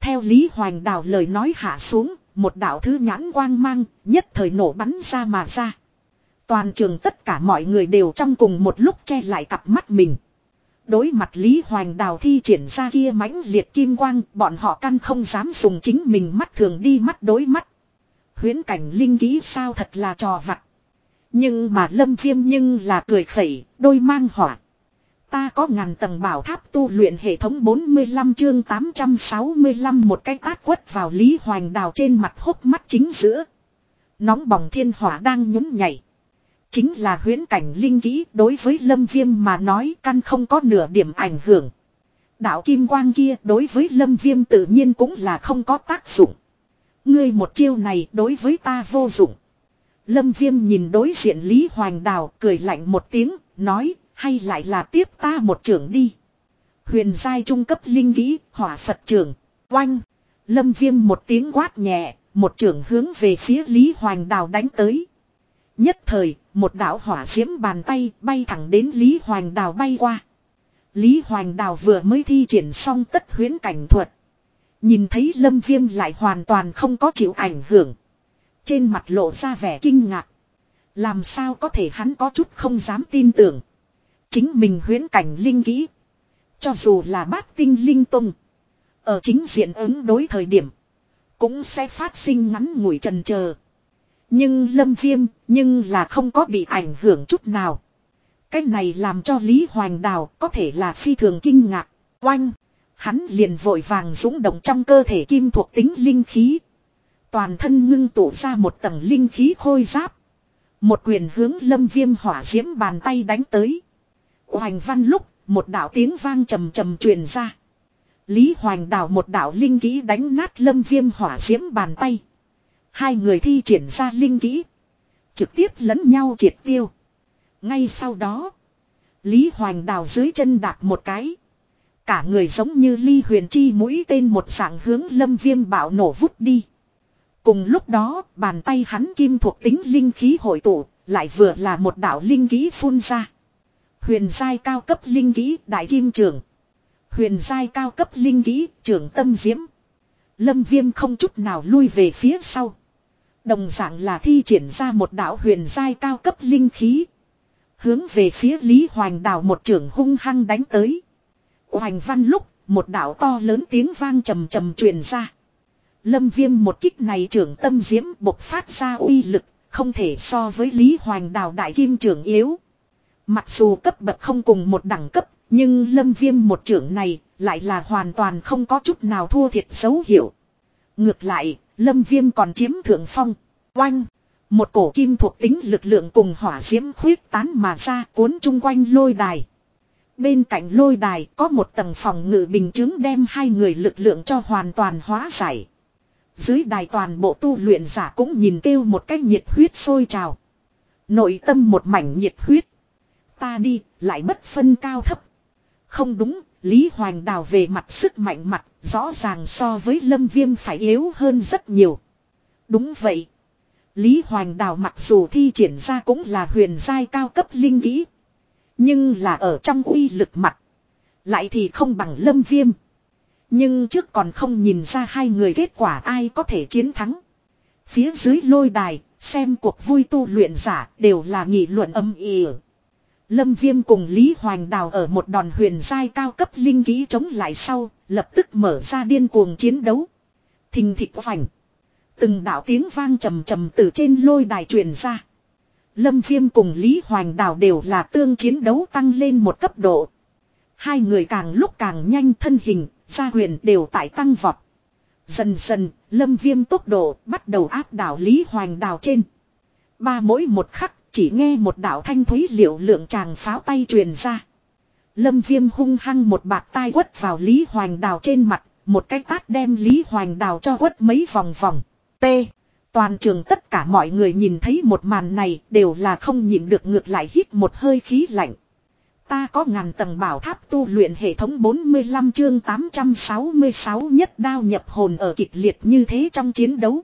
S1: Theo Lý Hoành Đào lời nói hạ xuống, một đạo thứ nhãn quang mang, nhất thời nổ bắn ra mà ra. Toàn trường tất cả mọi người đều trong cùng một lúc che lại cặp mắt mình. Đối mặt Lý Hoành Đào thi triển ra kia mãnh liệt kim quang, bọn họ căn không dám dùng chính mình mắt thường đi mắt đối mắt. Huyến cảnh linh ký sao thật là trò vặt. Nhưng mà lâm viêm nhưng là cười khẩy, đôi mang hỏa. Ta có ngàn tầng bảo tháp tu luyện hệ thống 45 chương 865 một cái tát quất vào Lý Hoành Đào trên mặt hốc mắt chính giữa. Nóng bỏng thiên hỏa đang nhún nhảy. Chính là huyến cảnh linh kỹ đối với lâm viêm mà nói căn không có nửa điểm ảnh hưởng. Đạo kim quang kia đối với lâm viêm tự nhiên cũng là không có tác dụng. Ngươi một chiêu này đối với ta vô dụng. Lâm Viêm nhìn đối diện Lý Hoành Đào cười lạnh một tiếng, nói, hay lại là tiếp ta một trưởng đi. Huyền giai trung cấp linh kỹ, hỏa Phật trưởng, oanh. Lâm Viêm một tiếng quát nhẹ, một trưởng hướng về phía Lý Hoành Đào đánh tới. Nhất thời, một đạo hỏa diễm bàn tay bay thẳng đến Lý Hoành Đào bay qua. Lý Hoành Đào vừa mới thi triển xong tất huyến cảnh thuật. Nhìn thấy lâm viêm lại hoàn toàn không có chịu ảnh hưởng. Trên mặt lộ ra vẻ kinh ngạc. Làm sao có thể hắn có chút không dám tin tưởng. Chính mình huyến cảnh linh kỹ. Cho dù là bát tinh linh tung. Ở chính diện ứng đối thời điểm. Cũng sẽ phát sinh ngắn ngủi trần chờ Nhưng lâm viêm, nhưng là không có bị ảnh hưởng chút nào. Cái này làm cho Lý Hoành Đào có thể là phi thường kinh ngạc. Oanh! Hắn liền vội vàng dũng động trong cơ thể kim thuộc tính linh khí. Toàn thân ngưng tụ ra một tầng linh khí khôi giáp. Một quyền hướng lâm viêm hỏa diễm bàn tay đánh tới. Hoành văn lúc, một đạo tiếng vang trầm trầm truyền ra. Lý Hoành đảo một đạo linh kỹ đánh nát lâm viêm hỏa diễm bàn tay. Hai người thi triển ra linh kỹ. Trực tiếp lẫn nhau triệt tiêu. Ngay sau đó, Lý Hoành đào dưới chân đạp một cái. Cả người giống như ly huyền chi mũi tên một dạng hướng lâm viêm bạo nổ vút đi. Cùng lúc đó, bàn tay hắn kim thuộc tính linh khí hội tụ, lại vừa là một đạo linh khí phun ra. Huyền giai cao cấp linh khí đại kim trường. Huyền giai cao cấp linh khí trường tâm diễm. Lâm viêm không chút nào lui về phía sau. Đồng dạng là thi triển ra một đạo huyền giai cao cấp linh khí. Hướng về phía Lý Hoành đào một trường hung hăng đánh tới. Hoành văn lúc, một đạo to lớn tiếng vang trầm trầm truyền ra. Lâm viêm một kích này trưởng tâm diễm bộc phát ra uy lực, không thể so với Lý Hoành đào đại kim trưởng yếu. Mặc dù cấp bậc không cùng một đẳng cấp, nhưng lâm viêm một trưởng này lại là hoàn toàn không có chút nào thua thiệt dấu hiệu. Ngược lại, lâm viêm còn chiếm thượng phong. Oanh! Một cổ kim thuộc tính lực lượng cùng hỏa diễm khuyết tán mà ra cuốn chung quanh lôi đài. Bên cạnh lôi đài có một tầng phòng ngự bình chứng đem hai người lực lượng cho hoàn toàn hóa giải. Dưới đài toàn bộ tu luyện giả cũng nhìn kêu một cách nhiệt huyết sôi trào. Nội tâm một mảnh nhiệt huyết. Ta đi, lại bất phân cao thấp. Không đúng, Lý Hoành đào về mặt sức mạnh mặt, rõ ràng so với lâm viêm phải yếu hơn rất nhiều. Đúng vậy. Lý Hoành Đào mặc dù thi triển ra cũng là huyền giai cao cấp linh kỹ. Nhưng là ở trong uy lực mặt. Lại thì không bằng lâm viêm. Nhưng trước còn không nhìn ra hai người kết quả ai có thể chiến thắng. Phía dưới lôi đài, xem cuộc vui tu luyện giả đều là nghị luận âm ỉ. Lâm Viêm cùng Lý Hoành Đào ở một đòn huyền giai cao cấp linh ký chống lại sau, lập tức mở ra điên cuồng chiến đấu. Thình thịt vành. Từng đạo tiếng vang trầm trầm từ trên lôi đài truyền ra. Lâm Viêm cùng Lý Hoành Đào đều là tương chiến đấu tăng lên một cấp độ. Hai người càng lúc càng nhanh thân hình, gia huyền đều tại tăng vọt. Dần dần, Lâm Viêm tốc độ bắt đầu áp đảo Lý Hoành Đào trên. Ba mỗi một khắc, chỉ nghe một đạo thanh thúy liệu lượng chàng pháo tay truyền ra. Lâm Viêm hung hăng một bạc tai quất vào Lý Hoành Đào trên mặt, một cái tát đem Lý Hoành Đào cho quất mấy vòng vòng. T. Toàn trường tất cả mọi người nhìn thấy một màn này đều là không nhịn được ngược lại hít một hơi khí lạnh. Ta có ngàn tầng bảo tháp tu luyện hệ thống 45 chương 866 nhất đao nhập hồn ở kịch liệt như thế trong chiến đấu.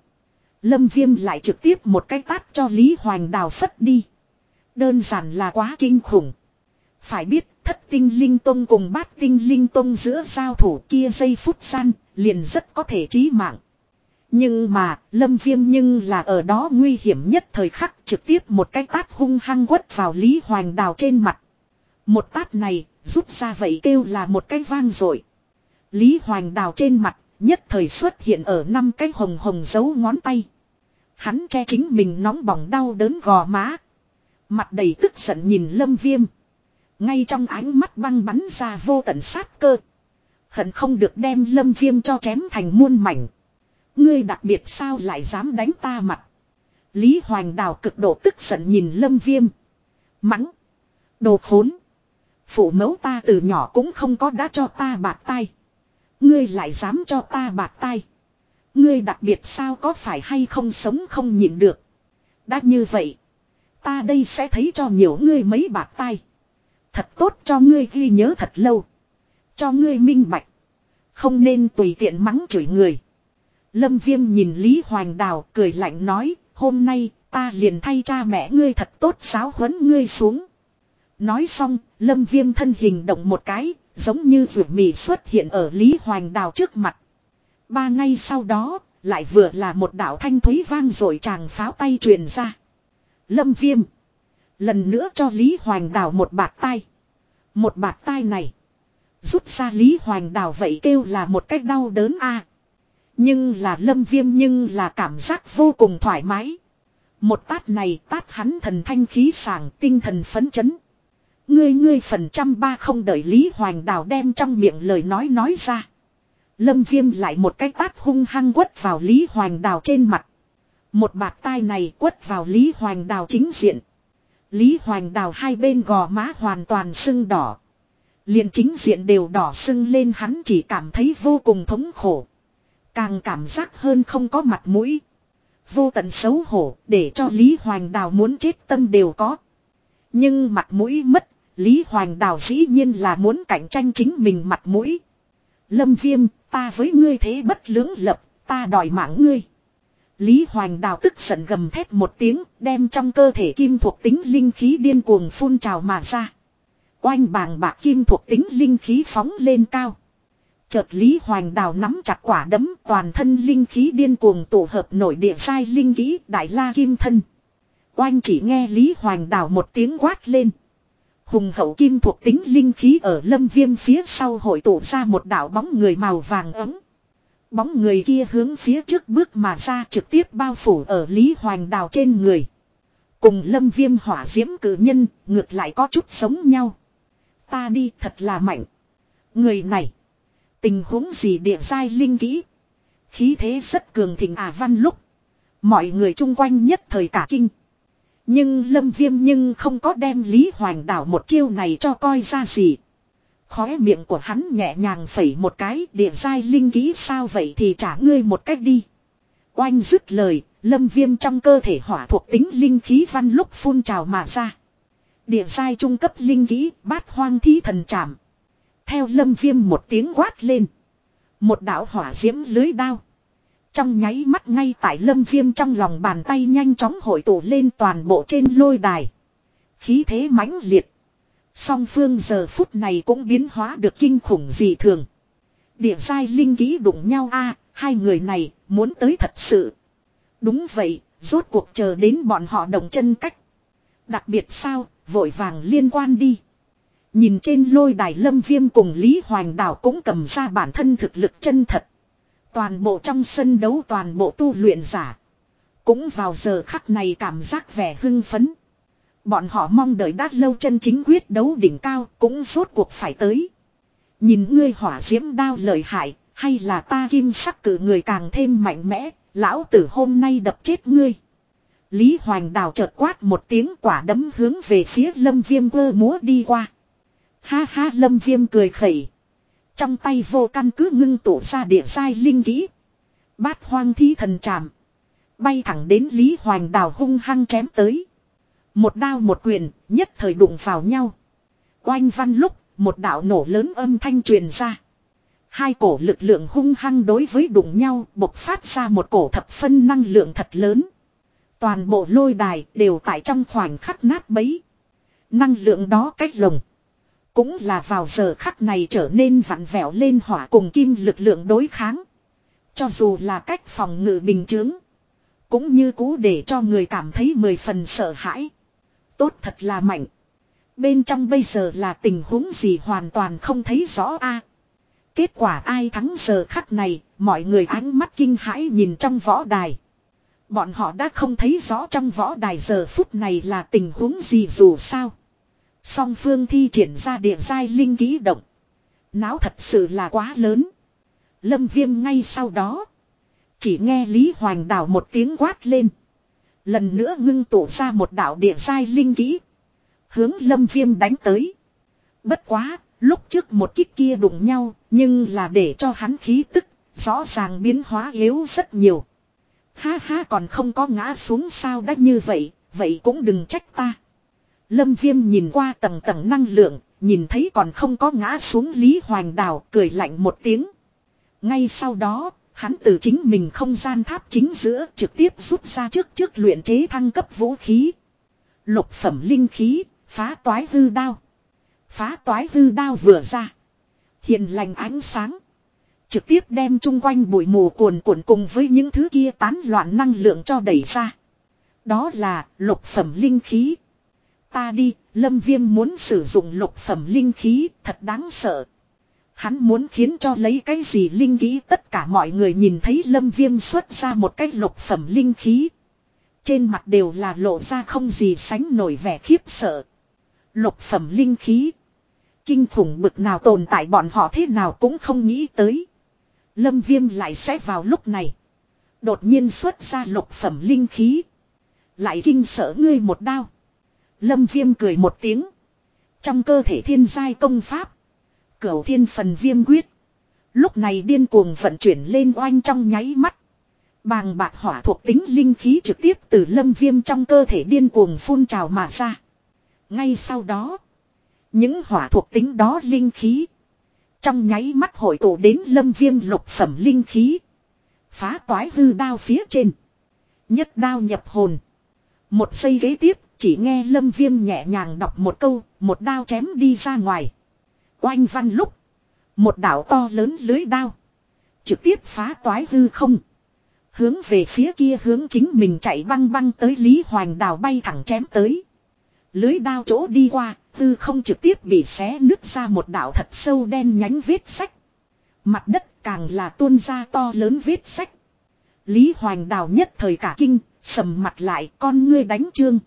S1: Lâm Viêm lại trực tiếp một cái tát cho Lý Hoành Đào phất đi. Đơn giản là quá kinh khủng. Phải biết thất tinh linh tông cùng bát tinh linh tông giữa giao thủ kia giây phút gian liền rất có thể trí mạng. Nhưng mà, lâm viêm nhưng là ở đó nguy hiểm nhất thời khắc trực tiếp một cái tát hung hăng quất vào Lý Hoành Đào trên mặt. Một tát này, rút ra vậy kêu là một cái vang rồi. Lý Hoành Đào trên mặt, nhất thời xuất hiện ở năm cái hồng hồng dấu ngón tay. Hắn che chính mình nóng bỏng đau đớn gò má. Mặt đầy tức giận nhìn lâm viêm. Ngay trong ánh mắt băng bắn ra vô tận sát cơ. Hận không được đem lâm viêm cho chém thành muôn mảnh. Ngươi đặc biệt sao lại dám đánh ta mặt. Lý Hoành Đào cực độ tức giận nhìn lâm viêm. Mắng. Đồ khốn. Phụ mẫu ta từ nhỏ cũng không có đã cho ta bạc tay. Ngươi lại dám cho ta bạc tay. Ngươi đặc biệt sao có phải hay không sống không nhịn được. Đã như vậy. Ta đây sẽ thấy cho nhiều ngươi mấy bạc tay. Thật tốt cho ngươi ghi nhớ thật lâu. Cho ngươi minh bạch. Không nên tùy tiện mắng chửi người. Lâm Viêm nhìn Lý Hoàng Đào cười lạnh nói. Hôm nay ta liền thay cha mẹ ngươi thật tốt giáo huấn ngươi xuống. Nói xong, Lâm Viêm thân hình động một cái, giống như vượt mì xuất hiện ở Lý Hoành Đào trước mặt. Ba ngay sau đó, lại vừa là một đảo thanh thúy vang rồi chàng pháo tay truyền ra. Lâm Viêm. Lần nữa cho Lý Hoành Đào một bạt tay. Một bạt tay này. Rút ra Lý Hoành Đào vậy kêu là một cách đau đớn a Nhưng là lâm viêm nhưng là cảm giác vô cùng thoải mái. Một tát này tát hắn thần thanh khí sàng tinh thần phấn chấn. Ngươi ngươi phần trăm ba không đợi Lý Hoành Đào đem trong miệng lời nói nói ra. Lâm Viêm lại một cái tát hung hăng quất vào Lý Hoành Đào trên mặt. Một bạt tai này quất vào Lý Hoành Đào chính diện. Lý Hoành Đào hai bên gò má hoàn toàn sưng đỏ. liền chính diện đều đỏ sưng lên hắn chỉ cảm thấy vô cùng thống khổ. Càng cảm giác hơn không có mặt mũi. Vô tận xấu hổ để cho Lý Hoành Đào muốn chết tâm đều có. Nhưng mặt mũi mất, Lý Hoành Đào dĩ nhiên là muốn cạnh tranh chính mình mặt mũi. Lâm Viêm, ta với ngươi thế bất lưỡng lập, ta đòi mạng ngươi. Lý Hoành Đào tức giận gầm thét một tiếng, đem trong cơ thể kim thuộc tính linh khí điên cuồng phun trào mà ra. Oanh bàng bạc kim thuộc tính linh khí phóng lên cao. Chợt Lý Hoành Đào nắm chặt quả đấm toàn thân linh khí điên cuồng tổ hợp nổi địa sai linh khí đại la kim thân. Oanh chỉ nghe Lý Hoành Đào một tiếng quát lên. Hùng hậu kim thuộc tính linh khí ở lâm viêm phía sau hội tụ ra một đảo bóng người màu vàng ấm. Bóng người kia hướng phía trước bước mà ra trực tiếp bao phủ ở Lý Hoành Đào trên người. Cùng lâm viêm hỏa diễm cử nhân, ngược lại có chút sống nhau. Ta đi thật là mạnh. Người này. Tình huống gì địa dai linh kỹ. Khí thế rất cường thịnh à văn lúc. Mọi người chung quanh nhất thời cả kinh. Nhưng lâm viêm nhưng không có đem Lý Hoành đảo một chiêu này cho coi ra gì. Khóe miệng của hắn nhẹ nhàng phẩy một cái địa dai linh Ký sao vậy thì trả ngươi một cách đi. Oanh dứt lời, lâm viêm trong cơ thể hỏa thuộc tính linh khí văn lúc phun trào mà ra. Địa dai trung cấp linh Ký bát hoang thí thần chạm. Theo lâm viêm một tiếng quát lên. Một đảo hỏa diễm lưới đao. Trong nháy mắt ngay tại lâm viêm trong lòng bàn tay nhanh chóng hội tụ lên toàn bộ trên lôi đài. Khí thế mãnh liệt. Song phương giờ phút này cũng biến hóa được kinh khủng dị thường. Địa sai linh ký đụng nhau a hai người này muốn tới thật sự. Đúng vậy, rốt cuộc chờ đến bọn họ đồng chân cách. Đặc biệt sao, vội vàng liên quan đi. Nhìn trên lôi đài lâm viêm cùng Lý Hoàng Đảo cũng cầm ra bản thân thực lực chân thật. Toàn bộ trong sân đấu toàn bộ tu luyện giả. Cũng vào giờ khắc này cảm giác vẻ hưng phấn. Bọn họ mong đợi đã lâu chân chính quyết đấu đỉnh cao cũng rốt cuộc phải tới. Nhìn ngươi hỏa diễm đao lợi hại, hay là ta kim sắc cử người càng thêm mạnh mẽ, lão tử hôm nay đập chết ngươi. Lý Hoành Đào chợt quát một tiếng quả đấm hướng về phía lâm viêm vơ múa đi qua. Ha ha lâm viêm cười khẩy. Trong tay vô căn cứ ngưng tụ ra địa giai linh kỹ. Bát hoang thí thần chạm. Bay thẳng đến Lý Hoành Đào hung hăng chém tới. Một đao một quyền, nhất thời đụng vào nhau. Oanh văn lúc, một đạo nổ lớn âm thanh truyền ra. Hai cổ lực lượng hung hăng đối với đụng nhau, bộc phát ra một cổ thập phân năng lượng thật lớn. Toàn bộ lôi đài đều tại trong khoảnh khắc nát bấy. Năng lượng đó cách lồng. Cũng là vào giờ khắc này trở nên vặn vẹo lên hỏa cùng kim lực lượng đối kháng. Cho dù là cách phòng ngự bình chướng. Cũng như cũ để cho người cảm thấy mười phần sợ hãi. Tốt thật là mạnh. Bên trong bây giờ là tình huống gì hoàn toàn không thấy rõ a. Kết quả ai thắng giờ khắc này, mọi người ánh mắt kinh hãi nhìn trong võ đài. Bọn họ đã không thấy rõ trong võ đài giờ phút này là tình huống gì dù sao. Song phương thi triển ra địa giai linh ký động. Náo thật sự là quá lớn. Lâm viêm ngay sau đó. Chỉ nghe Lý Hoành đảo một tiếng quát lên. Lần nữa ngưng tụ ra một đạo địa giai linh ký. Hướng lâm viêm đánh tới. Bất quá, lúc trước một kích kia đụng nhau, nhưng là để cho hắn khí tức, rõ ràng biến hóa yếu rất nhiều. Ha ha còn không có ngã xuống sao đã như vậy, vậy cũng đừng trách ta. Lâm viêm nhìn qua tầng tầng năng lượng, nhìn thấy còn không có ngã xuống Lý Hoành Đào cười lạnh một tiếng. Ngay sau đó, hắn từ chính mình không gian tháp chính giữa trực tiếp rút ra trước trước luyện chế thăng cấp vũ khí. Lục phẩm linh khí, phá toái hư đao. Phá toái hư đao vừa ra. Hiện lành ánh sáng. Trực tiếp đem chung quanh bụi mù cuồn cuộn cùng với những thứ kia tán loạn năng lượng cho đẩy ra. Đó là lục phẩm linh khí. Ta đi, lâm viêm muốn sử dụng lục phẩm linh khí, thật đáng sợ. Hắn muốn khiến cho lấy cái gì linh khí tất cả mọi người nhìn thấy lâm viêm xuất ra một cái lục phẩm linh khí. Trên mặt đều là lộ ra không gì sánh nổi vẻ khiếp sợ. Lục phẩm linh khí. Kinh khủng bực nào tồn tại bọn họ thế nào cũng không nghĩ tới. Lâm viêm lại sẽ vào lúc này. Đột nhiên xuất ra lục phẩm linh khí. Lại kinh sợ ngươi một đao. Lâm viêm cười một tiếng. Trong cơ thể thiên giai công pháp. Cửu thiên phần viêm quyết. Lúc này điên cuồng vận chuyển lên oanh trong nháy mắt. Bàng bạc hỏa thuộc tính linh khí trực tiếp từ lâm viêm trong cơ thể điên cuồng phun trào mà ra. Ngay sau đó. Những hỏa thuộc tính đó linh khí. Trong nháy mắt hội tụ đến lâm viêm lục phẩm linh khí. Phá toái hư đao phía trên. Nhất đao nhập hồn. Một giây ghế tiếp chỉ nghe lâm viêm nhẹ nhàng đọc một câu. Một đao chém đi ra ngoài. Oanh văn lúc. Một đảo to lớn lưới đao. Trực tiếp phá toái hư không. Hướng về phía kia hướng chính mình chạy băng băng tới Lý Hoành đào bay thẳng chém tới. Lưới đao chỗ đi qua, hư không trực tiếp bị xé nứt ra một đảo thật sâu đen nhánh vết sách. Mặt đất càng là tuôn ra to lớn vết sách. Lý Hoành đào nhất thời cả kinh, sầm mặt lại con ngươi đánh trương.